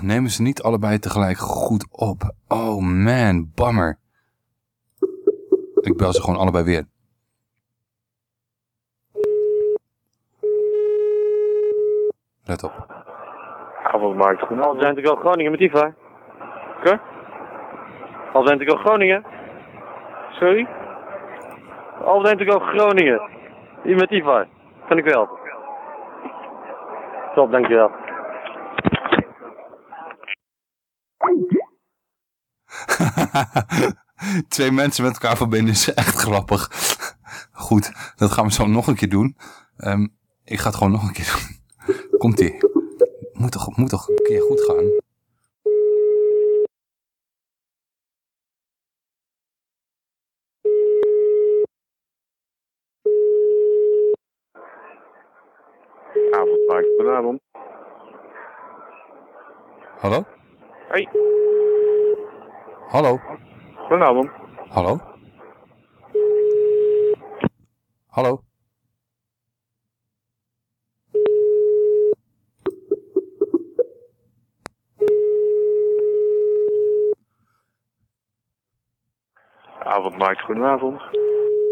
Nemen ze niet allebei tegelijk goed op. Oh man, bammer. Ik bel ze gewoon allebei weer. Let op. Avondmarkt. Al zijn natuurlijk al Groningen met Tifa. Oké? Al zijn natuurlijk al Groningen. Sorry? Al zijn natuurlijk al Groningen. Met Tifa. Kan ik wel. Top, dankjewel. Twee mensen met elkaar verbinden is echt grappig. Goed, dat gaan we zo nog een keer doen. Ehm, ik ga het gewoon nog een keer doen. Komt-ie. Moet toch, moet toch een keer goed gaan. Avondmarkt, goedenavond. Hallo? Hey. Hallo? Goedenavond. Hallo? Hallo? Avondmarkt, goedenavond.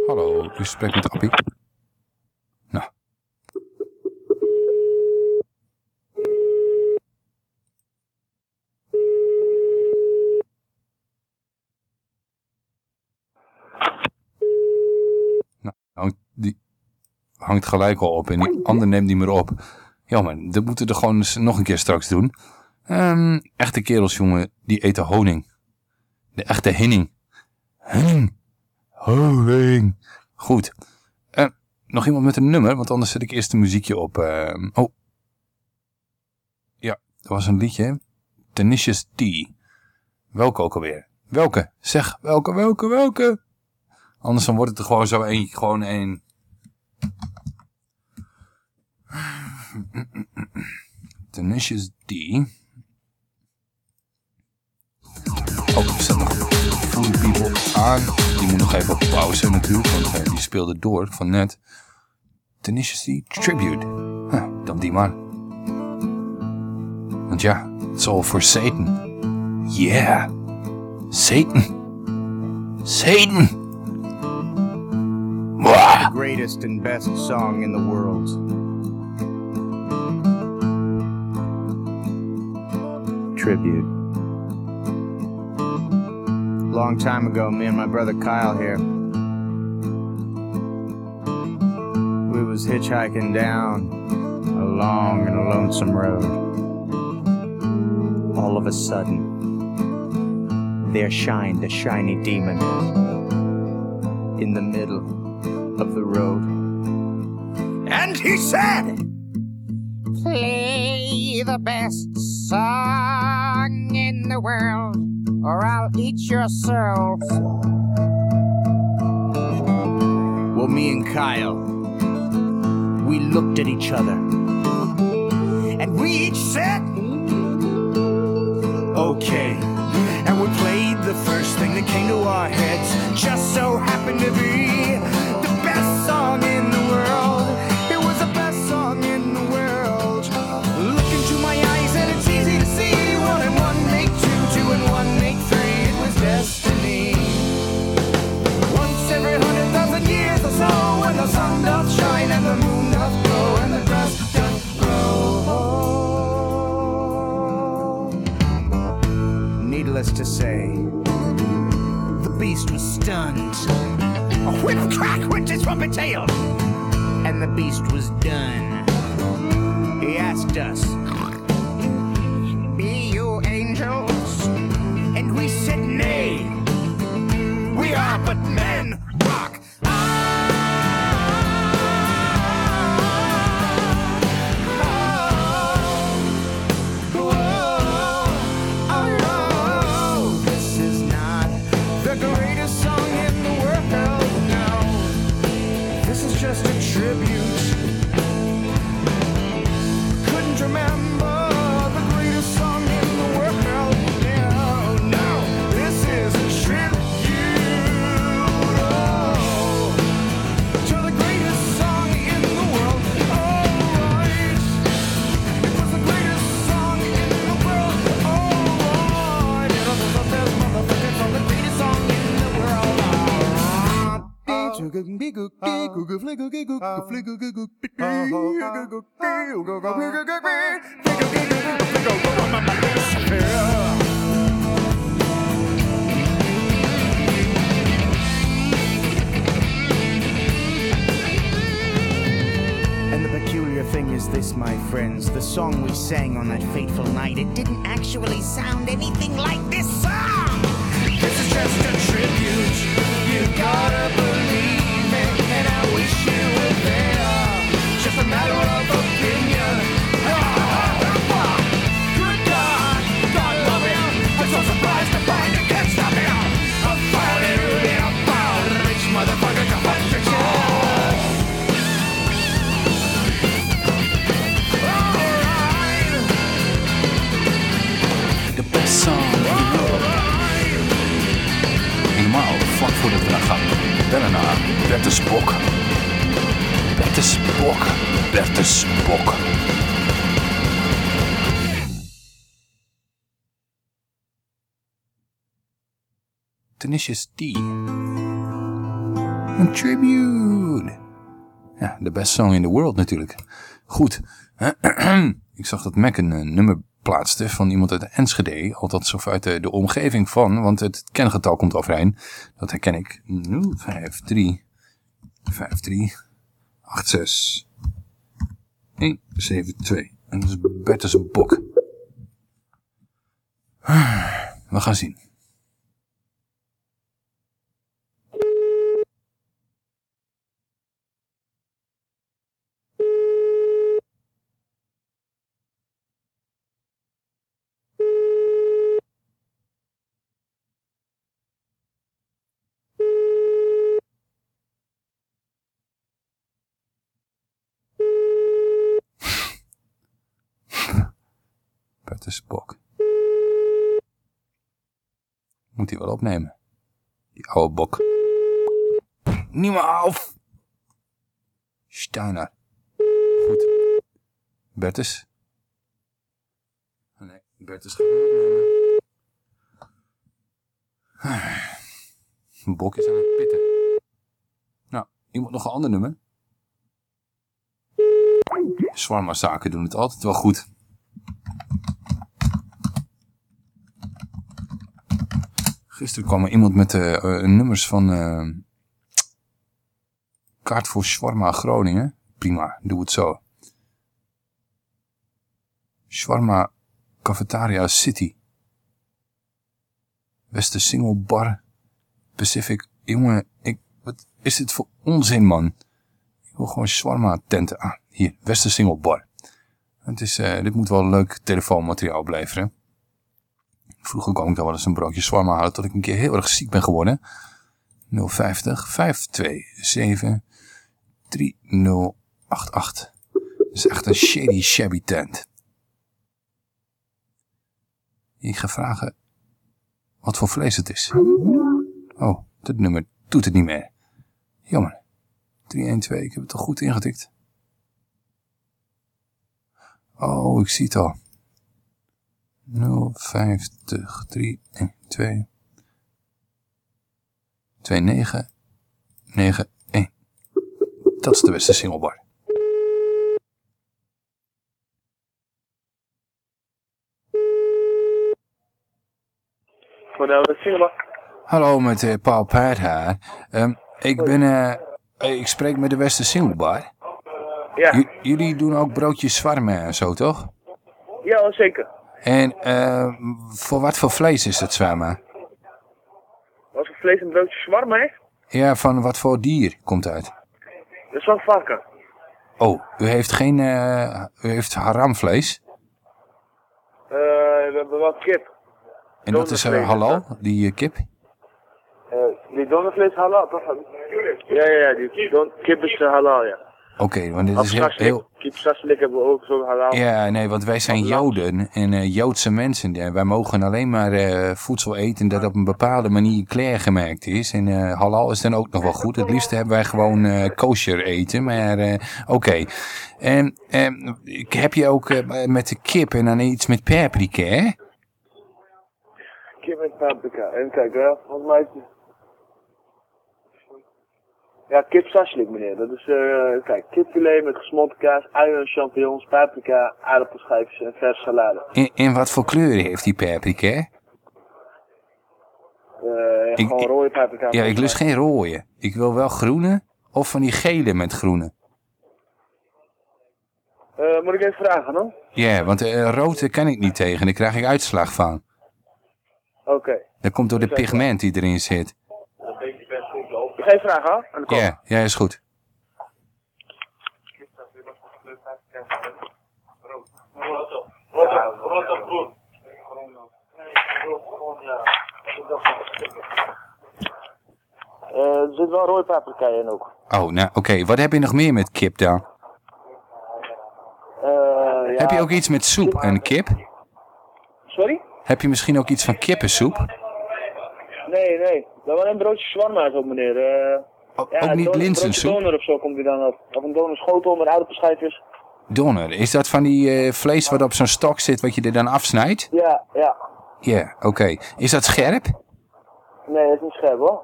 Hallo, u spreekt met Appie. Nou. Nou, hangt, die hangt gelijk al op en die ander neemt niet meer op. Ja man, dat moeten we er gewoon eens nog een keer straks doen. Ehm, echte kerels, jongen, die eten honing. De echte hinning. Hinning. Honing. Goed. Eh, nog iemand met een nummer, want anders zet ik eerst een muziekje op. Ehm, oh. Ja, er was een liedje. Tenacious D. Welke ook alweer? Welke? Zeg, welke, welke, welke? Anders dan wordt het er gewoon zo één, gewoon één. Tenacious D. Oh, zet nog Fully People aan. Die moet nog even op pauze natuurlijk, want eh, die speelde door van net. Tenacious D Tribute. Huh, dan die maar. Want ja, is all for Satan. Yeah. Satan. Satan. The greatest and best song in the world. Tribute. Long time ago, me and my brother Kyle here. We was hitchhiking down a long and a lonesome road. All of a sudden, there shined a shiny demon in the middle of the road. And he said, Play the best song world, or I'll eat your soul. Well, me and Kyle, we looked at each other. And we each said, okay. And we played the first thing that came to our heads. Just so happened to be so, when the sun doth shine and the moon doth glow and the grass doth grow. Needless to say, the beast was stunned. A whip crack went his trumpet tail, and the beast was done. He asked us, thing is this, my friends. The song we sang on that fateful night, it didn't actually sound anything like this song. This is just a tribute. You gotta believe Bertus Bok. Bertus Bok. Bertus Bok. Tenacious D. Een tribute. Ja, de best song in the world natuurlijk. Goed. Ik zag dat Mac een eh, nummer plaatste van iemand uit Enschede. Althans, of uit de, de omgeving van. Want het kengetal komt overeen. Dat herken ik. 053 53 86 172. En dat is Bertus Bok. We gaan zien. Bertus Bok. Moet hij wel opnemen. Die oude bok. Niet meer af! Steiner. Goed. Bertus. Nee, Bertus gaat niet opnemen. Bok is aan het pitten. Nou, iemand nog een ander nummer? Zwarma zaken doen het altijd wel goed. Gisteren kwam er iemand met eh, eh, nummers van eh, kaart voor Shawarma Groningen. Prima, doe het zo. Shawarma Cafetaria City. Westen Single Bar Pacific. Jongen, ik, wat is dit voor onzin man? Ik wil gewoon shawarma tenten. Ah, hier, Westen Single Bar. Het is, dit moet wel leuk telefoonmateriaal blijven. Vroeger kwam ik dan wel eens een broodje shawarma halen tot ik een keer heel erg ziek ben geworden. 050 527 3088. Dat is echt een shady shabby tent. Ik ga vragen wat voor vlees het is. Oh, dit nummer doet het niet meer. Jammer. 312, ik heb het toch goed ingetikt. Oh, ik zie het al. 050 312 2991. Dat is de beste singlebar. Hallo, met eh, Paul Paardhaar. Ehm, ik ben, eh, ik spreek met de Westen Singlebar. Ja. J- jullie doen ook broodjes zwarmen en zo, toch? Ja, zeker. En eh, voor wat voor vlees is het zwarmen? Als voor vlees en broodje shawarma heeft, Ja, van wat voor dier komt uit? dat is van varken. Oh, u heeft geen, eh, u heeft haramvlees? Eh, we hebben wel kip. En dat is eh, halal, die eh, kip? Eh, Die dondervlees halal, toch? Ja, ja, ja, die don kip is halal, ja. Oké, want dit is heel, heel... Kip saslik hebben we ook zo halal. Ja, nee, want wij zijn Joden en eh, Joodse mensen. Ja, wij mogen alleen maar eh, voedsel eten dat op een bepaalde manier klaargemaakt is. En eh, halal is dan ook nog wel goed. Het liefste hebben wij gewoon kosher eten, maar oké. En heb je ook met de kip en dan iets met paprika, hè? Kip met paprika. En kijk, volgens mij. Ja, kip saslik, meneer. Dat is, eh, kijk, kipfilet met gesmolten kaas, uien, champignons, paprika, aardappelschijfjes en verse salade. En, en wat voor kleur heeft die paprika? Eh, Ik- gewoon rode paprika. Ja, ik lust geen rode. Ik wil wel groene of van die gele met groene. Eh, moet ik even vragen, dan? Ja, want eh rood kan ik niet tegen. Daar krijg ik uitslag van. Oké. Dat komt door de pigment die erin zit. Even vragen, hoor. Aan de kant. Ja, ja, is goed. Eh, er zit wel rode paprika in ook. Oh, nou oké. Wat heb je nog meer met kip dan? Eh, ja. Heb je ook iets met soep en kip? Sorry? Heb je misschien ook iets van kippensoep? Nee, nee. Dat wel een broodje shawarma ook, meneer. Eh ja, ook niet linzensoep? Een doner of zo komt hij dan op. Of een donerschotel met aardappelschijfjes. Donner. Is dat van die eh, vlees wat op zo'n stok zit wat je er dan afsnijdt? Ja, ja. Ja, oké. Is dat scherp? Nee, dat is niet scherp hoor.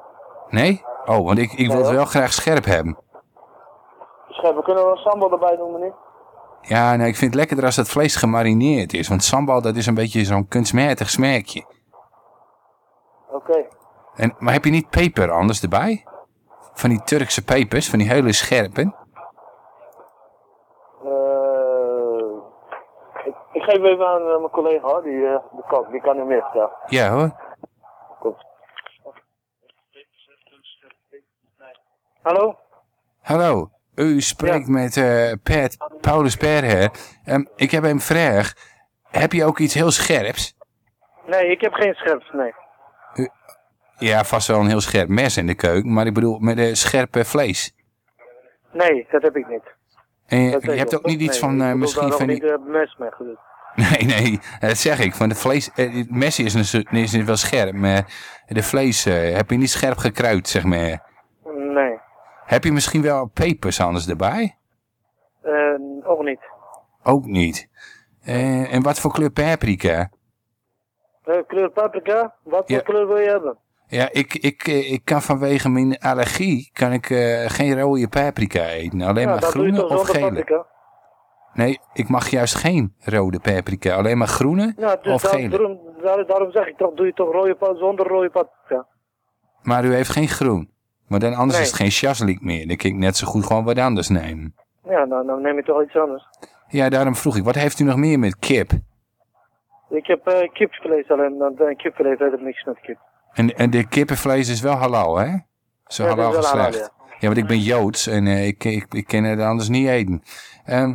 Nee? Oh, want ik, ik wil het wel graag scherp hebben. Scherp, we kunnen wel sambal erbij doen, meneer. Ja, nou, ik vind het lekkerder als het vlees gemarineerd is. Want sambal, dat is een beetje zo'n kunstmatig smaakje. Oké. En, maar heb je niet peper anders erbij? Van die Turkse pepers, van die hele scherpe. Eh, ik, ik geef even aan eh, mijn collega hoor, die, eh de kok, die kan nu meer vertellen. Ja hoor. Komt. Hallo? Hallo, u spreekt met Pet, Paulus Perher. Ehm, ik heb een vraag. Heb je ook iets heel scherps? Nee, ik heb geen scherps, nee. Ja, vast wel een heel scherp mes in de keuken, maar ik bedoel met een scherpe vlees. Nee, dat heb ik niet. En je, hebt ook niet iets Nee, van eh, bedoel misschien van die... niet uh, mes mee gedaan. Nee, nee, dat zeg ik. Van de vlees, eh, het mes is, een, is wel scherp, maar de vlees eh, heb je niet scherp gekruid, zeg maar. Nee, Heb je misschien wel pepers anders erbij? Eh ook niet. Ook niet. Eh, en wat voor kleur paprika? Eh, kleur paprika, wat Ja. voor kleur wil je hebben? Ja, ik, ik, eh, ik kan vanwege mijn allergie kan ik, eh, geen rode paprika eten. Alleen ja, maar dan groene of gele. paprika. Nee, ik mag juist geen rode paprika. Alleen maar groene Ja, dus of daar- gele. daarom, daar- daarom zeg ik toch, doe je toch rode zonder rode paprika. Maar u heeft geen groen. Maar dan anders Nee. is het geen chaslik meer. Dan kan ik net zo goed gewoon wat anders nemen. Ja, nou, dan neem je toch iets anders. Ja, daarom vroeg ik. Wat heeft u nog meer met kip? Ik heb eh kipvlees alleen, dan uh, kipvlees heeft niks met kip. En, en de kippenvlees is wel halal, hè? Zo Ja, halal geslacht. ja. want ik ben Joods en eh, ik, ik, ik kan het anders niet eten. Ehm,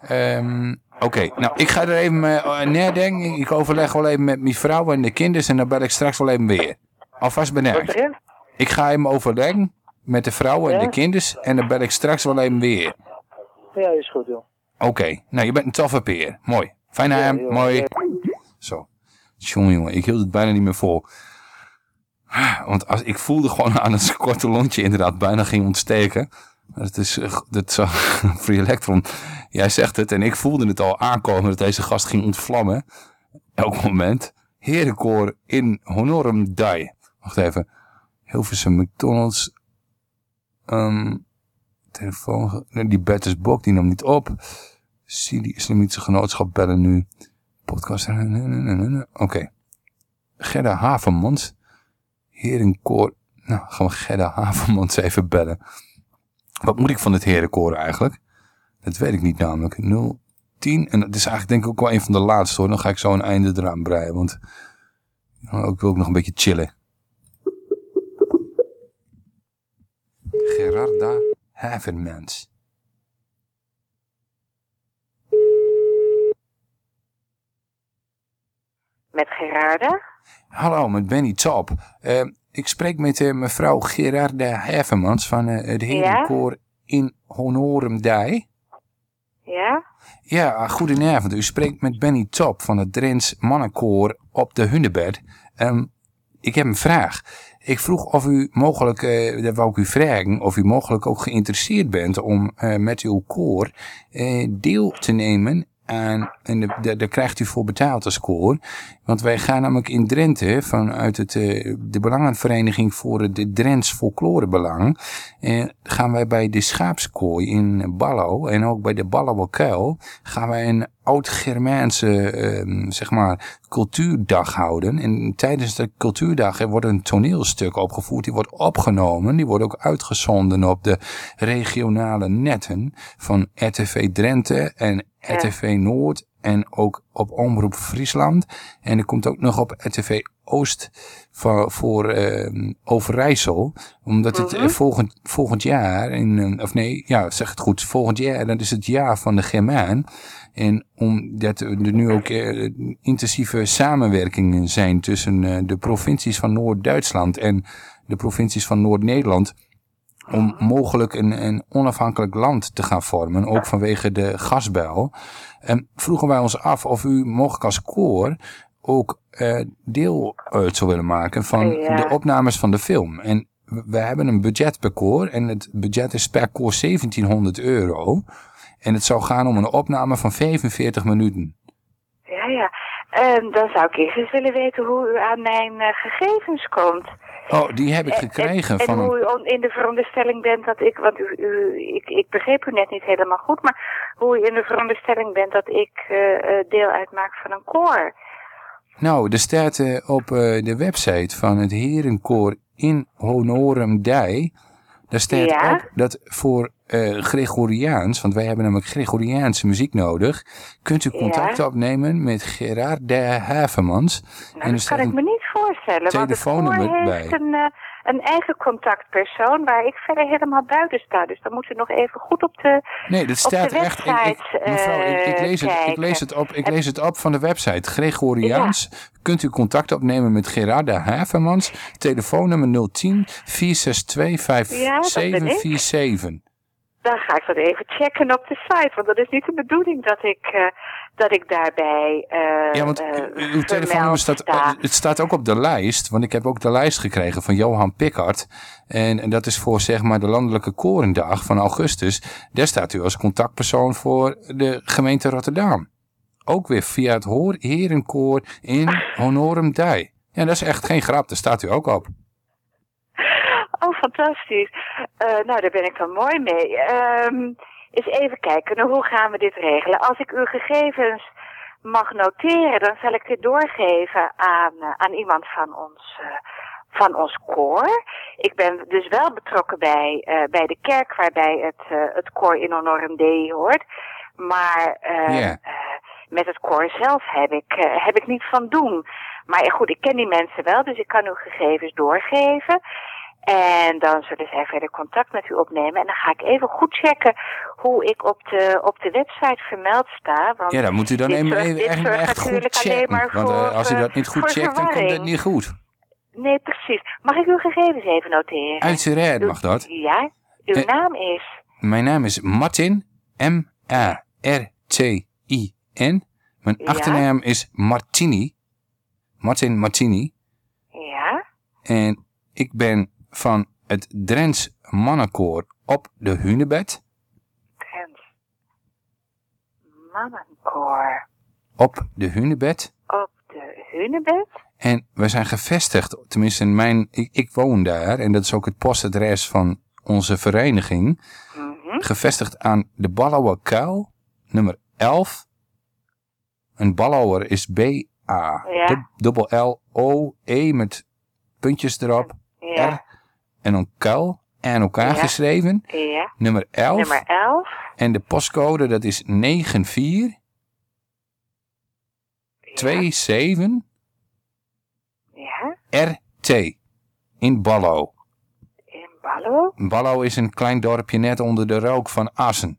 ehm, Oké, nou ik ga er even uh, nadenken. Ik overleg wel even met mijn vrouw en de kinderen en dan bel ik straks wel even weer. Alvast bedankt. Ik ga even overleggen met de vrouw en Ja? de kinderen en dan bel ik straks wel even weer. Ja, is goed joh. Oké, nou je bent een toffe peer. Mooi. Fijn aan, joh. mooi. Ja. Zo. Jongen, jongen, ik hield het bijna niet meer vol. Want als, ik voelde gewoon aan het korte lontje inderdaad bijna ging ontsteken. Het is, eh, dat zo, Free Electron, jij zegt het en ik voelde het al aankomen dat deze gast ging ontvlammen. Elk moment. Herenkoor in honorum die. Wacht even. Hilversum McDonald's. Ehm telefoon. nee, Die Bertus Bok die nam niet op. Zie die islamitische genootschap bellen nu. Podcast. Oké. Gerda Havermans. Herenkoor. Nou, gaan we Gerda Havermans even bellen. Wat moet ik van het herenkoor eigenlijk? Dat weet ik niet namelijk. 010. En dat is eigenlijk denk ik ook wel een van de laatste hoor. Dan ga ik zo een einde eraan breien. Want nou, ik wil ook nog een beetje chillen. Gerarda Havermans. Met Gerarde? Hallo, met Benny Top. Eh, ik spreek met eh, mevrouw Gerarda Hevermans van eh, het Herenkoor in Honorum Dei. Ja? Ja, goedenavond. U spreekt met Benny Top van het Drents Mannenkoor op de Hundebed. Ehm, ik heb een vraag. Ik vroeg of u mogelijk, eh, dat wou ik u vragen, of u mogelijk ook geïnteresseerd bent om met uw koor deel te nemen en daar krijgt u voor betaald als koor. Want wij gaan namelijk in Drenthe vanuit het, eh, de Belangenvereniging voor het Drents Folklorebelang. Eh, gaan wij bij de Schaapskooi in Ballo en ook bij de Ballouwerkuil gaan wij een oud-Germaanse ehm, zeg maar, cultuurdag houden. En tijdens de cultuurdag er wordt een toneelstuk opgevoerd. Die wordt opgenomen. Die wordt ook uitgezonden op de regionale netten van RTV Drenthe en RTV Noord. En ook op Omroep Friesland. En er komt ook nog op RTV Oost voor, voor ehm, Overijssel. Omdat het eh, volgend, volgend jaar, in, eh, of nee, ja, zeg het goed. Volgend jaar, dat is het jaar van de Germaan. En omdat er nu ook eh, intensieve samenwerkingen zijn tussen eh, de provincies van Noord-Duitsland en de provincies van Noord-Nederland. Om mogelijk een, een onafhankelijk land te gaan vormen, ook vanwege de gasbel. En vroegen wij ons af of u mogelijk als koor ook eh, deel uit zou willen maken van Ja. de opnames van de film. En we hebben een budget per koor en het budget is per koor 1700 euro. En het zou gaan om een opname van 45 minuten. Ja, ja. Ehm, dan zou ik eerst eens willen weten hoe u aan mijn eh, gegevens komt. Oh, die heb ik gekregen en, van en hoe u in de veronderstelling bent dat ik, want u, u, ik, ik begreep u net niet helemaal goed, maar hoe u in de veronderstelling bent dat ik eh, eh, deel uitmaak van een koor. Nou, er staat op de website van het Herenkoor in Honorum Dei. Daar staat Ja? op dat voor eh, Gregoriaans, want wij hebben namelijk Gregoriaanse muziek nodig, kunt u contact Ja? opnemen met Gerard de Havermans. Nou, dat kan ik me niet voorstellen, want het telefoonnummer koor heeft bij. een, eh, een eigen contactpersoon waar ik verder helemaal buiten sta. Dus dan moet u nog even goed op de, Nee, dat staat echt. Website ik, mevrouw, ik, ik, eh, lees het, ik, kijken. lees het op, ik lees het op van de website. Gregoriaans. Kunt u contact opnemen met Gerarda Havermans. Telefoonnummer 010 462 Ja, Dan ga ik dat even checken op de site, want dat is niet de bedoeling dat ik, eh, dat ik daarbij eh Ja, want eh, uw telefoonnummer staat, sta. het staat ook op de lijst. Want ik heb ook de lijst gekregen van Johan Pickard. En, en dat is voor zeg maar de landelijke korendag van augustus. Daar staat u als contactpersoon voor de gemeente Rotterdam. Ook weer via het Hoor Herenkoor in Honorum Dei. Ja, dat is echt geen grap. Daar staat u ook op. Oh, fantastisch. Eh, nou, daar ben ik dan mooi mee. Ehm eens even kijken, nou, hoe gaan we dit regelen? Als ik uw gegevens mag noteren, dan zal ik dit doorgeven aan, eh, aan iemand van ons, eh, van ons koor. Ik ben dus wel betrokken bij, bij de kerk waarbij het, het koor in honorum Dei hoort. Maar met het koor zelf heb ik, heb ik niet van doen. Maar goed, ik ken die mensen wel, dus ik kan uw gegevens doorgeven. En dan zullen zij verder contact met u opnemen. En dan ga ik even goed checken hoe ik op de, op de website vermeld sta. Want Ja, dan moet u dan even, dit echt, goed checken. Want eh, voor, als u eh, dat niet goed checkt, dan komt het niet goed. Nee, precies. Mag ik uw gegevens even noteren? Uiteraard mag dat. Ja, uw naam is... Mijn naam is Martin. M-A-R-T-I-N. Mijn Ja? achternaam is Martini. Martin Martini. Ja? En ik ben van het Drents Mannenkoor op de Hunebed. Trends. Mannenkoor. Op de Hunebed. Op de Hunebed. En we zijn gevestigd, tenminste in mijn, ik, ik woon daar. En dat is ook het postadres van onze vereniging. Mhm. Gevestigd aan de Ballauer Kuil, nummer 11. Een Ballauer is B-A. Ja. Dub- Dubbel L-O-E met puntjes erop. Ja. En dan kuil aan elkaar Ja. geschreven. Ja. Nummer 11. Nummer 11. En de postcode dat is 94 27 Ja. RT. In Ballo. In Ballo. Ballo is een klein dorpje net onder de rook van Assen.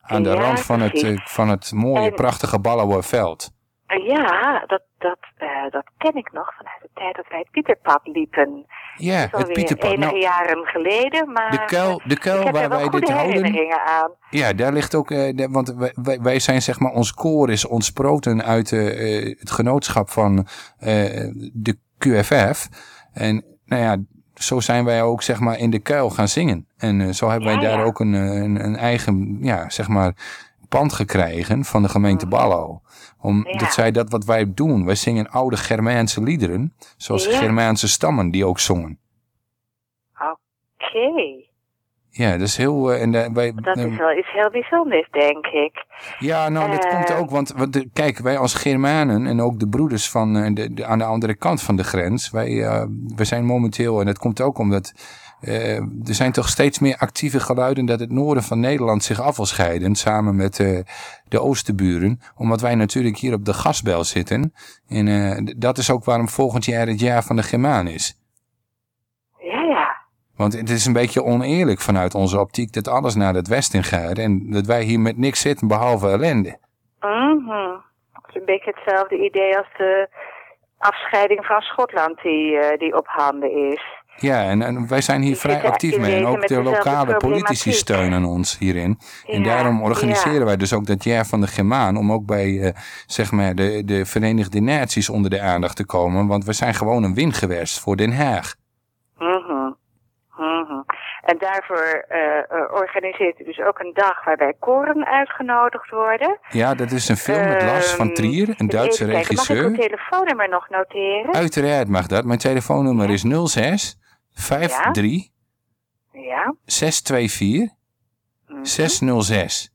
Aan de rand van het, eh, van het mooie, En- prachtige Ballouwe veld. Eh, Ja, dat, dat, eh, dat ken ik nog vanuit de tijd dat wij het Pieterpad liepen. Ja, het Pieterpad. enige Nou, jaren geleden, maar de kuil, de ik kuil heb waar er wij dit houden... aan. Ja, daar ligt ook, eh, de- want wij, wij, zijn zeg maar, ons koor is ontsproten uit eh, het genootschap van de QFF. En nou ja, zo zijn wij ook zeg maar in de kuil gaan zingen. En zo hebben wij Ja, daar ja. ook een, een, een eigen, ja, zeg maar, pand gekregen van de gemeente Ballo. Omdat. Ja. zij dat wat wij doen, wij zingen oude Germaanse liederen, zoals Ja. Germaanse stammen die ook zongen. Oké, Ja, dat is heel, eh, en eh, wij, dat is wel iets heel bijzonders, denk ik. Ja, nou, dit Eh, komt ook, want de, kijk, wij als Germanen en ook de broeders van de, de, aan de andere kant van de grens, wij, wij zijn momenteel, en dat komt ook omdat eh, er zijn toch steeds meer actieve geluiden dat het noorden van Nederland zich af wil scheiden, samen met eh, de oosterburen, omdat wij natuurlijk hier op de gasbel zitten. En eh, dat is ook waarom volgend jaar het jaar van de Germaan is. Ja, ja. Want het is een beetje oneerlijk vanuit onze optiek dat alles naar het westen gaat en dat wij hier met niks zitten behalve ellende. Mhm. Het is een beetje hetzelfde idee als de afscheiding van Schotland die, die op handen is. Ja, en, en wij zijn hier vrij actief mee. En ook de lokale politici steunen ons hierin. En daarom organiseren ja. wij dus ook dat jaar van de Germaan. Om ook bij eh, zeg maar de, de Verenigde Naties onder de aandacht te komen. Want we zijn gewoon een win geweest voor Den Haag. Mhm. Mhm. En daarvoor eh, eh, organiseert u dus ook een dag waarbij koren uitgenodigd worden. Ja, dat is een film met Lars van Ehm, Trier, een Duitse kijken, Mag ik regisseur. uw telefoonnummer nog noteren? Uiteraard mag dat. Mijn telefoonnummer is 06 53 Ja. 624 606.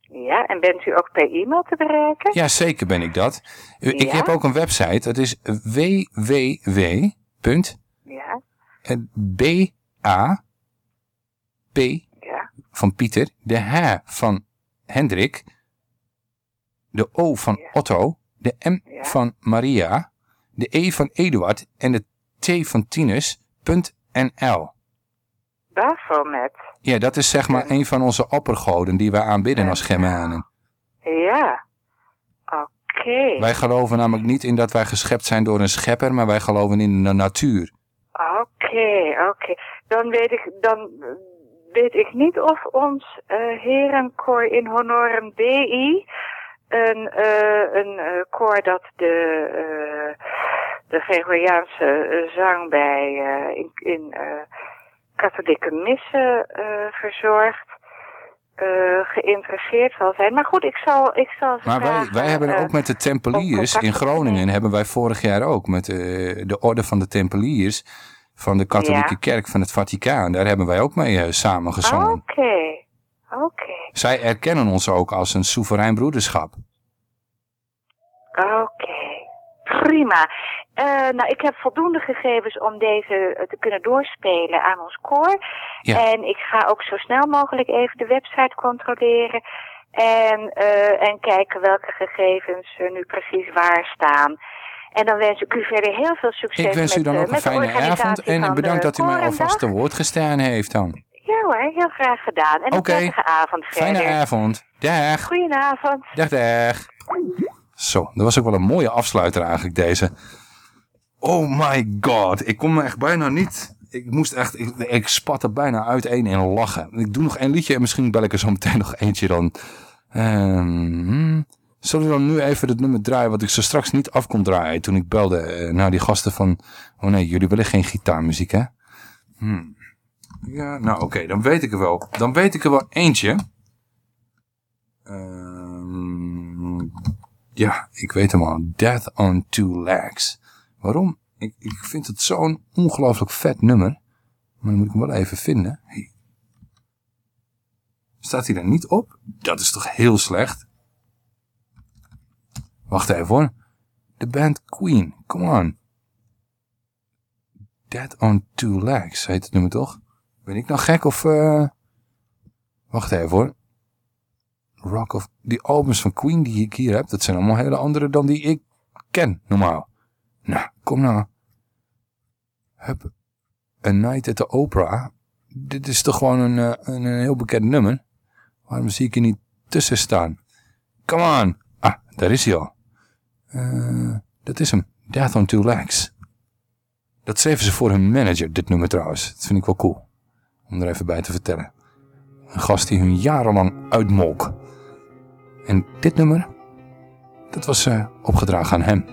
Ja, en bent u ook per e-mail te bereiken? Ja, zeker ben ik dat. Ik Ja? heb ook een website. Dat is www. Ja. B A P Ja. van Pieter, de H van Hendrik, de O van Otto, de M van Maria, de E van Eduard en de T van Tinus.nl. Bafomet. Ja, dat is zeg maar een van onze oppergoden die wij aanbidden als Germanen. Ja. Oké. Wij geloven namelijk niet in dat wij geschept zijn door een schepper, maar wij geloven in de natuur. Oké, oké. Dan weet ik, dan weet ik niet of ons eh herenkoor in honorem BI een, eh een eh, koor dat de, de Gregoriaanse eh, zang bij eh, in, in eh, katholieke missen verzorgt. eh, geïnteresseerd zal zijn. Maar goed, ik zal, ik zal Maar wij, wij hebben ook met de Tempeliers in Groningen, hebben wij vorig jaar ook met de orde van de Tempeliers van de katholieke Ja. kerk van het Vaticaan. Daar hebben wij ook mee samen gezongen. Oké, oké. Zij erkennen ons ook als een soeverein broederschap. Oké, prima. Eh, nou, ik heb voldoende gegevens om deze eh, te kunnen doorspelen aan ons koor. Ja. En ik ga ook zo snel mogelijk even de website controleren. En, eh, en kijken welke gegevens er nu precies waar staan. En dan wens ik u verder heel veel succes Ik wens u dan ook een fijne avond en bedankt dat u mij alvast te woord gestaan heeft dan. Ja hoor, heel graag gedaan. En Oké. een prettige avond verder. Fijne avond. Dag. Goedenavond. Dag, dag. Zo, dat was ook wel een mooie afsluiter eigenlijk deze. Oh my god, ik kon me echt bijna niet... Ik moest echt, ik, ik spat er bijna uiteen in lachen. Ik doe nog één liedje en misschien bel ik er zo meteen nog eentje dan. Ehm, zullen we dan nu even het nummer draaien wat ik zo straks niet af kon draaien toen ik belde eh, naar die gasten van... Oh nee, jullie willen geen gitaarmuziek hè? Hmm. Ja, nou oké, dan weet ik er wel. Dan weet ik er wel eentje. Ehm, ja, ik weet hem al. Death on Two Legs. Waarom? Ik, ik vind het zo'n ongelooflijk vet nummer. Maar dan moet ik hem wel even vinden. Staat hij er niet op? Dat is toch heel slecht? Wacht even hoor. De band Queen. Come on. Dead on Two Legs heet het nummer toch? Ben ik nou gek of... eh Wacht even hoor. Rock of... Die albums van Queen die ik hier heb, dat zijn allemaal hele andere dan die ik ken, normaal. Nou, kom nou. Hup. A Night at the Opera. Dit is toch gewoon een, eh, een, een heel bekend nummer? Waarom zie ik hier niet tussen staan? Come on. Ah, daar is hij al. Eh, dat is hem. Death on Two Legs. Dat zeven ze voor hun manager, dit nummer trouwens. Dat vind ik wel cool. Om er even bij te vertellen. Een gast die hun jarenlang uitmolk. En dit nummer, dat was eh, opgedragen aan hem.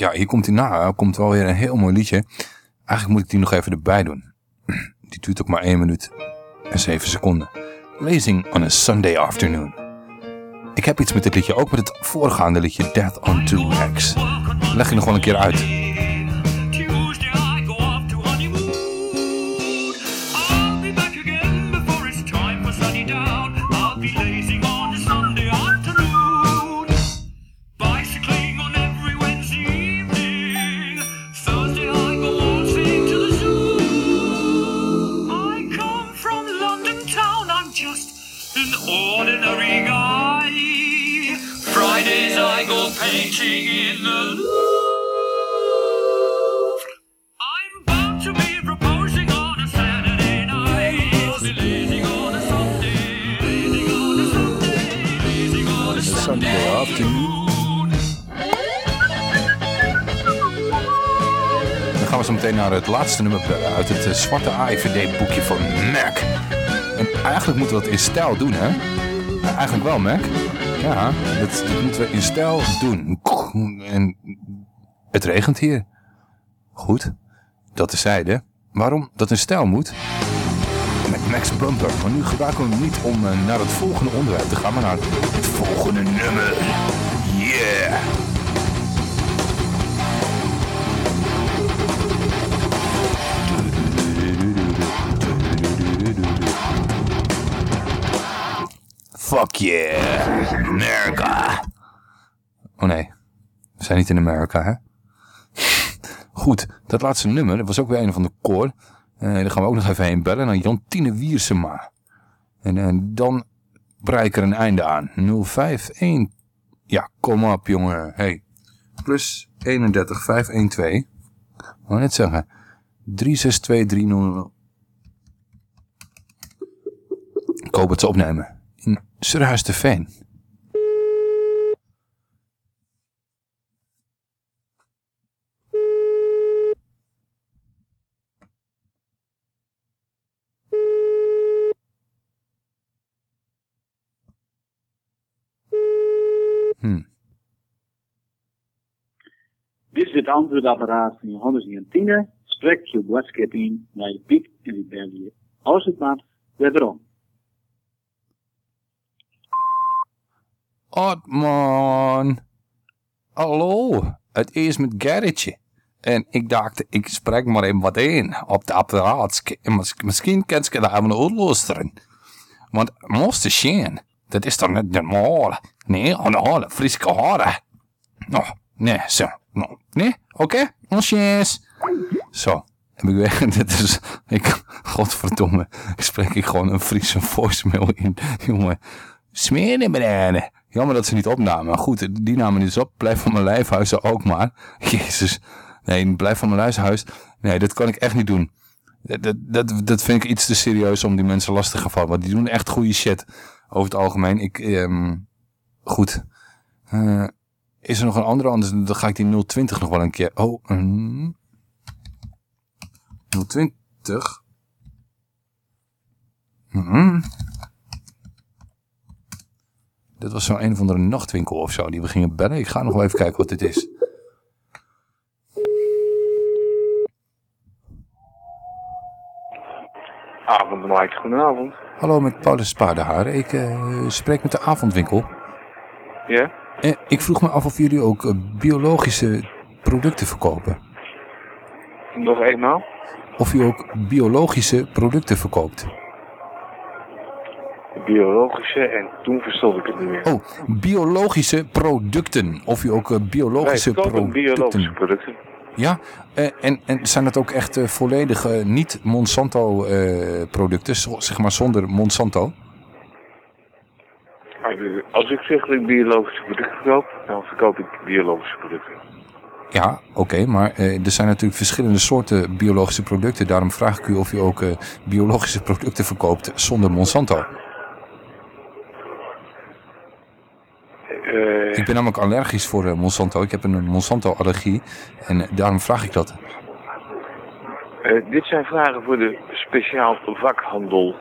ja, hier komt hij na. Er komt wel weer een heel mooi liedje. Eigenlijk moet ik die nog even erbij doen. Die duurt ook maar 1 minuut en 7 seconden. Blazing on a Sunday afternoon. Ik heb iets met dit liedje, ook met het voorgaande liedje Death on 2X. Leg je nog wel een keer uit. laatste nummer uit het eh, zwarte AIVD-boekje van Mac. En eigenlijk moeten we dat in stijl doen, hè? Eigenlijk wel, Mac. Ja, dat, dat, moeten we in stijl doen. En het regent hier. Goed, dat is zijde. Waarom dat in stijl moet? Met Max Bumper. Maar nu gebruiken we hem niet om eh, naar het volgende onderwerp te gaan, maar naar het volgende nummer. Yeah! Fuck yeah, America. Oh nee, we zijn niet in Amerika, hè? Goed, dat laatste nummer, dat was ook weer een van de koor. Uh, daar gaan we ook nog even heen bellen naar Jantine Wiersema. En uh, dan bereik ik er een einde aan. 051. Ja, kom op jongen. Hey. Plus 31 512. Ik wou net zeggen. 362300. Ik hoop het ze opnemen. Surhuis de Veen. Hmm. Dit is het antwoordapparaat van Johannes Jantine. Spreek je WhatsApp in naar je piep en ik bel je. Als het maakt, wederom. Otman. Hallo, het is met Gerritje. En ik dacht, ik spreek maar even wat in op de apparaat. Misschien kan je daar even uitluisteren. Want moest zien, dat is toch niet normaal? Nee, alle friske haren. Oh, nee, zo. No, nee, oké, okay. Zo, heb ik weg. Dit is, ik, godverdomme, spreek ik gewoon een Friese voicemail in. Jongen, beneden. Jammer dat ze niet opnamen. Maar goed, die namen eens op. Blijf van mijn lijfhuizen ook maar. Jezus. Nee, blijf van mijn lijfhuis. Nee, dat kan ik echt niet doen. Dat, dat, dat vind ik iets te serieus om die mensen lastig te vallen. Want die doen echt goede shit. Over het algemeen. Ik, um, goed. Uh, is er nog een andere? Anders dan ga ik die 020 nog wel een keer. Oh, um, 020. Mm Dit was zo'n een of andere nachtwinkel of zo die we gingen bellen. Ik ga nog wel even kijken wat dit is. Avond, Mike. Goedenavond. Hallo, met Paulus Spaardehaar. Ik uh, spreek met de avondwinkel. Ja? Eh, ik vroeg me af of jullie ook uh, biologische producten verkopen. Nog eenmaal? Of u ook biologische producten verkoopt. Biologische en toen verstond ik het niet meer. Oh, biologische producten. Of u ook uh, biologische producten. biologische producten. Ja, uh, en, en zijn dat ook echt uh, volledige niet Monsanto producten, zeg maar zonder Monsanto? Als ik zeg dat ik biologische producten verkoop, dan verkoop ik biologische producten. Ja, oké, okay, maar er zijn natuurlijk verschillende soorten biologische producten. Daarom vraag ik u of u ook biologische producten verkoopt zonder Monsanto. Uh, ik ben namelijk allergisch voor Monsanto. Ik heb een Monsanto-allergie en daarom vraag ik dat. dit zijn vragen voor de speciaal vakhandel.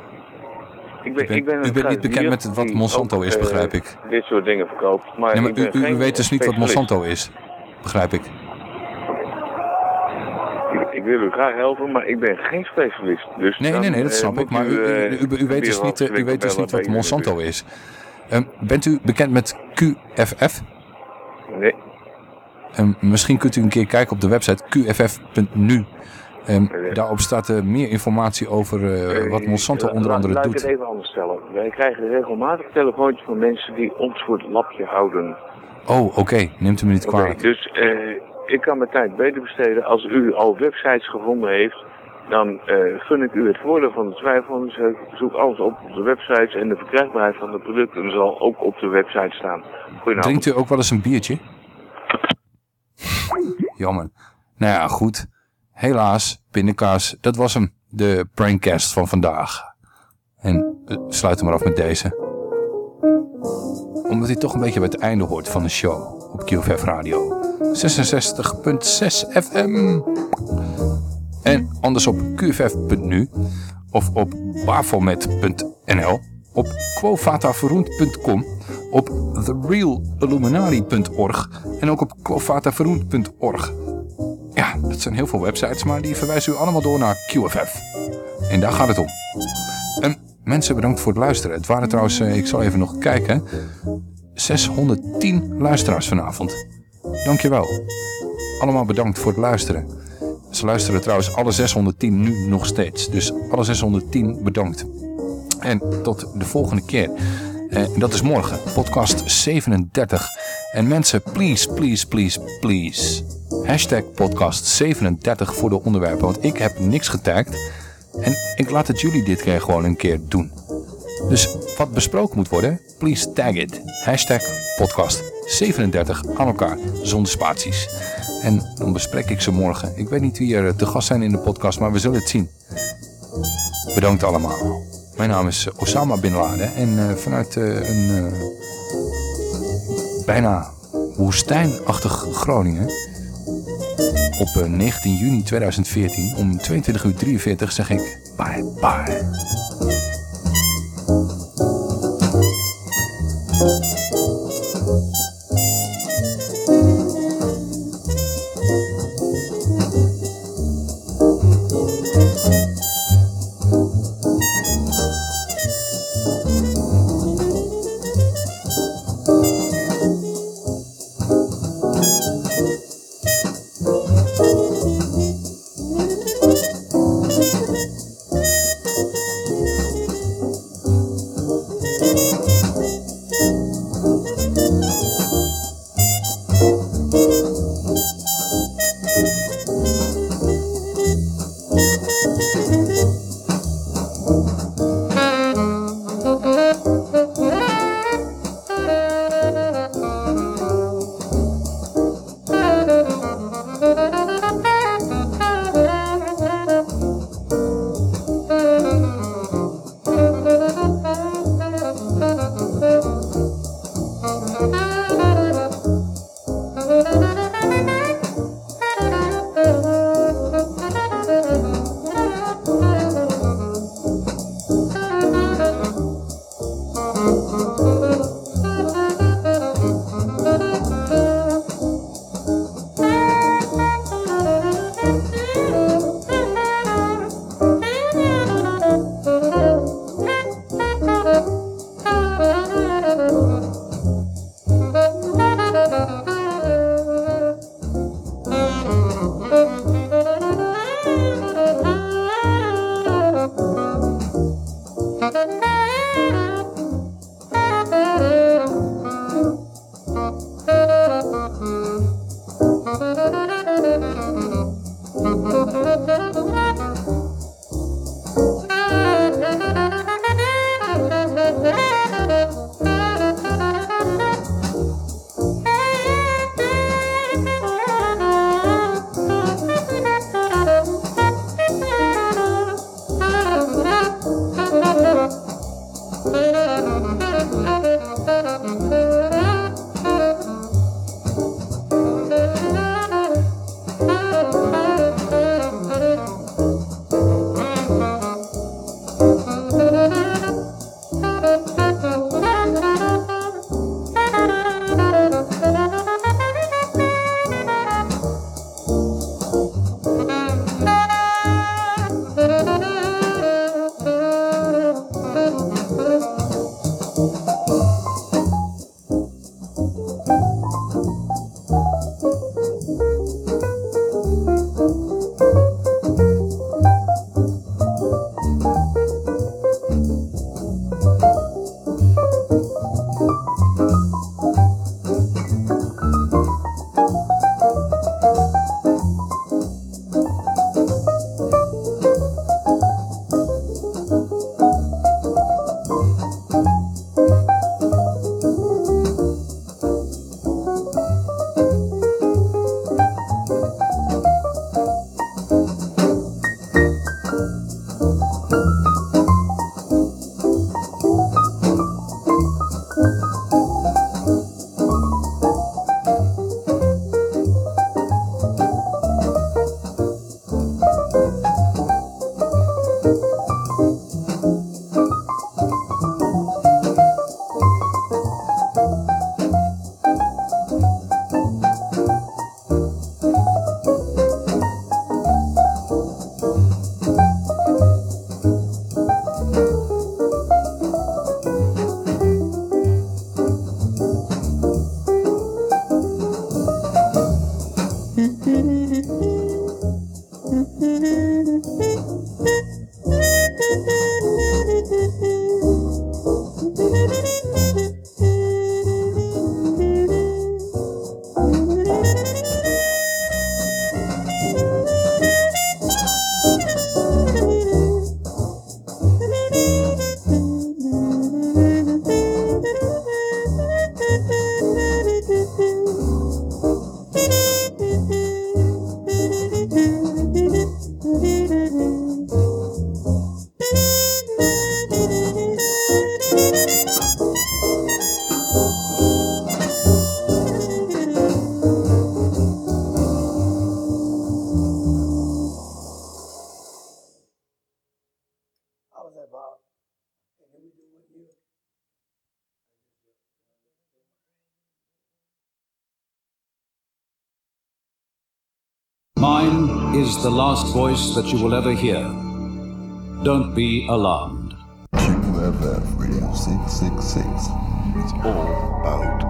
Ik ben, u bent, ik ben u bent niet bekend met wat Monsanto ook, is, begrijp ik. dit soort dingen verkoopt. Maar, nee, u, weet dus niet wat. Monsanto is, begrijp ik. Ik, wil u graag helpen, maar ik ben geen specialist. Dus Nee, nee, nee, dat eh, snap ik. Maar u, u, eh, u, u, u weet dus niet, eh, u weet dus niet wat Monsanto is. Um, bent u bekend met QFF? Nee. Um, misschien kunt u een keer kijken op de website qff.nu. Um, daarop staat uh, meer informatie over uh, wat Monsanto Eh, onder laat- andere laat doet. ik het even anders stellen. Wij krijgen regelmatig telefoontjes van mensen die ons voor het lapje houden. Oh, oké. Neemt u me niet kwalijk. dus eh, ik kan mijn tijd beter besteden. Als u al websites gevonden heeft, dan eh gun ik u het voordeel van de twijfel. Dus ik zoek alles op op de websites en de verkrijgbaarheid van de producten zal ook op de website staan. Goedenavond. Drinkt u ook wel eens een biertje? Jammer. Nou ja, goed. Helaas, pindakaas, dat was hem. De prankcast van vandaag. En uh, sluit hem maar af met deze. Omdat hij toch een beetje bij het einde hoort van de show. Op QFF Radio. 66.6 FM. En anders op qff.nu. Of op bafomet.nl. op quovataverroend.com, op therealilluminati.org en ook op quovataverroend.org. Ja, dat zijn heel veel websites, maar die verwijzen u allemaal door naar QFF. En daar gaat het om. En mensen, bedankt voor het luisteren. Het waren trouwens, eh, ik zal even nog kijken, 610 luisteraars vanavond. Dankjewel. Allemaal bedankt voor het luisteren. Ze luisteren trouwens alle 610 nu nog steeds. Dus alle 610 bedankt. En tot de volgende keer. Eh, En dat is morgen, podcast 37. En mensen, please, please, please, please. Hashtag podcast 37 voor de onderwerpen. Want ik heb niks getagd. En ik laat het jullie dit keer gewoon een keer doen. Dus wat besproken moet worden, please tag it. Hashtag podcast 37 aan elkaar, zonder spaties. En dan bespreek ik ze morgen. Ik weet niet wie er te gast zijn in de podcast, maar we zullen het zien. Bedankt allemaal. Mijn naam is eh, Osama Bin Laden en eh, vanuit eh, een bijna woestijnachtig Groningen op eh, 19 juni 2014 om 22 uur 43 zeg ik bye bye. The last voice that you will ever hear. Don't be alarmed. QFF Radio 666. It's all about.